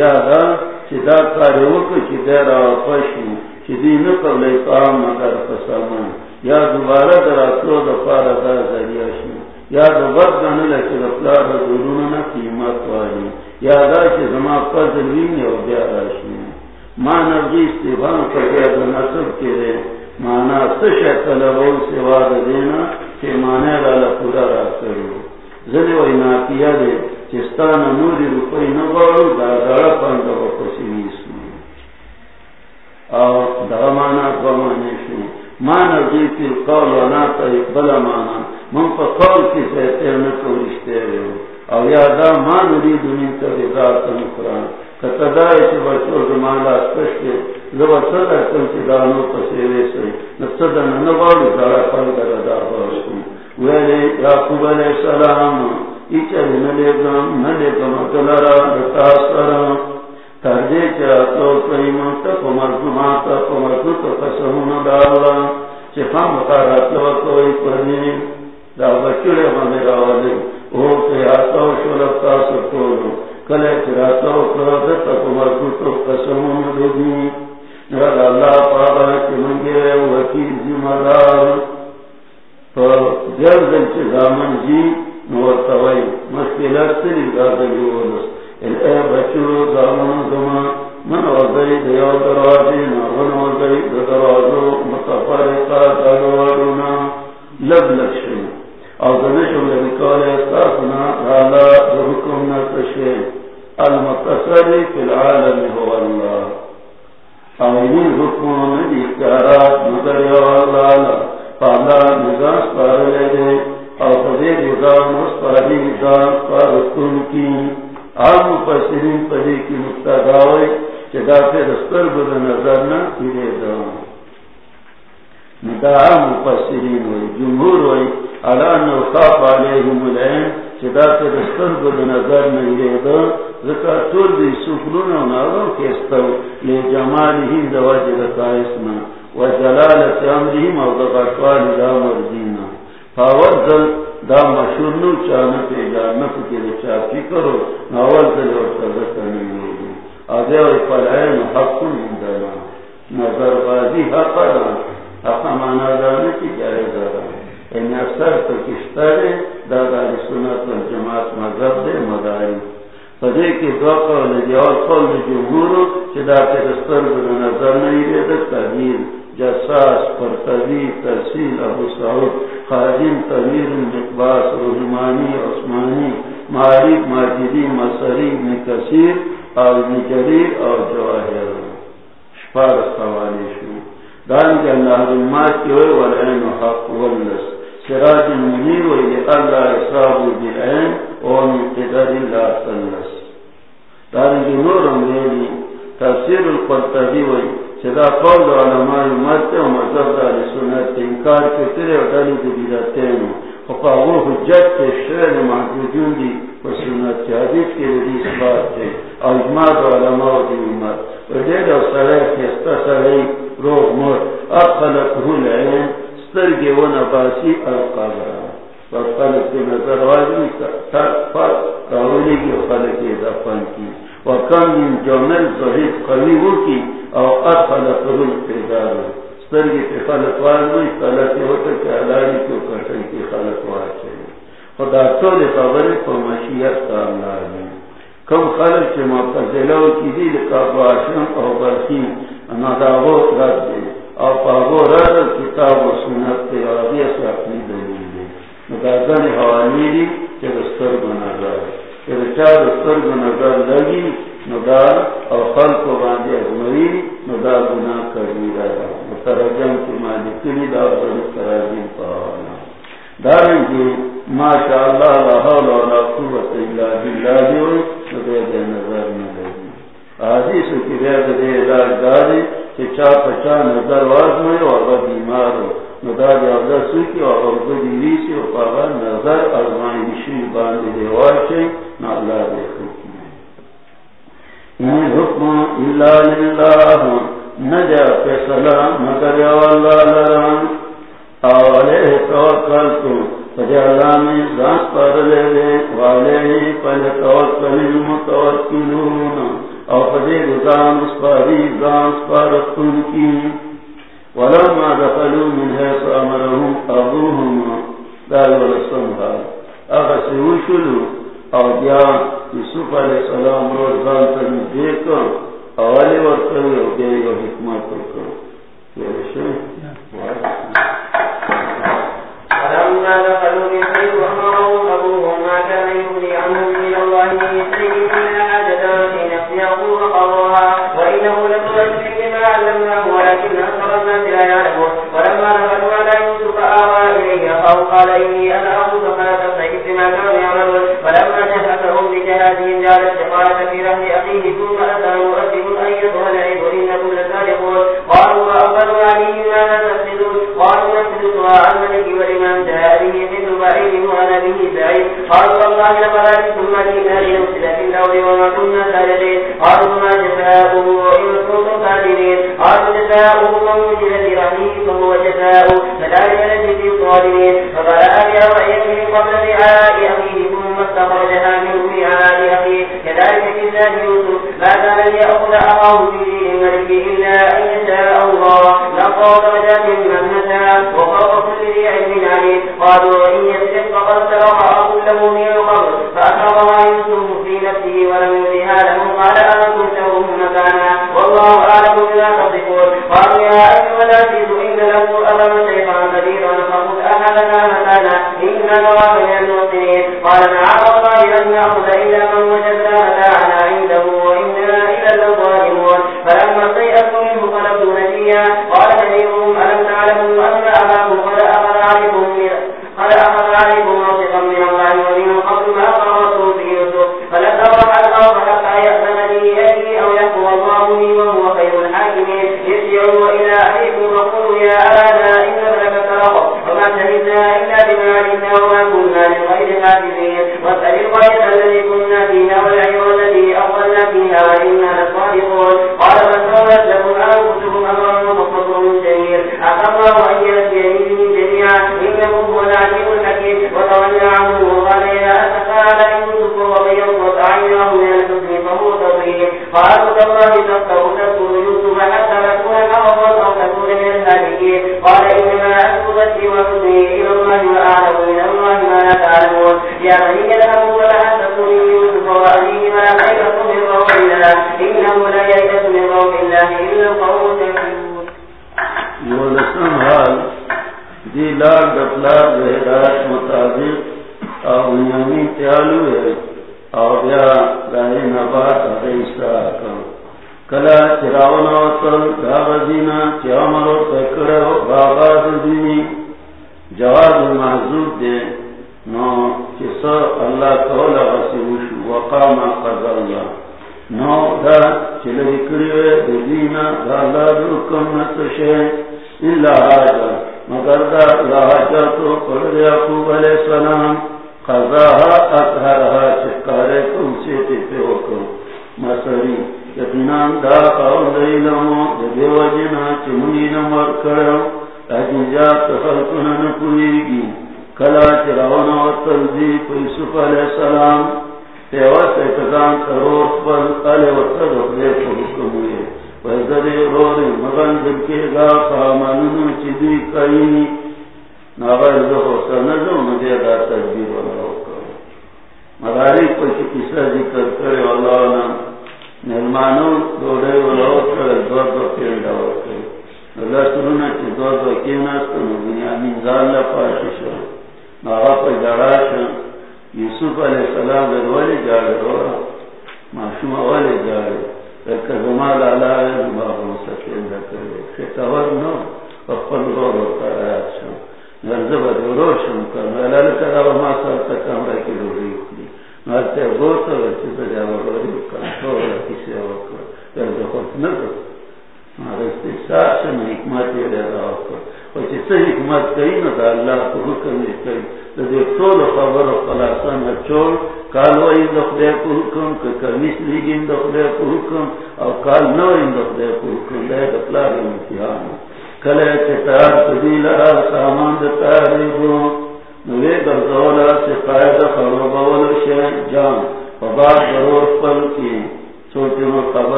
Speaker 2: یادا چدا کاریوکو چی دیر آفشو چدی نقل لیتام مگر قسمان یا دوبارہ در اطلو دفار دا ذریعشو یا دو بد گنل چی رفلار دورون قیمت والی. یادا چی زما فضل وین او بیاراشو ما نرجی استفان کبیا دو نصب کرے. مانا سشکل وہ سوا دینا کہ مانے والا پورا را کرو زدی وی ناکیا دے چستان نوری روپی نبارو دا زڑا پند و پسیویسو اور دا مانا بمانے شو۔ مانا جیتی القول و ناتا اقبل مانا من پا قول کی سیتے نکو رشتے رہو او یادا ما نرید من تبدا تنفران کتدائی چی بچو زمالا سپشتے زبا صدا کن چی دانو پسیوے سی نصدا ننبالی دارا پندر دا باشکن ویلی یاقوب علیہ السلام ایچاری قسمون کوئی پرنی. دا ہمیں او شلفتا سکولو کلے تو قسمون اللہ وکیل ذمہ دار تو جلد دامن جی مشکلات یعنی اے دامن زمان، من دیو ناغن دروازو دروازونا لب لکشن۔ او دنشو لبکال المتصری فی العالم هو اللہ۔ حکم اختیارات اللہ۔ فالا نظام سپارلے دے نظام نظام کی عام مفسرین کی چدا نظر نا پیرے دوام ندعا مفسرین ہوئی جمہور ہوئی علا نوخاف علیہم العین چدا نظر دو ذکر طول دی و نارو کیستو دواجد و جلالت امرہم او دقاتوال دا مردینا فاول دا مشہور نو چانا پہ کے لیے کرو ناول اور صدق نگرے آدھے اور پلائن حق اندنا نظر بازی حق حق مانا دانے کی جائے دارا ان اثر تو کشتارے دادا سنت والجماعت مذہب دے مداری فدے کی دعا قول دیوال قول دی چدا دستر نظر نہیں رہے دا تغییر. جساس پر پرتوی ترسیل، ابو سعود خاجین تغییر مقباس، رحمانی، عثمانی معریف ماجدی، مصری، ابن کثیر اور ابن اور جواہر. شپار سوالی شو دان کے اللہ علمات کی ہوئے والعین حق والنس. سراج منیر و اللہ اصاب بالعین و من قدر اللہ دان کی نور امیلی تفسیر القرطبی ہوئی. چدا قول دو علماء مرتے و مذہب دار سنت انکار کے ترے و دلی دی بیدتین فقاہو حجت کے شعر محجوجون دی و سنت کے حدیث کے لیے اس بات تے اور اجماع علماء دی امت و دید و سرائی کستا سرائی روح مر اخلقه العین سترگی و نباسی القبر وخلق کی نظر واجی فر راولی کی خلق دفن کی وکم من جمل ضعیف قوی ہو کی او اخلقه القدار سترگی کی خلق واجی خلق ہوتا کہ علالی کو کٹن کی خلق واجی خدا طول خبر کو مشیت کا اللہ ہے کم خلق چه معتزلو کی دی لکا باشن او برخی انا داغو رد دی او پاگو رد کتاب و سنت تی آدی اسی اپنی دلیل دی مدازن حوالی دی چه دستر گو نظر یعنی چه دستر نظر لگی ندا اور خل کو باندھے ازمری ندا گنا کری رہا کی دا داریں گے ماشاء اللہ لا حول ولا قوت الا بالله نبی دے نظر نہ لگی۔ حدیث کی بیعت دے علاج داری چا پچا نظر واز میں اور وہ بیمار ہو۔ ندا دے سوکی اور عبدہ دیوی سے اور پاگا نظر ازمائشی باندھے دے واچے نہ اللہ دے خود حکم اللہ للہ۔ نجا فیصلہ مگر واللہ لران۔ آوالے توکل تو فجعلہ میں ذات پر لے لے۔ والے ہی پل توکل المتوکلون او فجے گزان اس پاری ذات پر اتن کی۔ ولما دخلوا من حيث امرهم ابوهم قالوا لسمها اغسلوا شلوا او بیا یوسف علیہ السلام روز ځان ته دې کو اواله ورته یو دې یو حکمت وکړو
Speaker 3: فلما دخلوا بجهازهم جعل السقاية في رهن أخيه، ثم أتى مؤذن أيتها العيب إنكم لسارقون قالوا وأقبلوا عليهم ماذا تفسدون قالوا نفسد سواء الملك ولمن. جاء به مثل بعيد وأنا به سعيد. قالوا والله لقد علمتم ما جئنا لنفسد في الأرض وما كنا سارقين قالوا ما جزاؤه إن كنتم كاذبين قالوا جزاؤه من وجد في رهنه فهو جزاؤه. كذلك نجزي الظالمين فقال أبي أرأيت من قبل رعاء أخيه، ثم استخرجها من رعاء أخيه كذلك يوسف ما كان ليأخذ أخاه في دين الملك إلا أن يشاء الله. نقى درجات من نشاء وفوق كل ذي علم عليم قالوا إن يسرق فقد سرق أخ له من قبل فأسرها يوسف في نفسه ولم يبدها له قال أنتم شر مكانا. والله أعلم بما تصفون. قالوا يا أيها العزيز، إن له أبا شيخا كبيرا فخذ أحدنا مكانا. إنا نراك من المحسنين قال معاذ الله أن نأخذ إلا من وجدنا خلقوا قال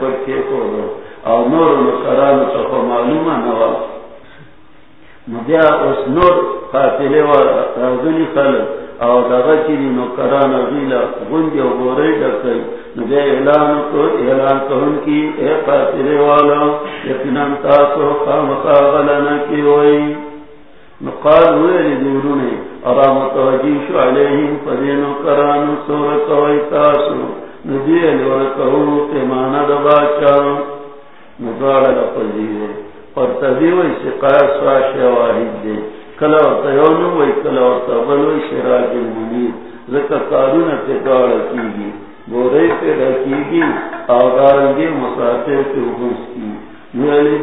Speaker 2: تا پارے پد او نور نو کرانو تا معلومہ نوا نو بیا اس نور قاتلے والا راغلی خلق او دغه چې نو کران غیلا غوندي او ګورې ډکې نو به اعلان کو اعلان کوم کی اے فاتره والا یقینا تاسو خامخا غلنا کی وای نو قال ویل دیورونه ارام توجی شو فدینو کران ورکو کلا وی، کلا شراج ذکر کارون کی گی بورے پہ رکھی گی آگارنگی مسافر کے کی. نویلی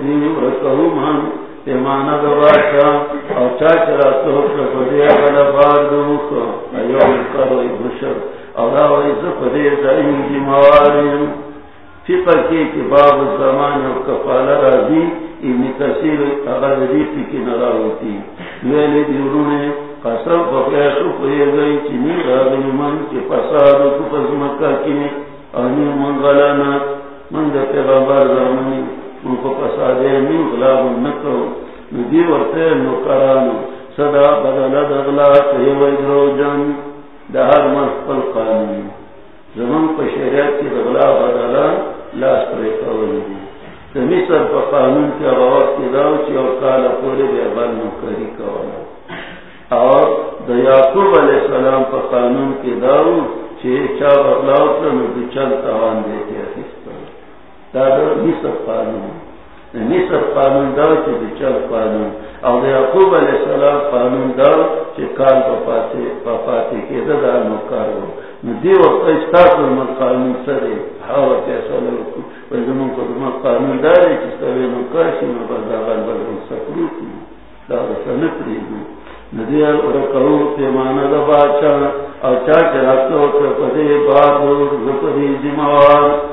Speaker 2: پیمانا دواشا او چاچرا توک فدیا کلا بار دوک ایوم کروی بشر او راوی زفدی زائن جی موارین فقہ کی کہ باب زمان و کفالہ راضی، ابن کثیر اگر ریتی کی نرا ہوتی۔ ویلی دیورو نے قسم بقیاسو پہے گئی چنی راغی من کے پساد کو پس مکہ کی۔ آنی من غلانا من دا پیغمبر زمانی۔ من کو پسادے من غلاب نکو ندی ورتے صدا بدل دغلا دہر مستل قانون. زمان پا شریعت کی دغلا لاس پر دی. پا قانون کی آواز داو چی اور کالا پوری بے بل اور دا یعقوب علیہ السلام پا قانون کی داو چی چا بغلاو ترنو دو چل تاوان دیتی دا دا قانون قانون چی چل قانون اور دا یعقوب علیہ السلام قانون داو چی کال پا پاتی کی دا دا مکارو ندی وقت من قانون سرے حاوة فیصلہ رکو وزمان قدمان قانون داری چستوی نکاشی مبرداغان بلغن سکروکی داغا سنپریدو ندی رکو پیمانا دا باچا او چاچ رکو پدے بادو رکدی زموار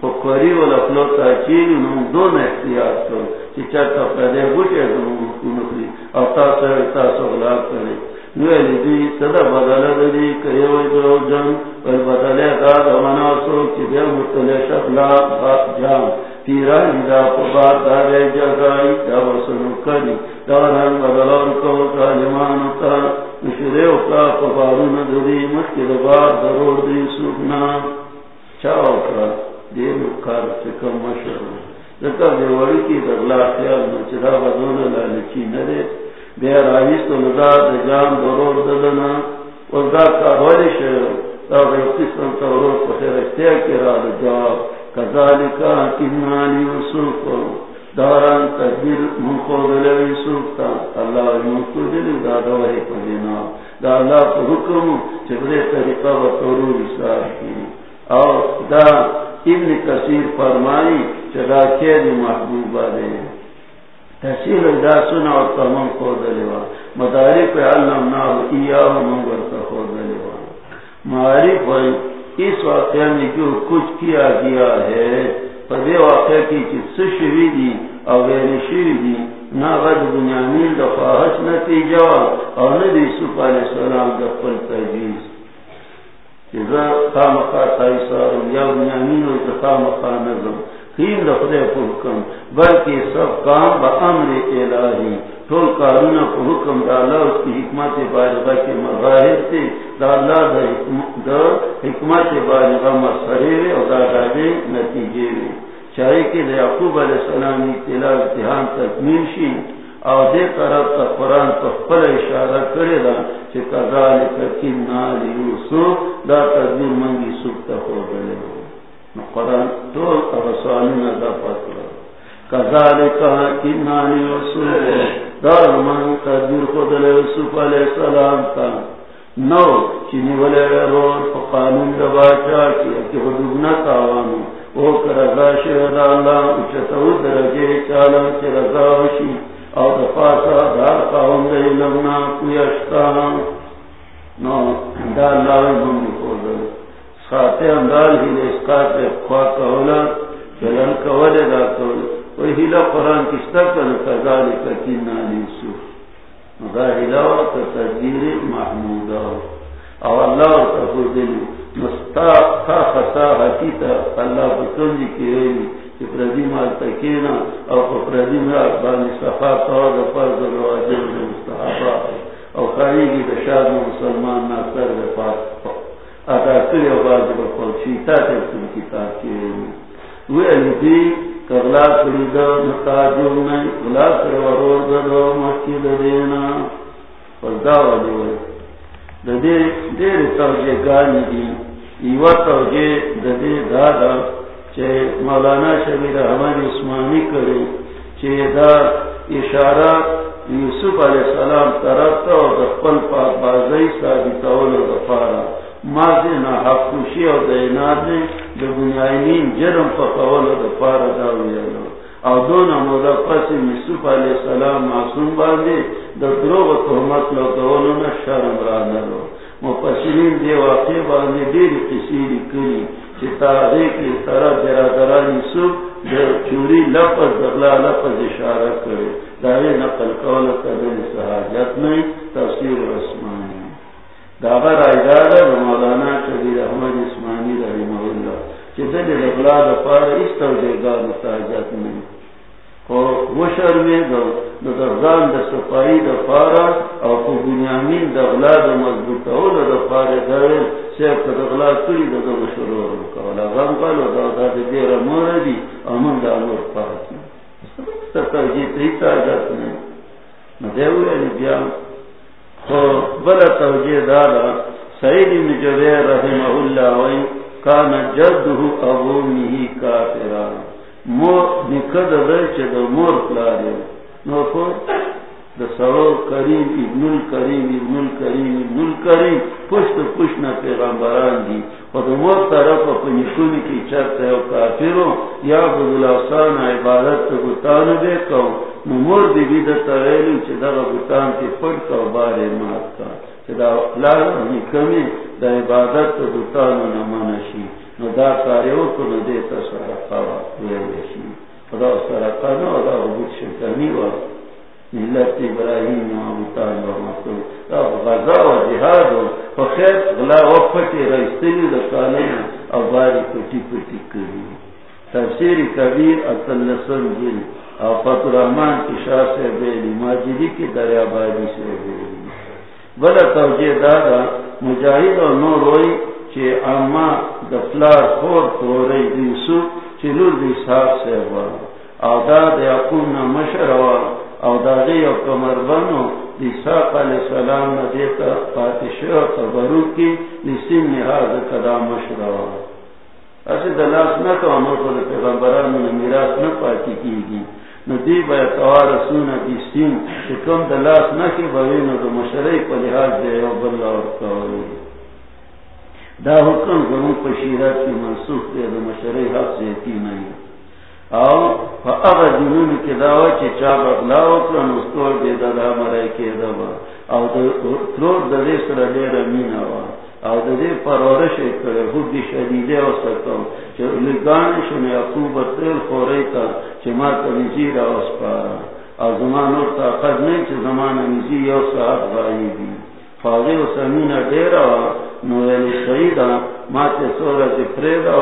Speaker 2: خو کوری والا اخلو تا انہوں دون احتیاط کرو چی چرتا پیدے بوٹی از انہوں کنخلی او تاسو تاسو غلاب کرے۔ نویلی دی، صدا بدل دی کریوی دو جن ول بدلے دا دمانا دمناسو چی دے مطلع شبلا جان تیران دا پبار دارے جگائی دا بسنو کری داران بدلان کو ظالمانو تا نشریو کا پبارون دری مشکی دبار درور دی سوکنا۔ چاو کرا۔ دیلو کار چکم مشر ذکر دیواری کی دغلا خیال نچدا بدون لالچی ندے بے راہیستو لدا دجان درور ددنا۔ وزدا کارولی شیر دا بے قسم تورور پخیر اختیار کرا جواب۔ کذالکا کننا لیوسف داران تدبیر منخوض لیوسف تا۔ اللہ منخوض لیو دا دوہی پدینا۔ دا اللہ کو حکم، چبرے طریقہ و طورو رسال کی اور دا ابن کثیر فرمائی چدا کید محبوبہ دے تحصیل دا سنا اور تمام خود لیوا مدارک علمناہ ایاہ منگر خود لیوا معارف ہوئی اس واقعہ میں جو کچھ کیا گیا ہے پدے واقعہ کی چیز شوی دی اور غیر شوی دی، نہ غد بنیامین دا خواہش نتیجہ اور نہ دی یوسف علیہ السلام دا پل تجیز چیزا خامقا تائیسار یا بنیامین یعنی و نظم. خیم بلکہ سب کام با امر الہی. ٹول کارونا کو حکم ڈالا اس کی حکمت بالغہ کے مظاہر سے ڈالا دا حکمت بالغہ مسئلے اور دادا نتیجے میں. چاہے کہ یعقوب علیہ السلام اطلاع امتحان تکمیل شی. اور دے طرف تا قرآن تو پل اشارہ کرے دا کہ کذالک کننا لیوسف دا تدبیر منگی سکتا ہو گلے ہو قرآن تو رسولنا دا پتلا کذالک کننا لیوسف دار من تدبیر خود علیہ یوسف علیہ السلام کا نو چینی والے رول فقانون دا باچا کیا کہ حدود نہ تاوانو. او کرزا شہد اللہ اچتو درجے چالا چی رضا وشی او دفاسا دار قاوم دا علمنا کویشتا نو دا اللہ من خود ساتے اندال ہی لسکات خواہ کولا جلن کولے دا کولا ہلا قرآن کستا کن کذالی کتین نالی سوف مگا ہلا و تدیر محمود او اللہ و تفضل مستا خا خسا حقیتا اللہ بکنجی کی ریلی کہ پردی مال تکینا او پردی مال بانی صفا قواد فرض الواجب مستحبا. او خاری کی دشاد مسلمان ناصر وفاق اتا کلی و واجب قلشیتا تکتن کتاب کی ریلی وہ علی دی کغلا کری دا متاجو نئی غلا کر ورور دا دا مکی دا دینا. فزدا والی وی. دا دی، دیر توجہ گانی دی. ایوا توجہ دا دی دادا مولانا شبیر احمد عثمانی کرے چے دا اشارہ یوسف علیہ السلام طرف تا و دا پاک بازی ثابتا ولو دا پارا ماضی نا حق خوشی و دینات نے دا بنیائنین جرم فقول دا پار داوی اللہ او دون مودا پس یوسف علیہ السلام معصوم باندے دا دروغ تحمت لو دولو نا شرم رانا لو مپسرین دے واقع باندے دیر قصیری کری چی تاغیق طرح برادران یوسف چوری لفظ دغلا لفظ اشارہ کرے۔ دارے نقل قول قدر سہاجت نہیں، تفسیر عثمانی داغر آئیدادا مولانا شبیر احمد عثمانی رحمہ اللہ چیزن لگلا دفار اس توجہ گا متاجت میں وہ شرمی دو دو درزان دا سپائی دفارا او کو بنیامین دغلا دا مضبوط او دا دفار دوئل سیب کا دغلا کری دا دو شرور مکولا غم قلو دا دا دا دیر موردی امن دا نور امور پاکی توجہ تیتا جات میں مدیوی علی بیان بل توجہ دادا سعید بن جبیر رحمہ اللہ وی کان جدہ ابومی کافرا. مور نکد رچ د مور پلارے نو کو د سرو کریم، ابن الکریم ابن الکریم ابن الکریم. پشت پشت نہ پیغمبران دی. اور د مور طرف اپنی کونی کی چرتے او کافرو یا بدلاسان عبادت بتان دے کو مور دی بی د تریلی چې دا بوتان کې پټ کا بارے مات کا چې دا لار نه کمی د عبادت د بوتان نه منشي نو دا کاریو کو نه دې تاسو راځه ویل خدا سره کنه دا وبوت شي و ملت ابراهیم نو بوتان نو ماتو دا غزا او جهاد او خیر، غلا او پټي راستلی د کانه او باري پټي پټي کړی تفسیر کبیر اصل جن اور فتح الرحمان کی سے بیلی ماجدی کی دریا بازی سے بیلی بلا توجہ دادا مجاہد اور نو روئی چے اما دفلار خور تو رئی دیسو چلور دی صاحب سے او داد یقون مشر ہوا او دادی او کمر بنو دی ساق علیہ السلام نا دیتا پاتشو اور تبرو کی نسیم نحاظ کدا مشر ہوا ایسے دلاس نہ تو ہمیں پیغمبران میں میراث نہ کی گی ندی بے توار سونا کی سین کہ دلاس نہ کی بھوی نہ تو مشرعی پر لحاظ دے او بلا اور دا حکم گروں پشیرات کی منسوخ دے دا مشرعی حق سے کی نہیں او فاغا جنون کی دعوی چی چاپ اغلاو کرن استور دے دا دا مرائی کے دبا او دا تلور دا دے سر دے رمین آوا او د دې پرورش کړه خو دې شدیده او سکو چې لګان شنه یعقوب تل خورې تا چې ما ته نزیر او سپارا او زمانو ته قد نه چې زمانه نزی یو ساعت غایي دي فاضل سمینه ډیر نو یې سیدا ماتے سورا چی پریدا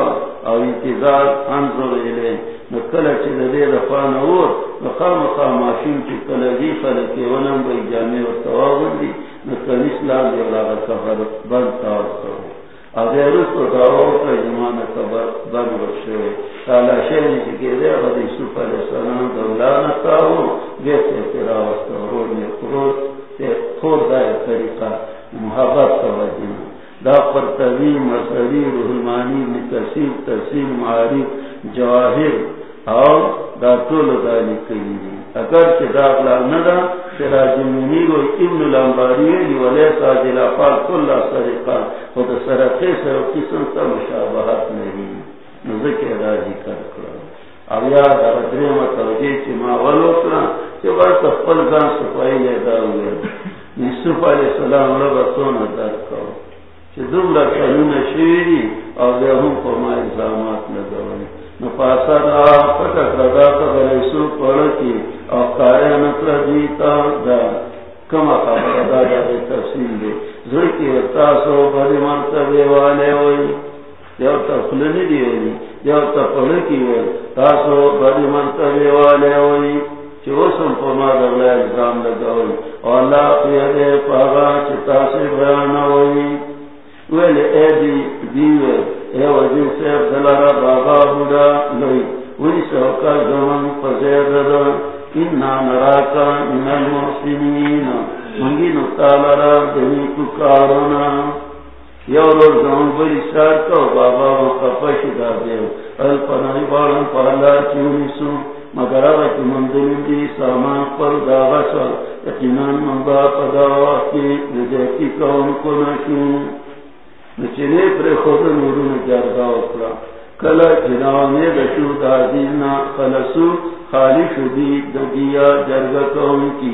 Speaker 2: او انتظار انظر الے نکل چی دے دفان اور نقام قام ماشین چی کلگی خلقی ونم بی جامع و تواغن دی۔ نکل اسلام دی اللہ کفر بند تاوستو اگر اس کو دعوت کا زمانہ کبر بند رشوے تالا شہر چی کے دے غد یوسف علیہ السلام دولانا تاو بیتے تیرا وستو رول میں قرود۔ تے خور طریقہ، محبت کا وجنہ دا پر تغیم مصری رحمانی نکسیر تحصیل معارف، جواہر اور دا طول دانی کئی دی اگر چی دا اقلال ندا سراج منیر و ابن الانباری ولی ساجل افال کل سرقا خود سرقی سر قسم تا مشابہت نہیں نزک راجی کر کرا اب یاد ادری متوجی چی ما ولو کرا چی ورطا پل گان سفائی لیدا ہوئے یوسف علیہ السلام رب سونا در کرو چی دوم لکنون شیری او دے ہم کو ما الزامات لگوئی نفاسا دا پتک ردا تا بلیسو پڑکی او کاری نتر دیتا دا کما خبر دا دا دے تفصیل دے ذرکی ارتاسو بڑی مرتبے والے ہوئی تا خلنی تا تاسو الزام او اللہ پاگا ویلی، اے دی اے وزیر سیب دلارا بابا بودا لئی۔ وی سوکا زمان پزید دا۔ اننا نراکا من المحسنین۔ منگی نتالارا دنی ککارونا یو روز زمان بری سار کو بابا دیو بارن پالا چونی سو مگر کی دی سامان پر یقینان من با پدا کون نچنے پر خود نورون جرگا کلا دشو دازینا خلصو، خالی شدی دگیا جرگا کون کی؟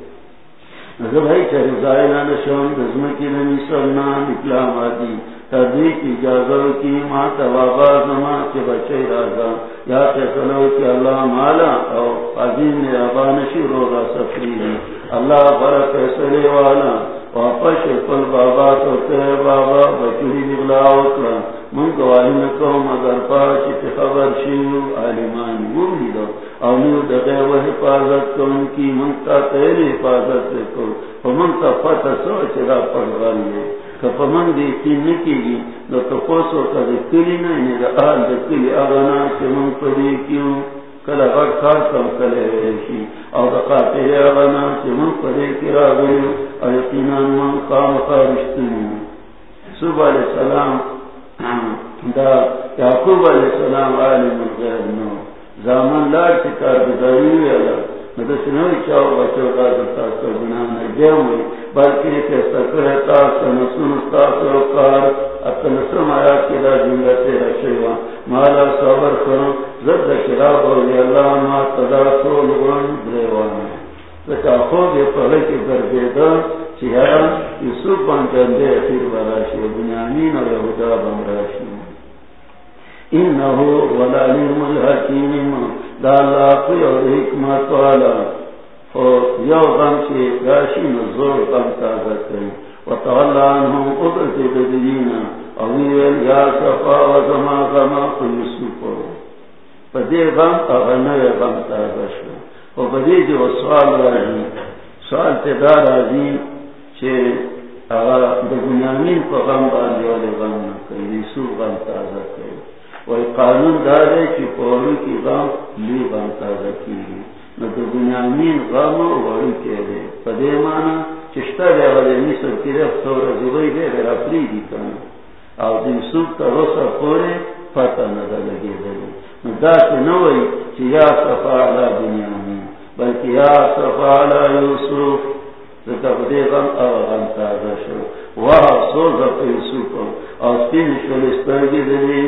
Speaker 2: کی سرنا اکلام آدی تردی کی کی توابا زمان کے بچے رازا یا فیصلو کی اللہ مالا او عظیم نے ابانشی رو را سفری اللہ برا فیصلے والا۔ واپس پل بابا تو تیرے بابا، بچوری بغلا وکلا من گواہی نکو مگر پاچی خبر شیو، عالمان گولی دو۔ او نیو دغی حفاظت کی من تا حفاظت کو، فمن تا سو چرا پڑغل لے کپا من کا کلی نا دا آل دا کلی اغنا خار او دا او قام خارشتنی۔ صبح علیہ السلام، دا یعقوب علیہ السلام عالم الغیب نو۔ زامن لار چکار بداری ویلا مدس نوی چاو بچو کا دتا سو بنا نہ دیوی بلکہ کہ سکر تا سنسن تا سو کار. اتن سم آیا کی دا جملہ سے رشیوا مالا صبر کرو. زد شرا بولی اللہ ما تدا سو لگن دیوانا تکا خوب یہ پہلے کی گردیدہ چہرہ یوسف بن جندے پھر براشی بنیامین اور یہودا بن راشی. انہو ولالیم الحکیم دا اللہ کوئی اور حکمت والا. اور یو غم چی راشی نزور غم تازہ کریں وتعالى عنهم قدرت بدينا أويل يا صفا و وزما غما يوسف فدي غم أغنى غم تازه وبدي جو سوال راځي سوال ته دا راځي چې هغه د بنیامین غم باندې ولې غم نه کوي غم تازه کوي وای قانون دا دی چې په ورو کې غم لوی غم تازه کیږي نو د بنیامین غم ورو کې دی په دې معنی چې شته دی ولې مصر کې د څور ځوی دی راپری دي کنه او د یوسف تر اوسه پورې پته نه ده لګېدلې نو دا څه نه وایي چې یا صفا علی بنیامین بلکې یا صفا علی یوسف۔ دے غم او غم تازہ شو۔ وہا سوزا پہ یوسف او شلسترگی دلی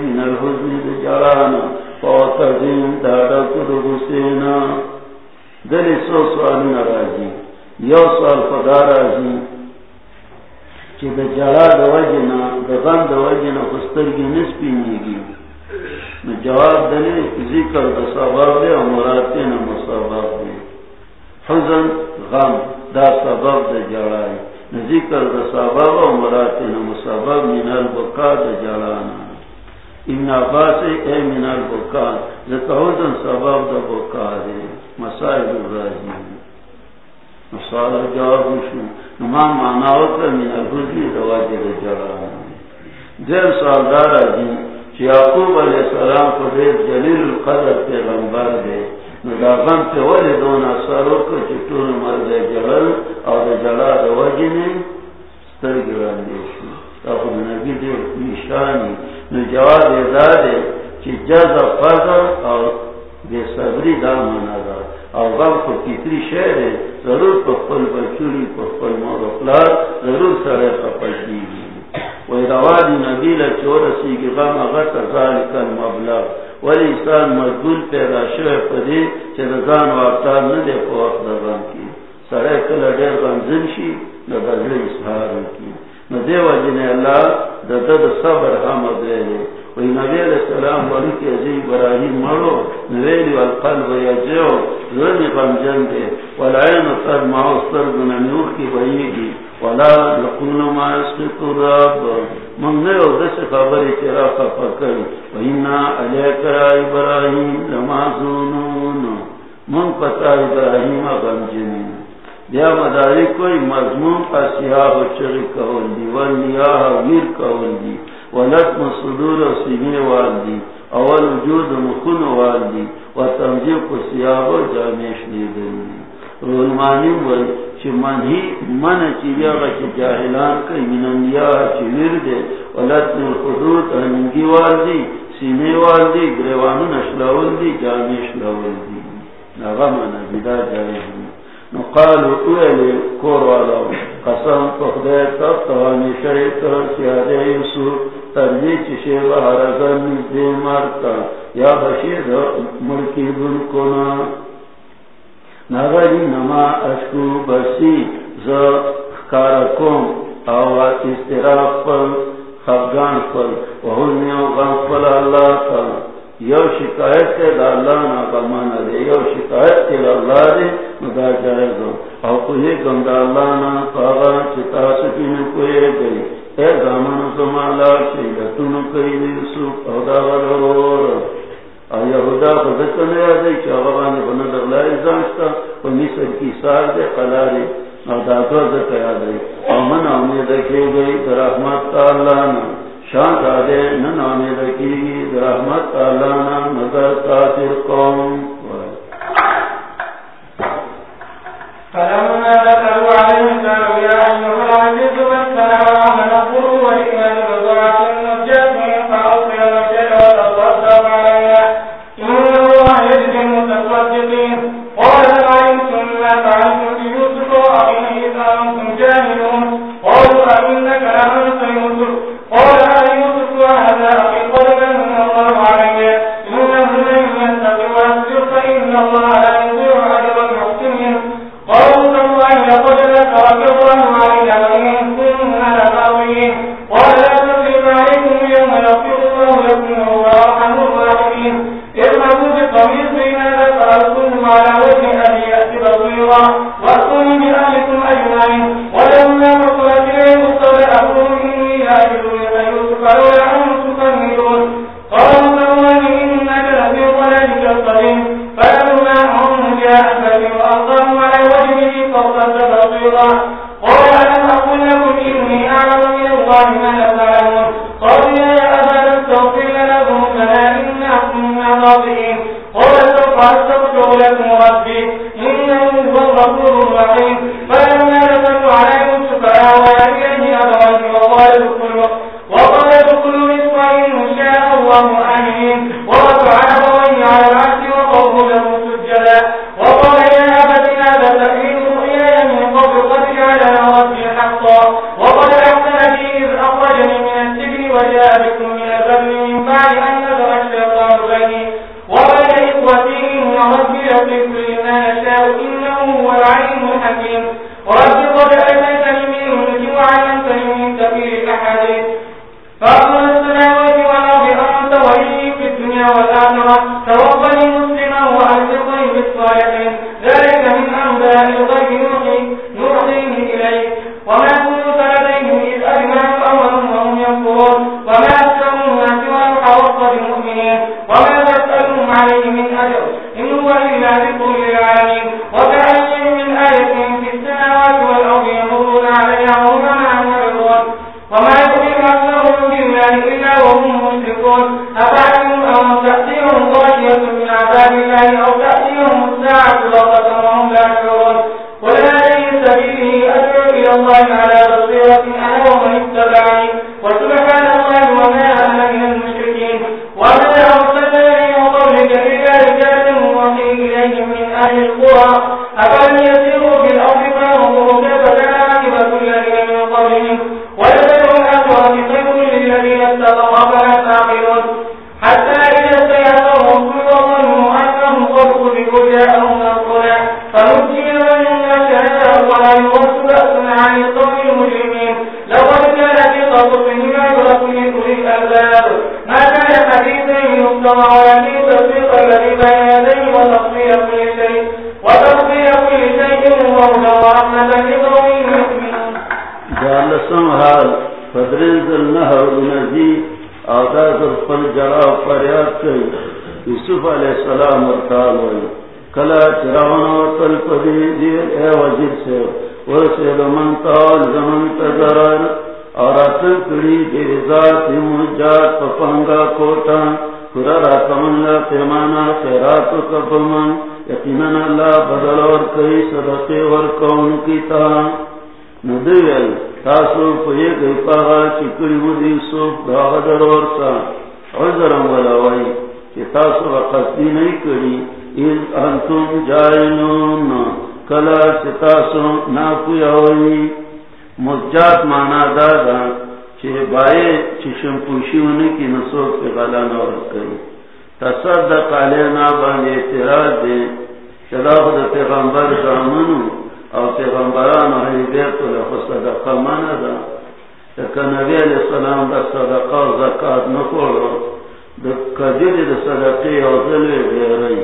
Speaker 2: دادا کدو دلی سو سوال ناراضی یو سوال خدا راضی۔ چی دا جڑا دا وجنا دا غم دا وجنا خسترگی نسپینیگی نو جواب دلی ذکر دا سبب دے و مراتین مصابق دے۔ حزن، غم، دا سبب دا ذکر دا سبب و مراتین مصابق من البقا دا جڑانا ان عباس اے من البقا ذکا حزن سبب دا بقا دے مسائل الراجی مسائل جواب شو. نمان معناو کر من الحزی رواجی دا جڑانا دیر سوال دارا جی چی یعقوب علیہ السلام کو دیر جلیل القدر پیغمبر دے نداغم پہ ولی دون اثرو کو چی طول مرد جلل او دا جلا دا وجنی ستر گران دیشو تاکو نبی دیر نشانی نو جواب نجواب دادے چی جز فضل او بے صبری دا منا دا او غم کو کتری شہر ہے ضرور پخپل بچوری پخپل مغفلات ضرور سرے پپشی گی ویروادی نبی لچورسی کی غم اغت ذالک المبلغ ولی انسان مجبور پیدا شوه پدی چه رضان وارتار نده پو وقت غم کی سره کل دیر غم زنشی نده اصحار کی نده وجن اللہ ده ده صبر حمد ویلی وی نبی علیہ السلام ولی کی عزیز مرو نویلی والقلب یجعو ذنی غم جنده والعین کی ولا لقون ما رب من دس خبر وینا علیک ابراہیم من پتا ابراہیم غم جنین بیا مداری کوئی مضمون کا سیاہ چری کول دی ویر کول دی ولت صدور و سینے وال دی اول وجود مخون وال دی و تنظیم کو سیاہ و جامعش دی دی رولمانی وی چی من ہی من چی بیاغا چی جاہلان کئی، من انبیاء چی ورد ولت الخدود انگی وال دی سینے وال دی گریوانو نشلاول دی جامعش لاول دی نغم نبیدا جائز دی نقالو اولی کوروالا قسم تخدے تب توانی شریط سیادے یسو ترجی چشے بہرزن نزدے مرتا یا بشید ملکی بن کنا نغری نما اشکو بسی ز کارکم او استراف پر خفگان پر وہنیو غم پر اللہ تا یو شکایت کے اللہ نا بمانا دے، یو شکایت کے اللہ دے مدا جائے گا او کوئی گندا اللہ نا پاگا چتا سکین کوئی گئی۔ اے دامن زمالا شیدتون کئی نیسو پودا غرور او یہودا خودتنے آدھے چا غبانی بند اللہ ازانشتا و مصر کی سال دے قلاری۔ او داتو ذکر آدھے او من امید کی گئی در رحمت اللہ نا۔ شان دادے نانے رکھی رحمت اللہ نام نظر تاثر قوم
Speaker 1: فلما ذكروا عليه قالوا يا أيها
Speaker 2: یوسف علیہ السلام ورطال ہوئی۔ کلا چراؤن وطل پدی دیر اے وزیر سے۔ ورسید من تال زمن تزرار اور اتن دیر ذات پپنگا کوتا کرا راتمن لا پیمانا خیرات کبمن یقیناً اللہ بدل اور کئی صدقے ورکون کی تا ندویل تاسو پوئے گئی پاگا چکڑی مدی سوف داغ درور سا عذرم ولاوائی کہ تاسو قصدی نہیں کری اذ انتم جائنون کلا چتاسو ناپویاوئی مجات مانا دادا چھے بائے چشم پوشی ہونے کی نصوف پہ غلا نورت کری تصدق علینا بانے اعتراض دے چلا خود پیغمبر زامنو او پیغمبران حیبیت لخو صدقه مانا دا لکه نبی علیہ السلام دا صدقه و زکاة نکولو دا قدر دا صدقه او ظلوی بیرائی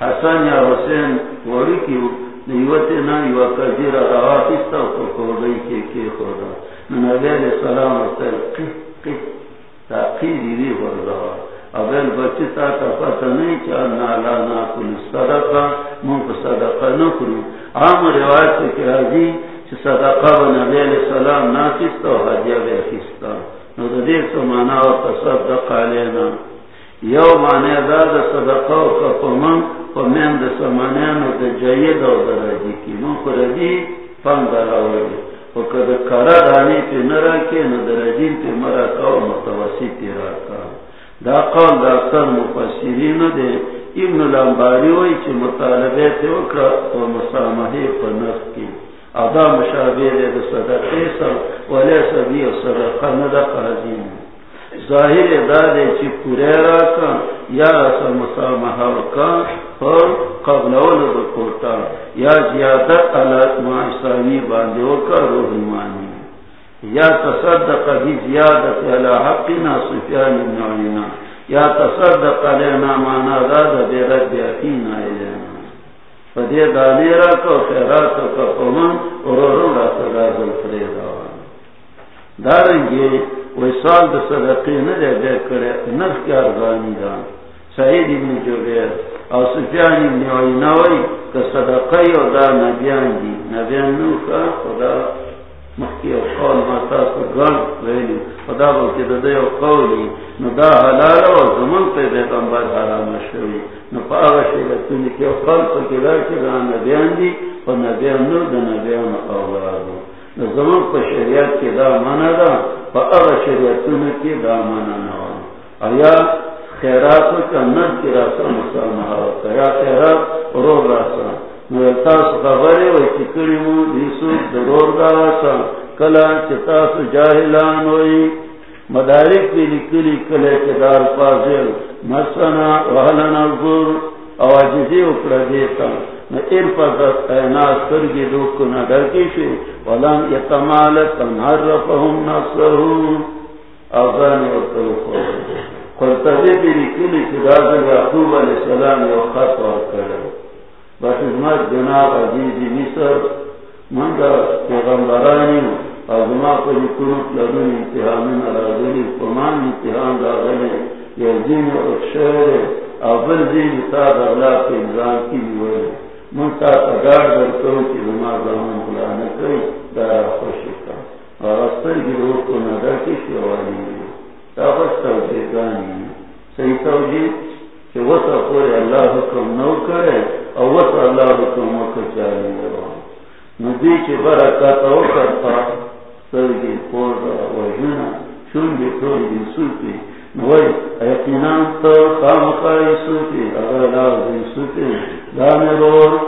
Speaker 2: حسن یا حسین وڑی کیو نیوتی نا یو قدر رواتیستا و کردئی که که خودا نبی علیہ السلام ورطل قی قی تاقیری دی وردوا اول بچی تا تا پتا نہیں چا نالا نا کلو صدقه من کو صدقه نکلو عام روایت سے کہ حاجی چھ صدقہ و نبی علیہ السلام ناکستا و حاجیہ بے خستا نو دا دیکھ تو مانا و تصدق علینا۔ یو مانا دا دا صدقہ و کپمن و من دا دا جید و دا رجی کی رجی پان دا راولی و کد پی نو دا رجی پی مرا و دا قول دا مفسرین دے ابن الانباری وی چی مطالبه تی وکرا و مسامحی پا نفت کی ادا مشابه دے دا صدقی ولی سبی و ندا ظاہر دا دے چی کا، یا رسا مسامحا وکا پر قبل اول یا زیادت علات معاشرانی باندے وکا روح یا تصدق بی زیادت علا حقنا سفیان علینا یا تصدق علینا مانا دادا دے رد یقینا ایلینا فدی را کو خیرات کا قومن اور رو را فریدا دارنگی وی سال دا صدقی ندے دے کرے نرخ کی ارغانی دا سعید ابن جبیر او سفیان ابن عینوی که صدقی او دا نبیان دی نبیان نو کا خدا مخی او قول ما تاسو ویلی خدا بلکی دا دا او قولی نو دا حلال و زمان پی بیغمبر حرام شوی نو پا آغا شیلتونی که او قول پا کدا که دا نبیان دی و نبیان نو دا نبیان اولادو نو زمان پا شریعت که دا مانا دا پا آغا شریعتونی که دا مانا نوا آیا خیراتو کا ند کی راسا مسامحا ہوتا یا خیرات رو راسا تاس خبرے وی چکڑی مو دیسو درور داراسا کلا چتاس جاہلان ہوئی مدارک بھی لکلی کلے چدار فاضل مسنا وحلنا الظر اواجزی اکڑا دیتا نہ ار پدت ایناس کرگی دوک نہ یعقوب علیہ السلام یو خط اور کرے۔ بس جناب عزیزی مصر منگا پیغمبرانی ازما پر کنت لدن امتحان فمان امتحان راغلی یزین اول زین تا دغلا انزان کی بیولی من تا تگار در کی زما زمان بلانا کئی دارا خوشی کن اور اصل کی کو ندر کی شوالی. تا خوش توجیگانی صحیح توجیگ کہ وسا پورے اللہ حکم نو کرے اور وسا اللہ حکم وکر چاہیے ندی کے برکت او کرتا، سرگی پورا وجنا شنگی تولی سوتی. نوی، ایقینان تو خامقای سوتی. اگر لازی سوتی دانے رور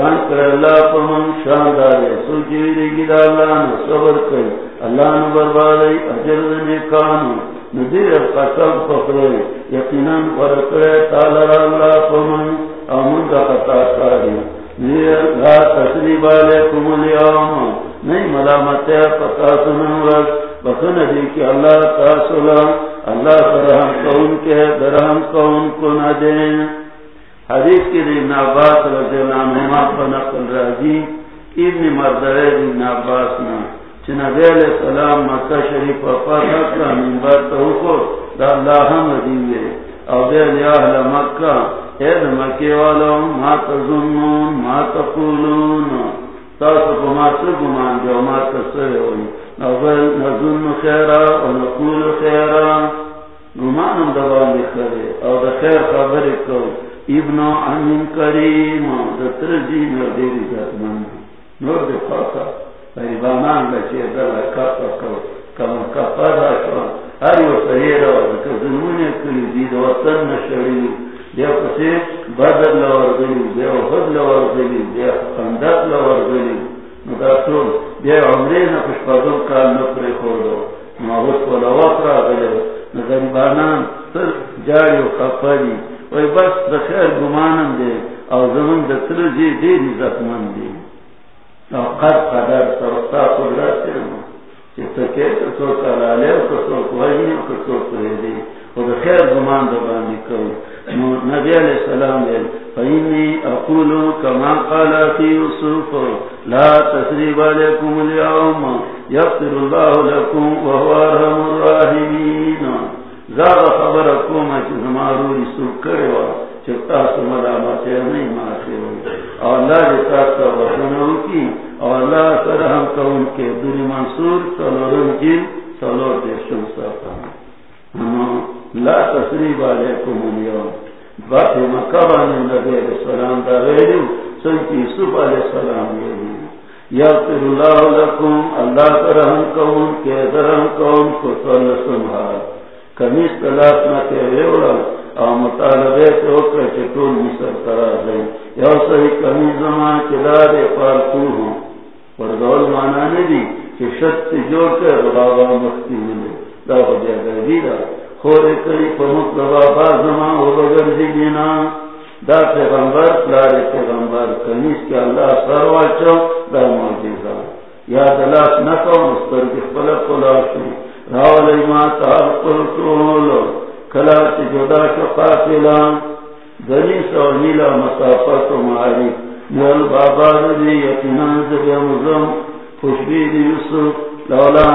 Speaker 2: احسان کر اللہ پمن شاندار سوچی ویدگی دا اللہ نے صبر کر اللہ نے بربادی اجر دنے کانو ندیر قسم فقرے یقیناً فرقرے تالر اللہ پمن امن دا خطا کاری۔ لا تسلیب علیکم اليوم۔ نہیں ملامت ہے پتا سنورت بخن دی کہ اللہ تاسولا اللہ فرحم کون کے درہم کون کو نہ دیں۔ حدیث کی دی ابن عباس رضی اللہ عنہ پر نقل راجی ابن مردر ابن عباس نا چنبی علیہ السلام مکہ شریف پر حقا منبر توقو دا اللہ ہم دیوے او دے لیا اہل مکہ اید مکی والو ما تظنون، ما تقولون، تاسو کو ما تگمان جو، ما تسر ہوئی۔ اول نظن خیرا و نقول خیرا۔ نمانم دوام بکرے او دا خیر خبر کو۔ ابن عمین کریم دا ترجی نور دیری ذات من نور دی خاصا فریبانان لچے دل کپا کو کم کپا دا شو هر یو صحیح رو دا کزنونی کلی دید وطن نشریو دیو کسی بدر لور گلی دیو خود لور گلی دیو خندق لور گلی مدرسون دیو عمری نکش پدون کال نپری خوردو مابوس کو لوات را گلی نگریبانان سر جاری و خفری وی بس دخیر گمانم دی او زمان دکتر جی دیر عزت من دی. او قد قدر سرستا قدرت سرمو چی سکے کسو کلالی و کسو کوئی و کسو کوئی دی و دخیر گمان دو باندی کوئی نبی علیہ السلام دے فإنی اقول کما قال فی یوسف لا تسریب علیکم اليوم یغفر اللہ لکم وهو ارحم الراحمین زاد خبر اکوما چی زمارو یسوف کرے وا چکتا سمدا ماتے نہیں ماتے ہوئی اور اللہ جتا سا وطنو کی؟ اور اللہ سرحم کون کے دوری منصور سلورم جن سلور دیشن ساتا لا تسریب علیکم اليوم باقی مکبانی نبی علیہ السلام دا غیریو سنکی یوسف علیہ السلام یعنی یغفر اللہ لکم اللہ ترہم کون کے درہم کون کو صلی سنہا کمیس طلاق نہ کے ریوڑا او مطالبے سے اکر چکول مصر کرا دیں یو صحیح کمیس زمان کے دارے پارکو ہوں؟ پردول مانا ندی کہ شد سے جوڑ کر غلاوہ مختی ملے۔ دا ہو خجا گردی دا۔ خورے کری پمک دبا بازمان ہو بگر جی دینا دا پیغمبر، پلار پیغمبر کنیس کے اللہ سروا چو دا معجزہ۔ یا دلاس نہ نکو مستر کی خلق خلاشو راول ایمان تحال کلا چی جدا دنی سو مسافت و بابا دی یقینان زبی مزم یوسف لولا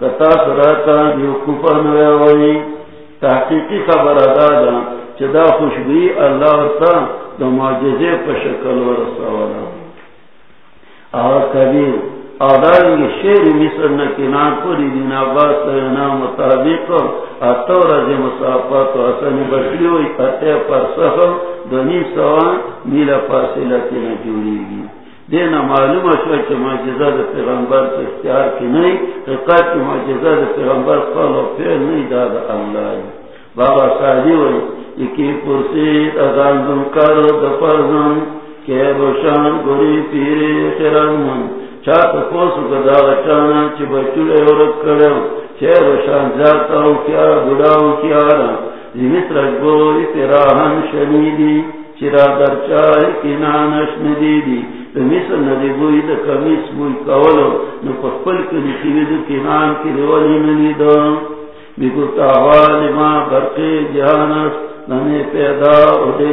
Speaker 2: کتا سراتا دیو تحقیقی خبر چدا خوشبی اللہ تا دا معجزے شکل اور کبیر آدھارنگی شیر مصر نکنان پوری دین عباس تینا مطابق اتو رضی مسافت و حسن بشری ہوئی اتے پر سفر دنی سوان میل فاصلتی نجوری گی۔ دینا معلوم شو کہ معجزہ دے پیغمبر سے اختیار کی نہیں، حقیقت کی معجزہ دے پیغمبر قول و فعل نہیں داد اللہ۔ بابا سادی ہوئی اکی پرسید ازان دن کر دفرزن، کہ روشان گوری پیری خیران من۔ چاہت چانا چی بچولے ورک کرو جاتا کیا کیا زمت رجبوری شنیدی چرا در چاہے کنانش ندیدی۔ ندی بوئی دا کمیس بوئی کولو، نو پخپل کلی کیوی دا کنان کی رولی ننیدو بگو تاوالی ما برقی جہانس نمی پیدا او دی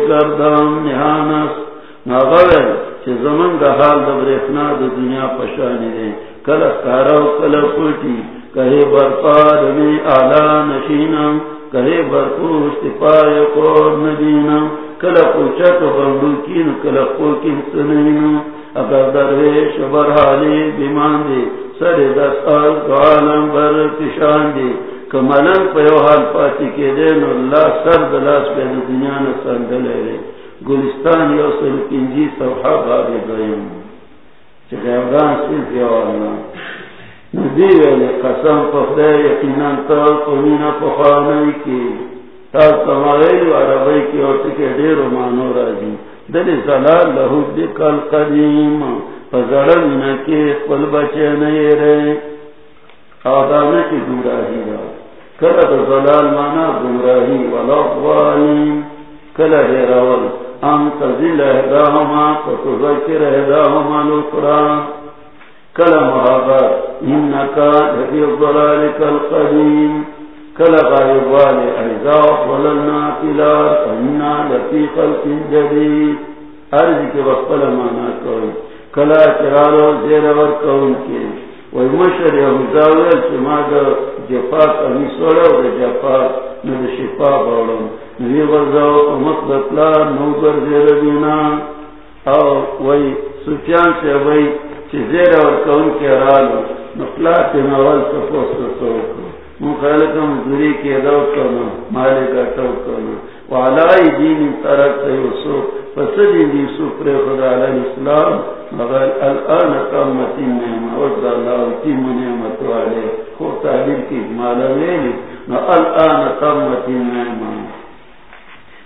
Speaker 2: نحانس ناغویر زمن دا حال دا برخنا دا دنیا پشانی دے کل کارو کل پوٹی کہے برپار میں آلہ نشینم. کہے برپوش پائے کو ندینم. کل پوچا تو بندو کین کل پوکین سنینم اگر درویش برحالی بیمان دے سر دس آل عالم بر کشان دے کمالن پیو حال پاتی کے دین اللہ سر دلاس پہ دنیا نے سندلے رہے گلستان یو سل کنجی صفحہ باب گئیم. چکے افغان صرف یو اللہ ندی ویلے قسم پخدے یقیناً تا قومینا پخوانی کی. تا سماویل و عربی کی اور تکے دیر و مانو راجی. دل زلال لہو دکل قدیم. فزرل نکی قل بچے نئی رہے آدانے کی گمراہی را. کلد زلال مانا گمراہی والا قوانیم کلد رول ام تزل اهداهما فتذكر اهداهما الاخرى كلا محابات انك لفي ضلالك القديم كلا غيبال اذا وللنا تلار، فإنا لفي خلق جديد ارض کے وقفل مانا کوئی، کلا چرارو زیر ورکون کے وی مشر یهوزاویل چه ما جفا کمی سوڑا و جفا ند شفا بولوں باولم نوی غرزاو مطلق لا نوگر زیر دینا او وی سفیان سے وی زیر ورکون کے رالو سفوس کے دو کنا مالکا تو کنا وعلائی دین ترک پر خدا مگر الان اللہ تیم نعمت والے خوب کی لیلی الان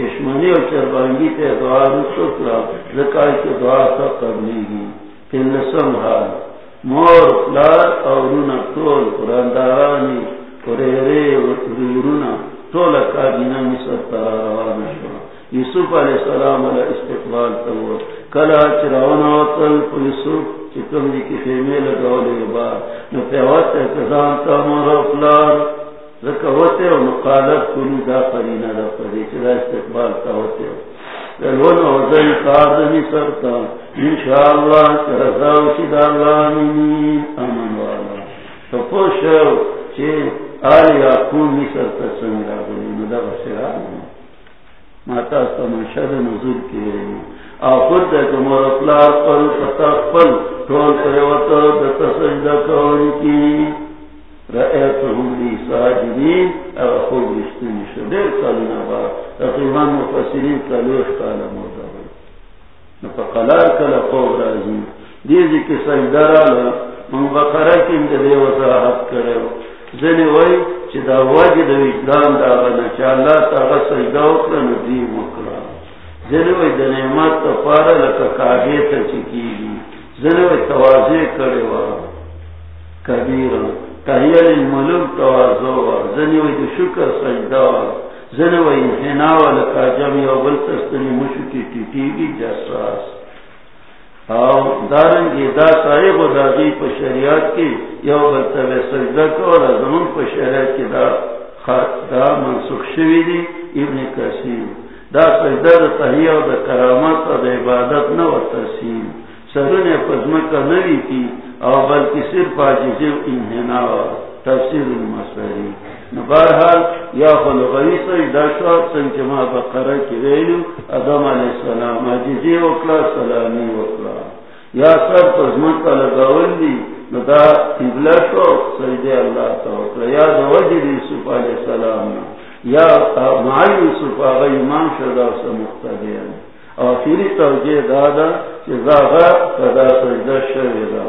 Speaker 2: ہوئی لسرحار کشمنی اور چربانگی تے دعا رسکلا زکای کے دعا سب کرنے گی کہ نسم حال مور فلار اور رونا تول قراندارانی قریرے ورونا تول کابینا مصر ترا روانا شوا۔ یوسف علیہ السلام علیہ استقبال تاور کلا چراونا وطل یوسف، چکم دی کی خیمے لگاولے بار۔ نو پیوات اکزان تا مور پلار۔ فلار ہوتے ہو مقالت کنی دا قرینا دا پدی چدا استقبال کا ہوتے ہو لون وزن قادمی سرتا، انشاءاللہ چرزاو شدا اللہ منین امن والا۔ تو پوشو چی آلی آکون می سرتا سنگا بلی مدا بسر آمین ماتا ستا منشد نزول کی رہی آخر تے کمار اپلار پل، پتا پل تول پریوتا دتا سجدہ کون کی۔ رأيتهم لي ساجدين، أو أخوض بشتني شدير قالوا نبا تقريبا مفسرين قالوا قال موضوع فقلال كلا قوض رازين. ديزي كي سجدر من بقرة كم دي وزاحت کرو. زنی وی چی دا واجد ویدان دا غنا چی اللہ تا غا سجدہ وکلا ندیم وکلا زنی وی دا نعمت تا پارا لکا کاغی تا چکی زنی وی توازی کرے وا کبیران تحیل الملوک توازو زنی وی دو شکر سجدہ زنی وی انحناو لکا جمعی و بلتستنی مشکی تیتیگی جساس او دارنگی دا صاحب و داغی پا شریعت کی یو سجدہ کو اور پا شریعت کی دا دا منسوخ شوی دی ابن کسیم دا سجدہ دا تحیل و دا کرامت و دا عبادت نو ترسیم. سرون پزمکا نوی کی او بلکہ صرف آجزی انہنا تفسیر المسری بہرحال، یا خلقوی سوی داشوار سنچما بقرہ کی ویلو ادم علیہ السلام آجزی وکلا، سلامی وکلا۔ یا سر پزمکا لگاول دی دا قبلہ شو سجدے اللہ توکلا یا دا وجد یوسف علیہ السلام، یا معای یوسف آغا امام شدا سمختدین آخری توجیہ دادا کہ زاغا قدا سجدہ شویدہ۔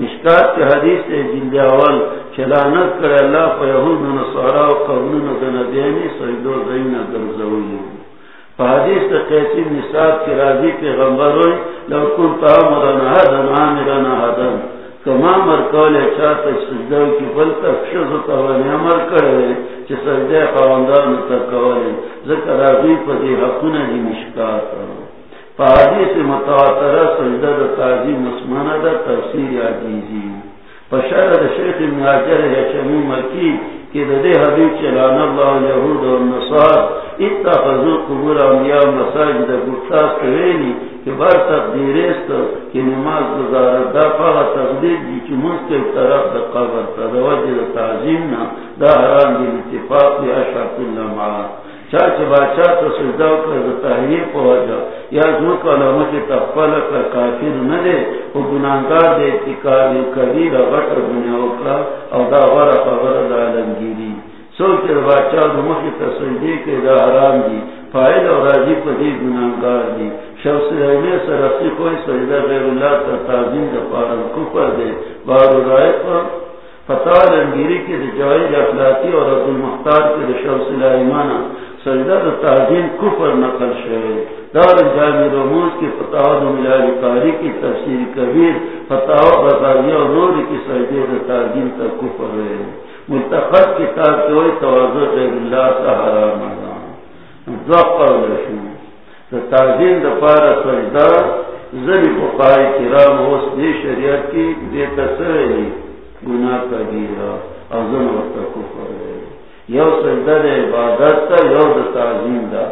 Speaker 2: مشکات کے حدیث تے جلد اول چلانت کر اللہ پا یہود و نصارا و قومن قبلون دندینی سجدو زین درزوئی پا حدیث تے قیسی نصاب کی راضی پیغمبر ہوئی، لو کنتا مرنا حدن آمرنا حدن. کما مر کولے چاہتا سجدہ کی بلتا خشد تاوانی امر کرے چھ سجدہ خواندان تا کولے ذکر آگی پا دی حقون دی مشکات. پا حدیث متواترہ سجدہ دا تعظیم مسمانہ دا تفسیر عجیزی پا شرد شیخ مہاجر یشمی مکی کہ دا دے حبیب چلان اللہ یہود و نصار اتخذو قبور انبیاء مساجد گفتاس کریلی کہ بار تقدیریست کہ نماز گزارت دا پاگا تقدیر دی چی مسکل طرف دا قبر تا دا وجہ دا تعظیمنا دا حرام دی اتفاق دی اشعت اللہ معا چاچ باچا تو سجدہ کر دا تحریر پا وجہ یا زور کا علامت تقفل کر کافر ندے او گناہگار دے اتکار دی کبیر غٹر بنیا اکرا او دا غر خبر دا علمگیری سوچ دا باچا دا مخی تسجدی کے دا حرام دی۔ فائل اور راجی پا دی گناہگار دی۔ شخص رہنے سے رسی کوئی سجدہ غیر اللہ کا تعظیم دا پارن کفر دے۔ بار رائے پر فتح لنگیری کی جوائد اخلاقی اور عبد المختار کی شخص لائمانہ سجدہ دا تعظیم کفر نقل شہر دار جامع رموز کی فتح ملال قاری کی تفسیر کبیر فتح رضائیہ اور نور کی سجدہ دا تعظیم کا کفر رہے۔ متخذ کتاب کے ہوئی توازو غیر اللہ کا حرام آنا دو ضغط اور رشن تعظیم دا پارا سجدہ زنی فقائی کرام ہوس دی شریعت کی دے تصری گناہ کبیرہ ازن وقت کفر ہے یو سجدہ دے عبادت تا یو دا تعظیم دا.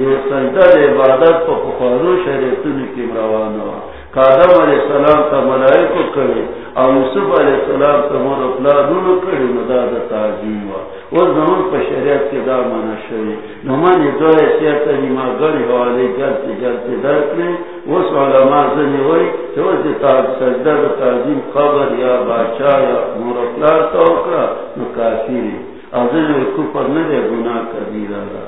Speaker 2: یہ سجدہ دے عبادت پا فخارو شریعتون کی مروانو کادم علیہ السلام تا ملائکو کرے اور یوسف علیہ السلام تا مر اپلادونو کرے مدا دا تعظیم وا. وہ زمان پا شریعت کے دا مانا شوی. نمان یہ دو حیثیت نیما گڑی حوالے جلتے جلتے درکنے اس علماء زنی ہوئی کہ وہ سجدہ دا تعظیم قبر یا باچا یا مر اپلاد تا اکرا نکافیری اور زنی کفر ندے گناہ کبیرہ دا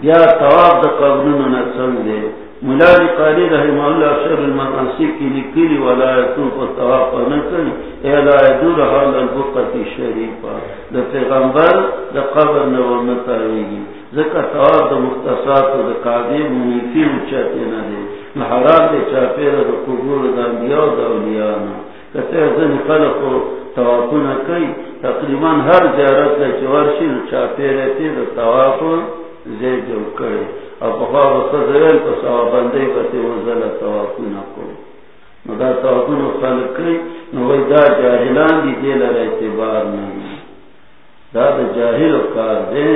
Speaker 2: بیا تواب دا قبرونو نسل دے۔ ملال قاری رحمہ اللہ شر المناسی کی لکلی ولایتوں کو طواف نکلی اعلی دور حال البقت شریفہ دا پیغمبر دا قبر نور نتاویگی ذکر طواف دا مختصات دا قابی منیفی مچاتے ندے محرام دے۔ چاپیر دا قبور دا انبیاء دا اولیانا کتے ازن خلق و توافونا کئی۔ تقریباً ہر زیارت دا چورشی دا چاپیر تی دا تواف زید جو کرے اور بخوا وقت تو سوا بندے کتے وزل توافون کو مدا توافون خلق کئی نو دا جاہلان دی دیل را اعتبار نہیں دا دا جاہل کار دے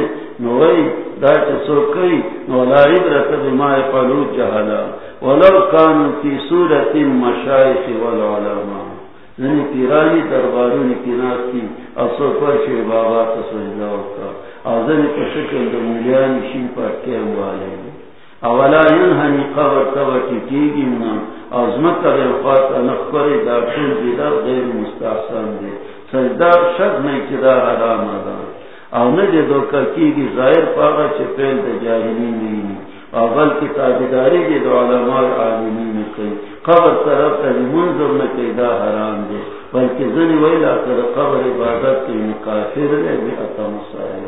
Speaker 2: نو وی دا چسو کئی نو لا عبرت بما یقلو جہلا ولو کانو فی صورت مشایخ والعلماء. یعنی پیرانی دربارونی کی ناس کی اصو پر شیر بابا تسجدہ ہوتا آزن پر شکل دا مولیانی شین پر کیم والے اولا ینہنی قبر قبر تبکی کیگی منا ازمت کا بیوفات نخکر دا کل بیدر غیر مستحسن دے. سجدہ شک نہیں چدا حرام دا او ندے دو کر کیگی ظاہر پاگا چے پیل دا جاہلی نہیں اول کی تابداری دی دو علماء عالمی میں کئی قبر طرف تا منظر میں کئی دا حرام دے بلکہ زنی ویلا کر قبر عبادت کی مکافر لے بھی اتا مسائل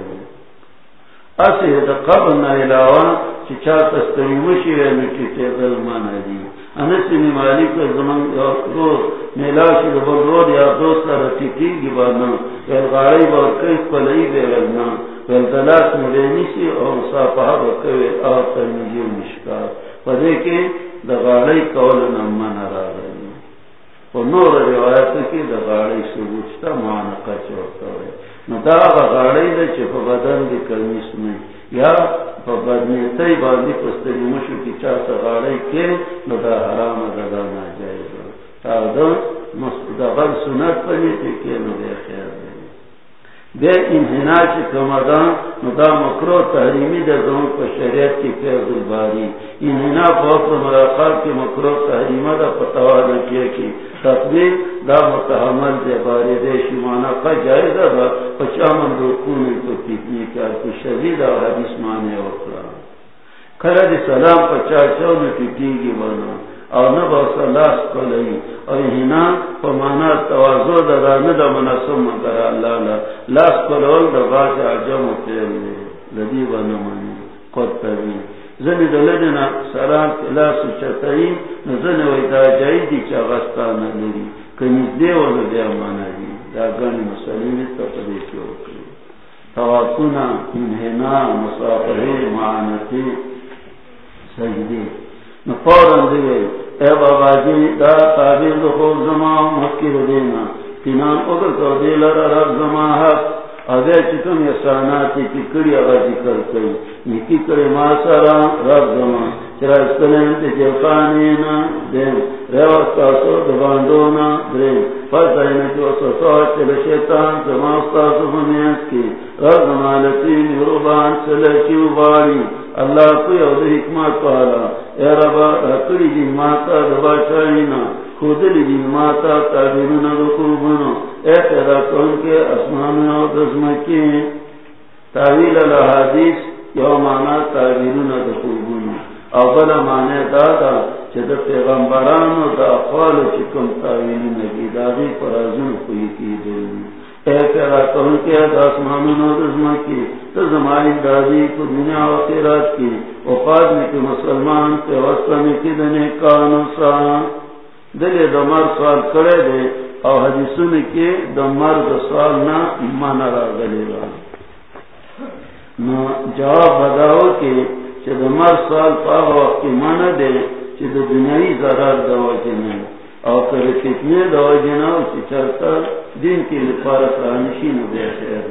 Speaker 2: اسی دا قبر نا علاوہ چی چا تستری وشی ہے نکی تے ظلمان دی انسی نی مالک زمان دو میلاشی دا بلرود یا دوست رتی کی گی بانا یا غاری بار کئی پلئی بے غلنا والدلاس ملینیسی اور صافحہ بکوی آر تنجی مشکار پدے کے دغاڑی کول نمان را رہی و نور روایت کی دغاڑی ثبوتتا معنقا چوکتا ہوئی نو دا غاڑی دا چی پا بدن دی کلمیس میں یا پا بدنیتی باندی پستری مشو کی چاہتا غاڑی کے نو دا حرام دا دا ناجائز تا دا دا غل سنت پنی تی کے نو دے خیر بے انحنا چی کمدان مدا مکرو تحریمی دے دون پا شریعت کی فیض الباری. انحنا فوق مراقب کی مکرو تحریمہ دا پتوا دا کیا کی. تقبیر دا متحمل دے باری دے شمانا. قا جائزہ دا پچا من دو کونی تو پیتنی کار کی. شدید و حدیث مانے وقلا کرد سلام پچا چو نتی گی بنا اور نہ بہت لاس کو لئی اور ہنا پمانا توازو دا نہ دا مناسب مگر اللہ لا لاس کو لول دا باج عجم تیل دے۔ لدی و نمانی، قد تبی زنی دلدنا سلام لاس چتائی نزن ویدا جائی دی چا غستا نلی کنیز دے و دے مانا دی۔ دا گانی مسلیم تقدی کی وکلی تواتنا انہنا مسافرین معانتی سجدی فوراً دے اے بابا جی دا تابیر دو خوب زمان مکی رو دینا تینان اگر تو دیل را رب زمان حق اگر چکم یساناتی کی کڑی اگر ذکر کئی نکی کڑی ما سارا رب زمان چرا اسکلین دین دباندونا درین چل شیطان کی رب اللہ حکمت پالا، اے ربا دی ماتا دبا چاہینا خودلی دی ماتا تابیرون اے تیرا کون کے اسمان دزمکی، تاویل الحادیث یو مانا تابیرون رکوبنو او بلا مانے دادا چه دا پیغمبرانو دا اقوالو چکم تاویلی نبی داغی پرازون کوئی کی دیلی اے پیرا کون کے آسمانوں کی تو زمائی دادی کو دنیا و خیرات کی وفاد میں کہ مسلمان کے وسط میں کی دنے کانو سا دل دمر سوال کرے دے اور حدیثوں میں کہ دمر دا سوال نہ ایمان را گلے گا نو جواب بداؤ کہ چھ دمر سوال پا وقت ایمان دے چھ دنیای ضرار دوا کے نہیں اور کر کتنے دوا جنا چھ چرتا دین کی لپارت رانشی نو بے خیر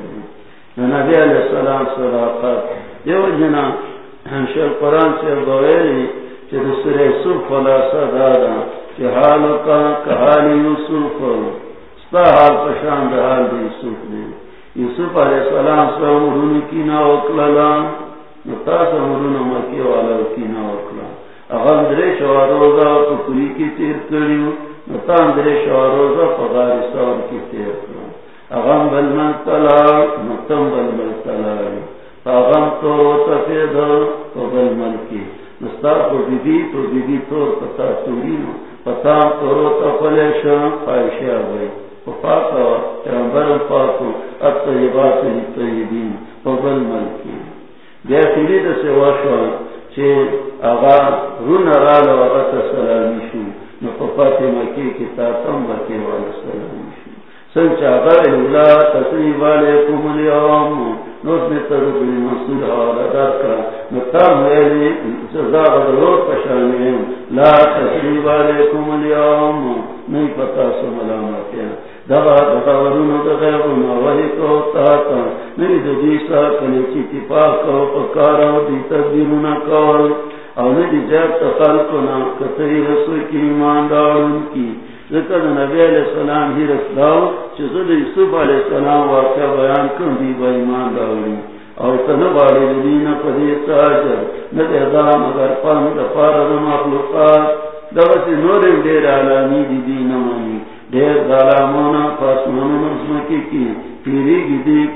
Speaker 2: نبی علیہ السلام صداقت. یو جنا شر قرآن سے بویلی چی دسر یوسف خلاصہ دادا چی حالو کا کحال یوسف ستا حال پشان دا حال دا یوسف دی. یوسف علیہ السلام سا مرون کی نا وکللا نتا سا مکی والا کی نا وکلا اغم درے کی تیر کریو، نتا درے شواروزا تیر بل من تلا متم بل بل تلا اغم تو بل کی. نستا تو بیدی تو پتا توری نو پتا تو تفلش خواہشی آگئی پاکا پیغمبر بل کی دیکھلی دا سے واشوا چھے اغا رون رال وغت سلامی شو نو پاتی مکی کتاتم بکی والا سلامی شو سنچا غیر اولا تصریب علیکم اليوم. نوزن تربی مسئول حوالا دارکا نتام ویلی سزا غدرور پشانیم لا تصریب علیکم اليوم. نئی پتا سملامتیا دغا دغا ورونو ولی کو تاتا پکارا دی کول او تخلقنا کتری رسول کی ایمان دارون کی ذکر نبی علیہ السلام ہی رسلاو یوسف علیہ السلام بیان کن دی با ایمان پدی ندی ادام اگر دفار دا مخلوقات دوسی نور دیر علامی دی دی نمانی دیر دالامونا پاسمانا نسمکی کی پیری گی دی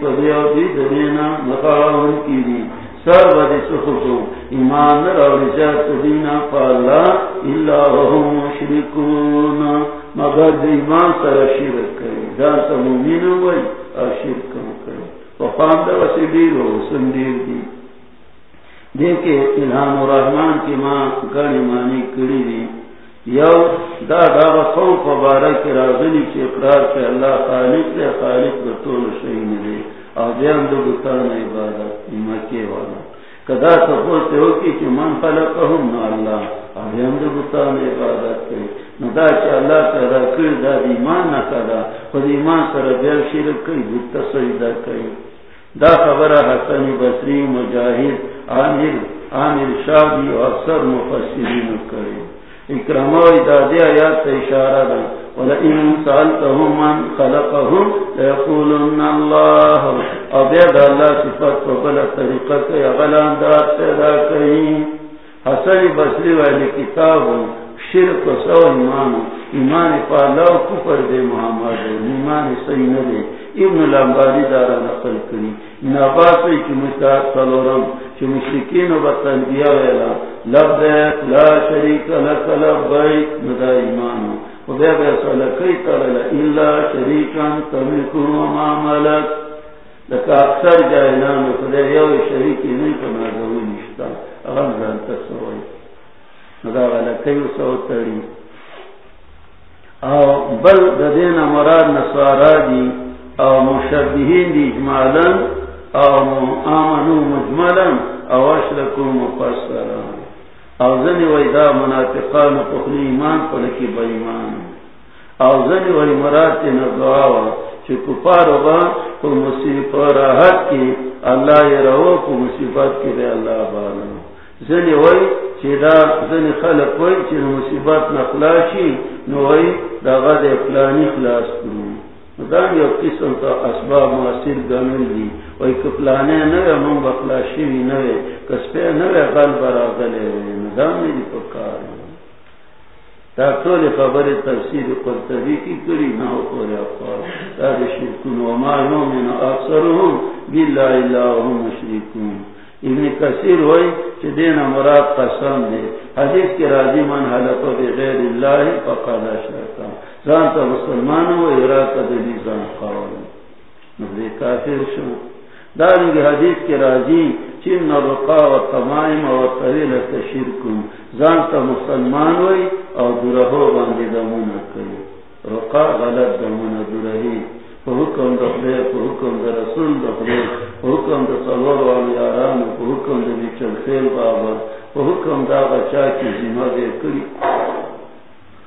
Speaker 2: دی دلینا مقاون کی دی سر بدی سختو ایمان رو رجات دینا پا اللہ اللہ وهم مشرکون۔ مگر ایمان سر شرک کرے۔ جان تا مومین ہوئی اور شرک کرے۔ وقام دا وسی دیر ہو سن دیر دی۔ دیکھے، الہام الرحمن کی ماں گڑی مانی کڑی دی۔ یو دا دا خوف مبارک راغلی چی اقرار کے اللہ خالق دے خالق دا طول شہین دے اور بیان دو بتان عبادت مکے والا. کدا سپوتے ہو کی کہ من خلقہم نا اللہ اور بیان دو بتان عبادت کے ندا چا اللہ پیدا کر دا ایمان نہ کدا خود ایمان سر بیل شرک کئی بت سجدہ کئی دا خبر حسن بصری مجاہد عامر عامر شادی اور اکثر مفسرین کرے اکرامو دادی آیات اشارہ دا ولئن سألتهم من خلقهم ليقولن الله۔ أبيض الله صفات وبلا طريقة يغلان دار پیدا کئی حسن بسری والے کتاب شرک سو ایمان ایمان پالا کفر دے محمد ایمان صحیح نہ دے۔ ابن الانباری دارا نقل کری۔ نباس کی مشتاق صلورم چی مشرکین و بطن ویلا. لبیت لا شریک لک لبیت مدا ایمانو خدا بے سوال کئی تالا الا شریکان تملکو ما ملک. لکا اکثر جائلان خدا یو شریکی نہیں کنا دوی نشتا. اغم زانتا سوائی مدا والا کئی سو تری. او بل ددین مراد نسوارا دی او مشبہین دی اجمالا آمنو مجملا او اشرکو مفسران او زنی وی دا منافقان پخلی ایمان پلکی با ایمان. او زنی وی مراد تی نزواوا چی کپارو با پو مصیب راحت کی، اللہ ی رہو پو مصیبت کی بے اللہ بالا. زنی وی چی دا زنی خلق وی چی مصیبت نخلاشی، نو وی دا غد اقلانی خلاص کرو دان یو قسم تا اسباب مؤثر گنل دی. وای کپلانے نوے من بخلاشی وی نوے کسپے نوے غل برا گلے دان دی پکار تا طول خبر تفسیر قرطبی کی کری نہ ہو پورے افعال تا دی شرکون وما یومن اکثرهم باللہ اللہ هم مشرکون. ابن کثیر ہوئی چی دین مراد قسم دے حدیث کی راضی من حلق بغیر اللہ فقد اشرکا زانتا مسلمان و اراتا دلی زان قول. نبی کافر شو. دارنگی حدیث کی راضی چین رقا و تمائم و طویل تشرکن زانتا مسلمان وی او درہو باندی دمون کئی. رقا غلط دمون درہی حکم دخلے حکم دا رسول دخلے حکم دا سلور والی آرام حکم دا بیچل فیل بابا. حکم دا بچا کی زیمہ دے کری.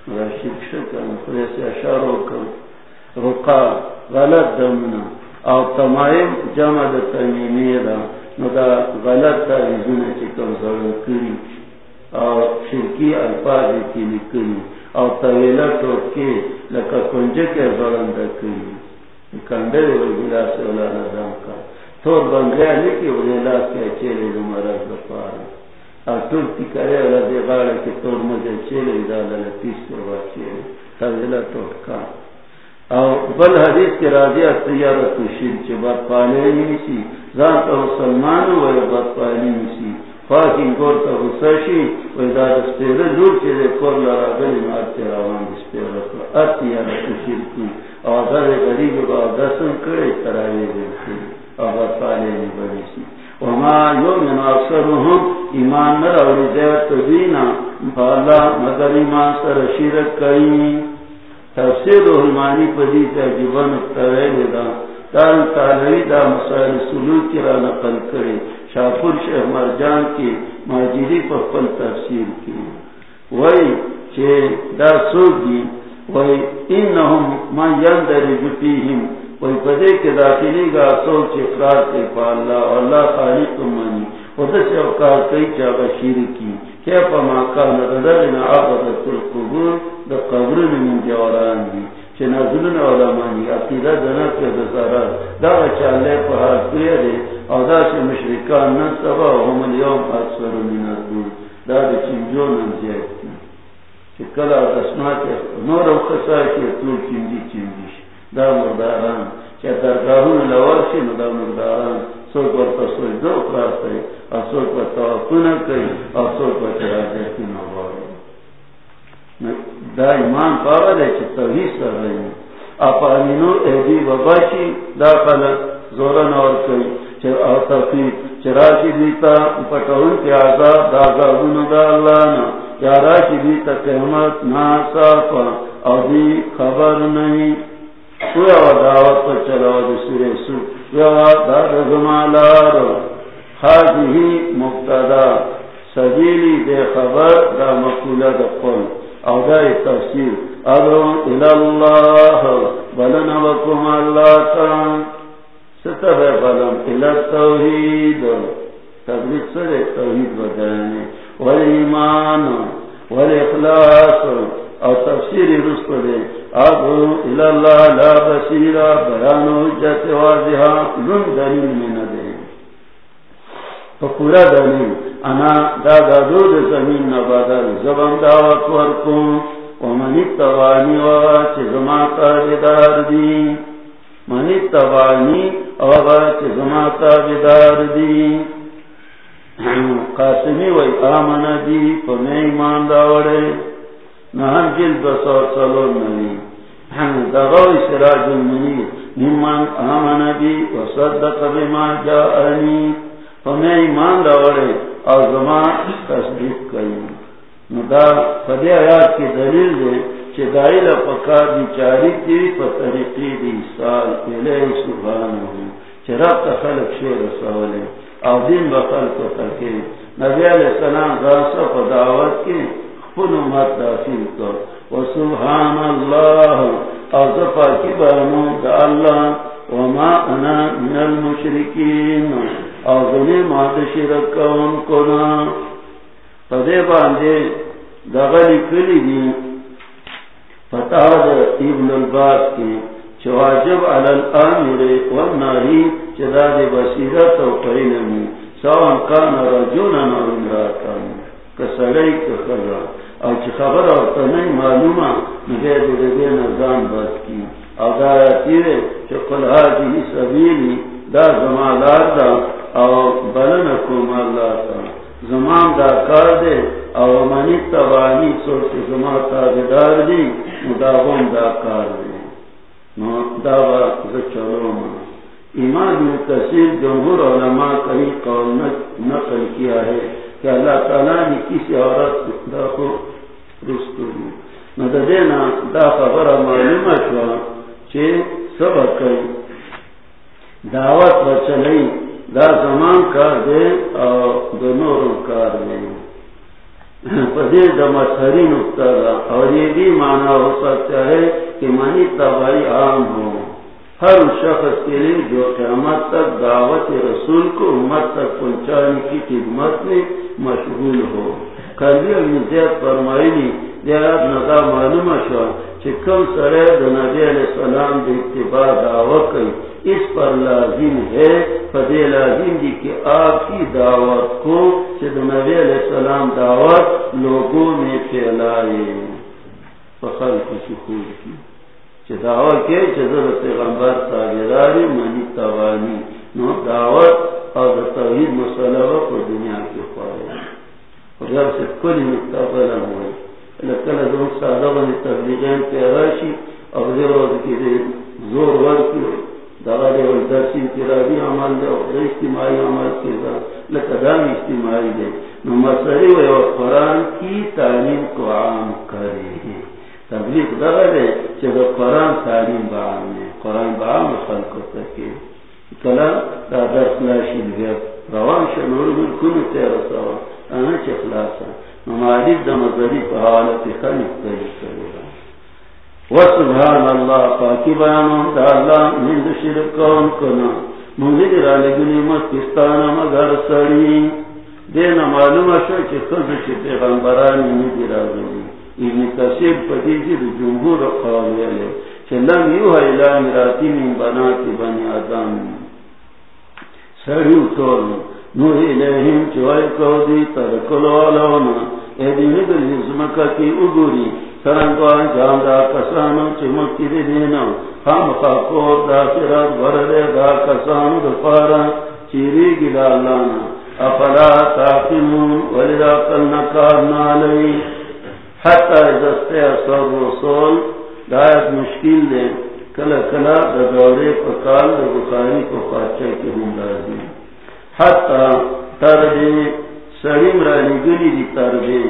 Speaker 2: راشد شکن خلیسی اشارو کن رقا غلط دمنا او تمائم جمع دا تمیمی دا نو دا غلط دا ویزون چکم ضرور کری او شرکی الفاظ کی لکری او طویلہ ٹوکی لکا کنجک ضرور دا کری کندر گلاس والا نظام کا تھوڑ بن گیا لیکن وہ لاس کے چیلے جو مرض دفار اور ٹوٹتی کرے والا دے گاڑے کے توڑ مجھے چیلے ڈالا تیس کے بعد چیلے تبلا ٹوٹ اور بل حدیث کے راجی تیارت شیر کے بعد پانے نہیں مسلمان ہوئے بات پانی سی گور تا غصاشی و دا لور دے کور لارا گلی مارتی روان رکھا کی. او در غریب با دسن کرے ترائی دیتی او نی وما یومن اکثرهم ایمان نراولی دیت دینا. مگر ایمان سر شیرک کئی. تفسیر حلمانی پدیتا جبن اکتویل دا دار تعالی دا مسائل سلوک کی را نقل کرے۔ شاپور شیخ مرجان کی ماجری پر پل تفسیر کی۔ وہی چھے دا سوگی، وہی انہم ما یندرج فیہم وہی پدے کے داخلی گا سوچ اقرار کے پا اللہ اللہ خالق منی۔ ودس اوکار کئی چاگا شیر کی۔ کیا پا ماکا ندرنا عبدت القبور دا قبرن من جوران دی چنا ظلن علمانی عقیدہ دنت کے دسارا دا چالے پہاڑ کیا دے او دا چه مشرکان نصبا هم اليوم اکثر من الدول دا دا چنجو نمزیاد کی چه کلا دسمات نور و خسای که طول چنجی چنجیش دا مرداران. چه درگاهون لوارشی نو دا مرداران. سوک ورطا سوی سوک کئی سوک نواری دا ایمان پاور ہے توحید سر رہی اپا امینو دا خلق زورن اور کئی۔ دیتا دا اللہ نا۔ دیتا قیمت نا صافا او دی خبر نہیں۔ کوئی دعوت پر سو زمالار خاجی ہی مبتدا سجیلی دے خبر دا مقولہ دا قل او دا تفسیر ادو الاللہ بلنا وکم اللہ تان ستر بلم الى توحید تبلیغ سر توحید بدانے والایمان والاخلاص او تفسیر رسل دے لا بسیرہ بیانو جت واضحا لن دلیل میں نہ دے پورا دلیل، انا زبان دعوت ورکم وغا چه دی۔ منی تبانی وغا چه زماتا دی۔ قاسمی وی آمن دی داوڑے۔ نہم جل بسور سلو نبی دغوی سراج المنیر ممن آمن دی وصدق بما جاءنی. پمی ایمان داوڑے اور زمان تصدیق کئی ندا فدی آیات کی دلیل دے چھ دائل پکار دی چاری کی پا طریقی دی. سال پہلے سبحان ہوں چھ رب تا خلق شیر سوالے او دین با خلق تکی نبی علیہ السلام غاصہ پا دعوت کی خپن امت داخل کر و سبحان اللہ او زفا کی بانو دا اللہ وما انا من المشرکین. او ذنی مات شرک کون کنا. پدے باندے دغلی کلی دی فتح دا ابن الباس کی چواجب علی الامر والناہی چدا دے بصیرت و قیلمی سوان کان رجونا نرمراتان کسلی کخلا او چی خبر اور تنی معلومہ نگے دے دے نظام بات کی۔ او دا تیرے چی قل حاجی سبیلی، دا زمالات دا، او بلنکو مالاتا زمان دا۔ کار دے، او منی تبانی سوچ زمان تابدار دی مداغم دا کار دے۔ دا با زچلو ما۔ ایمان بن کثیر جمہور علماء کئی قول نقل کیا ہے کہ اللہ تعالیٰ نے کسی عورت کو رستو دی دینا دا خبر معلوم شوا چھے سبق کئی دعوت بچلئی دا زمان کار دے اور دنور کار دے پدے دما سری نکتا دا اور یہ بھی مانا ہو سکتا ہے کہ منی تباہی عام ہو ہر شخص کے لیے جو قیامت تک دعوت رسول کو، امت تک پہنچانے کی خدمت میں مشغول ہو. کبھی زیاد فرمائی زیاد ندا معلوم شو چکم سرے نبی علیہ السلام دے اتباع دعوت کی اس پر لازم ہے فدے لازم دی کہ آپ کی دعوت کو چد نبی علیہ السلام دعوت لوگوں میں پھیلائے. فخر کو سکون کی. دعوت کے چدر پیغمبر تاجداری منی توانی. نو دعوت اور توحید مسئلہ کو دنیا کے پائے اور جب سے کلی نقطہ بنا ہوئے لکل سادہ بنی تبلیغین اور زور کی زور ور کی دغه ول درسي انفرادي عمل عمل و قرآن کی تعلیم کو عام کرے تبلیغ دغه ده چې قرآن تعلیم به عام نه قرآن به عام خلکو ته کې درس روان شه نور ملکونو ته انا چې خلاصه نو معرف د مزري په حواله کې خلک وسبحان اللہ، پاکی بیانو دا اللہ مند شرکون کنا؟ منزل را لگنی مستستانا مگر سڑی۔ دینا معلوم شو چی خود چی پیغمبرانی ندی را گنی ابن کسیب پدیجی دی جمهور قولی لے۔ چی لم یوها الہ مراتی من بناتی بنی آدم۔ سڑیو طول نوح الہیم چوائی کو دی ترکلو دل کی اگوری سرنگوا کسانو دی دینا خام خاکور دا سرات دا کسانو دفارا، چیری گی دالانا افلا تاقیمون ولدا قلنا کارنا لئی حتی ازستے رسول، دایت مشکل دے کلا کلا دا دورے پکال دا بخاری کو خارچہ کی ہم لازی حتی تردے سریم را لگلی دی تردے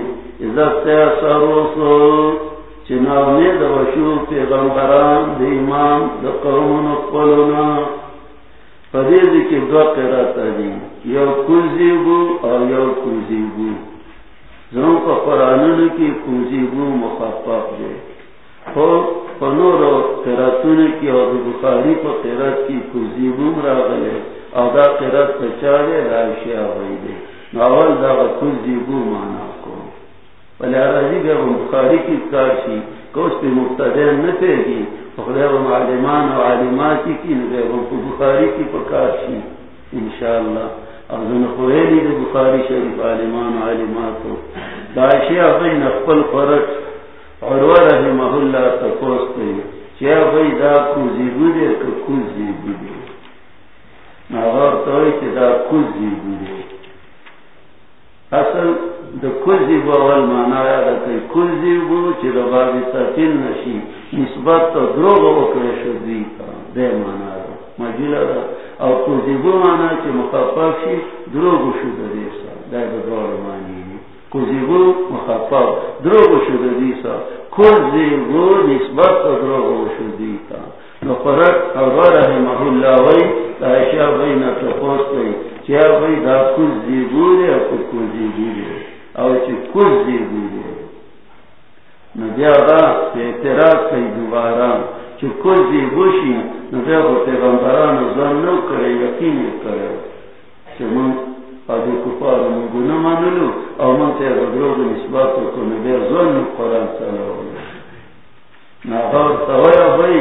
Speaker 2: چناونے دوشو پیغمبران دی امام دا قومن قلونا. پدید کی دو قرآتا دی یو کلزیبو اور یو کلزیبو زنوں کا قرآنن کی کلزیبو مخفف دے خو پنور قرآتون کی اور بخاری پا قرآت کی کلزیبو مراغلے او دا قرآت پچارے رائشی آوائی دے ناول دا کل کلزیبو مانا بخاری کی کاشی کوش پہ مقتدین نہ پہ گی خدا و معلمان و عالمات کی کی نگے کو بخاری کی پکاشی انشاءاللہ اور ذن خویلی دی بخاری شریف عالمان و عالمات ہو داشی ابھی نقبل فرق اور وہ رحمہ اللہ تپوس کئی چیا بھئی دا کوزی بودے کہ کوزی بودے ناغار توی چی دا اصل دا مانا یا دا کئی کلزی بو چی دا بابی تاتین نشی. نسبت تا دروغ وکر شدی مانا دا مجیل دا او بو مانا چی شی، دروغ دیسا دا دا دوار مانی بو دروغ دیسا بو نسبت تا دروغ شدی نو فرق او رحمه اللہ وی دا اشیاء بین تفوس کئی چیا بھائی دا کچھ دی بورے اور کچھ کچھ دی بورے اور چی کچھ دی بورے نبیا دا اعتراض کئی دوبارہ، چی کچھ دی بوشی نبیا کو پیغمبران زن نو کرے، یقین کرے۔ چی من ادو کفار من گناہ مانلو او من تے بدروگ نسبات کو نبیا زن قرآن صلی اللہ ناغار توایا بھائی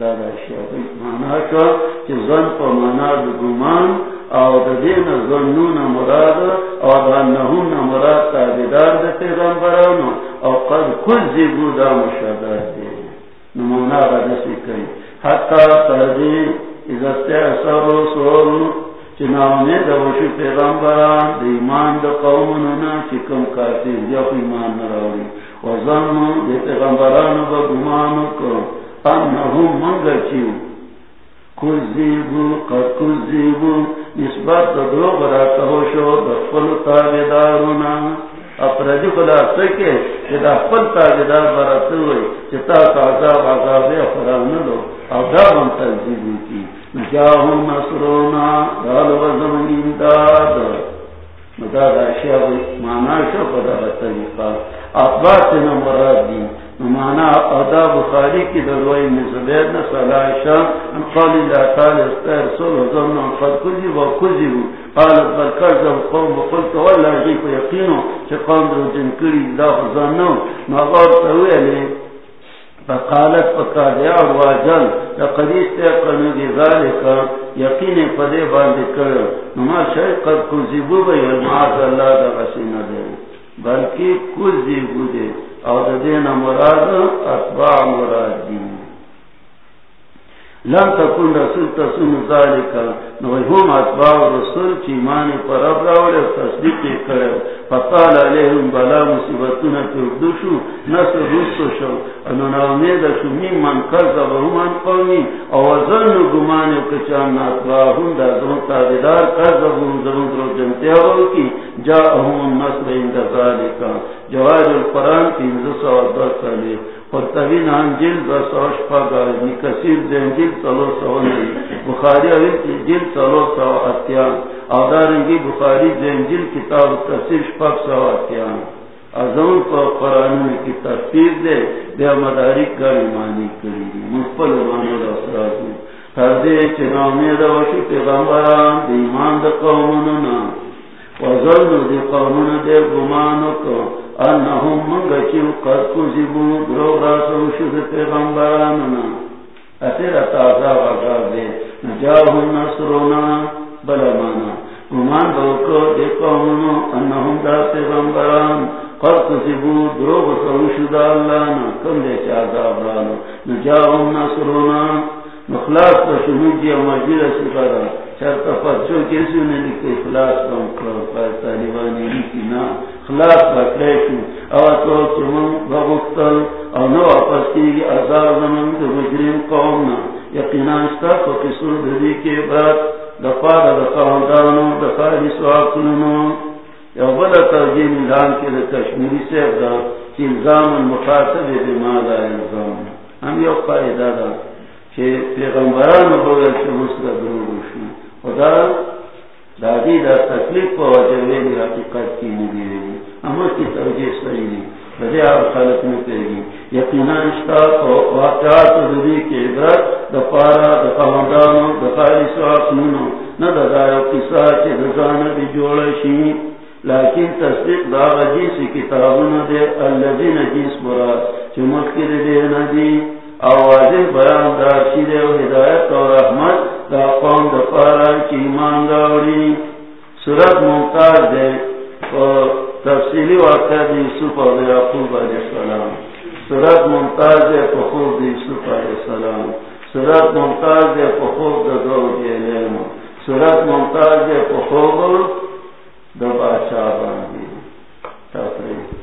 Speaker 2: دادا شیعه مانا کا چه زن پا مانا دا گمان، او د دین زنون مراد، او د انهم مراد تابعدار د پیغمبرانو، او قد کل زیبو دا مشابه دی نمونا غدسی کئی حتی تردی اذا استعصر رسول چناونے دا وشو پیغمبران دا ایمان دا قومنونا چکم کافر جاو ایمان نراوی. وزنو دا پیغمبرانو با گمانو کو انهم منگر چیو۔ کذیبو قد کذیبو نسبت دروغ را کہو شو دفل تابدارونا اپردی خدا سکے کہ دا فل تابدار براتو ہوئی چتا تعذاب عذاب افرانلو او دا من تنزیبو کی۔ نجاہم نصرونا دال وزم امداد مدار اشیاء مانا شو پدا بطریقا اطباتنا مراد دین مانا ادا بخاری کی دروئی میں زبیر نے صلاح شام قال اللہ تعالی استیر صلح ظن ان قد کذب و کذب جی جی قالت بل کذب قوم وقلت والله غیف جی یقینو چه قوم در جن کری دا ظنو نغار تاوی علی فقالت فقال یا واجل لقد استيقنوا بذلك يقين فدي باندې کړو نو ما شای قد کذبوا به معاذ الله دا غسینه ده بلکې کذبوا دي او دین مراد اتباع مراد دی لم تکن رسول تسن ذالک، نو هم اتباع رسول چی ایمان پر رب راوڑے تصدیق کرے فقال علیہم بلا مصیبتنا تردشو نصر رسو شو. انو نامید شو میم من کذب هم قومی، او ظن گمان کچان اتباعهم دا زمون تابدار کذب هم زمون درو جنتیاو کی جاءهم نصر اند ذالک. جواز القرآن کی انزس و عبدال صلیح قرطبین ہم جل بسوش پاگا ابن کثیر دین جل سلو سو نئی بخاری اوی جل سلو سو اتیان. آدارنگی بخاری دین جل کتاب تفسیر شپاک سو اتیان. ازون کو قرآن کی تفسیر دے بے مدارک کا ایمانی کری. دی. مفل مانو الاسراز تردے چنامی دوشی پیغمبران، دی ایمان دا قومننا وظلو دی قومن دے گمانو کو انہم منگا چیو قد کذبو درو راسو شد پیغمبراننا. اتیر اتازا وغاب دے نجاہم نصرونا بلا مانا گمان دوکو دے قومنو انہم دا پیغمبران قد کذبو درو راسو شد اللہنا کم دے چازاب رانو نجاہم نصرونا مخلاص کا شنود مجید سکارا چرتا پرچو کیسو نے لکھے اخلاص کم کرو پر طالبانی لکی نا خلاص بکریشو او تو چمم بغفتل او نو اپس کی عذاب زمن دو مجرم قومنا یقینانشتا تو قصر دلی کے بعد دفار دفاندانو دفاری سواقنو یو بلا ترجیم الان کے کشمیری سے افضل چی الزام المخاطب بما الزام ہم یو قائدہ دا پیغمبران بغیر دروشی خدا دادی دا تکلیف کو وجہ حقیقت کی نہیں امر کی توجہ صحیح نہیں بجے آپ میں گی واقعات کے دپارا دفاعی نہ ددایا کسا کے دزان بھی شی لیکن تصدیق دا جیس کتابوں دے الذین جیس برا چمک کے دے ندی آواز بیان دا شیر و ہدایت اور رحمت دا قوم دا پارا کی ایمان داوری سورت ممتاز دے اور تفصیلی واقع دی یوسف اور یعقوب علیہ السلام. سورت ممتاز دے پخوب دی یوسف علیہ السلام. سورت ممتاز دے پخوب دا دو جیلیم سورت ممتاز دے پخوب دا بادشاہ باندی تفریح.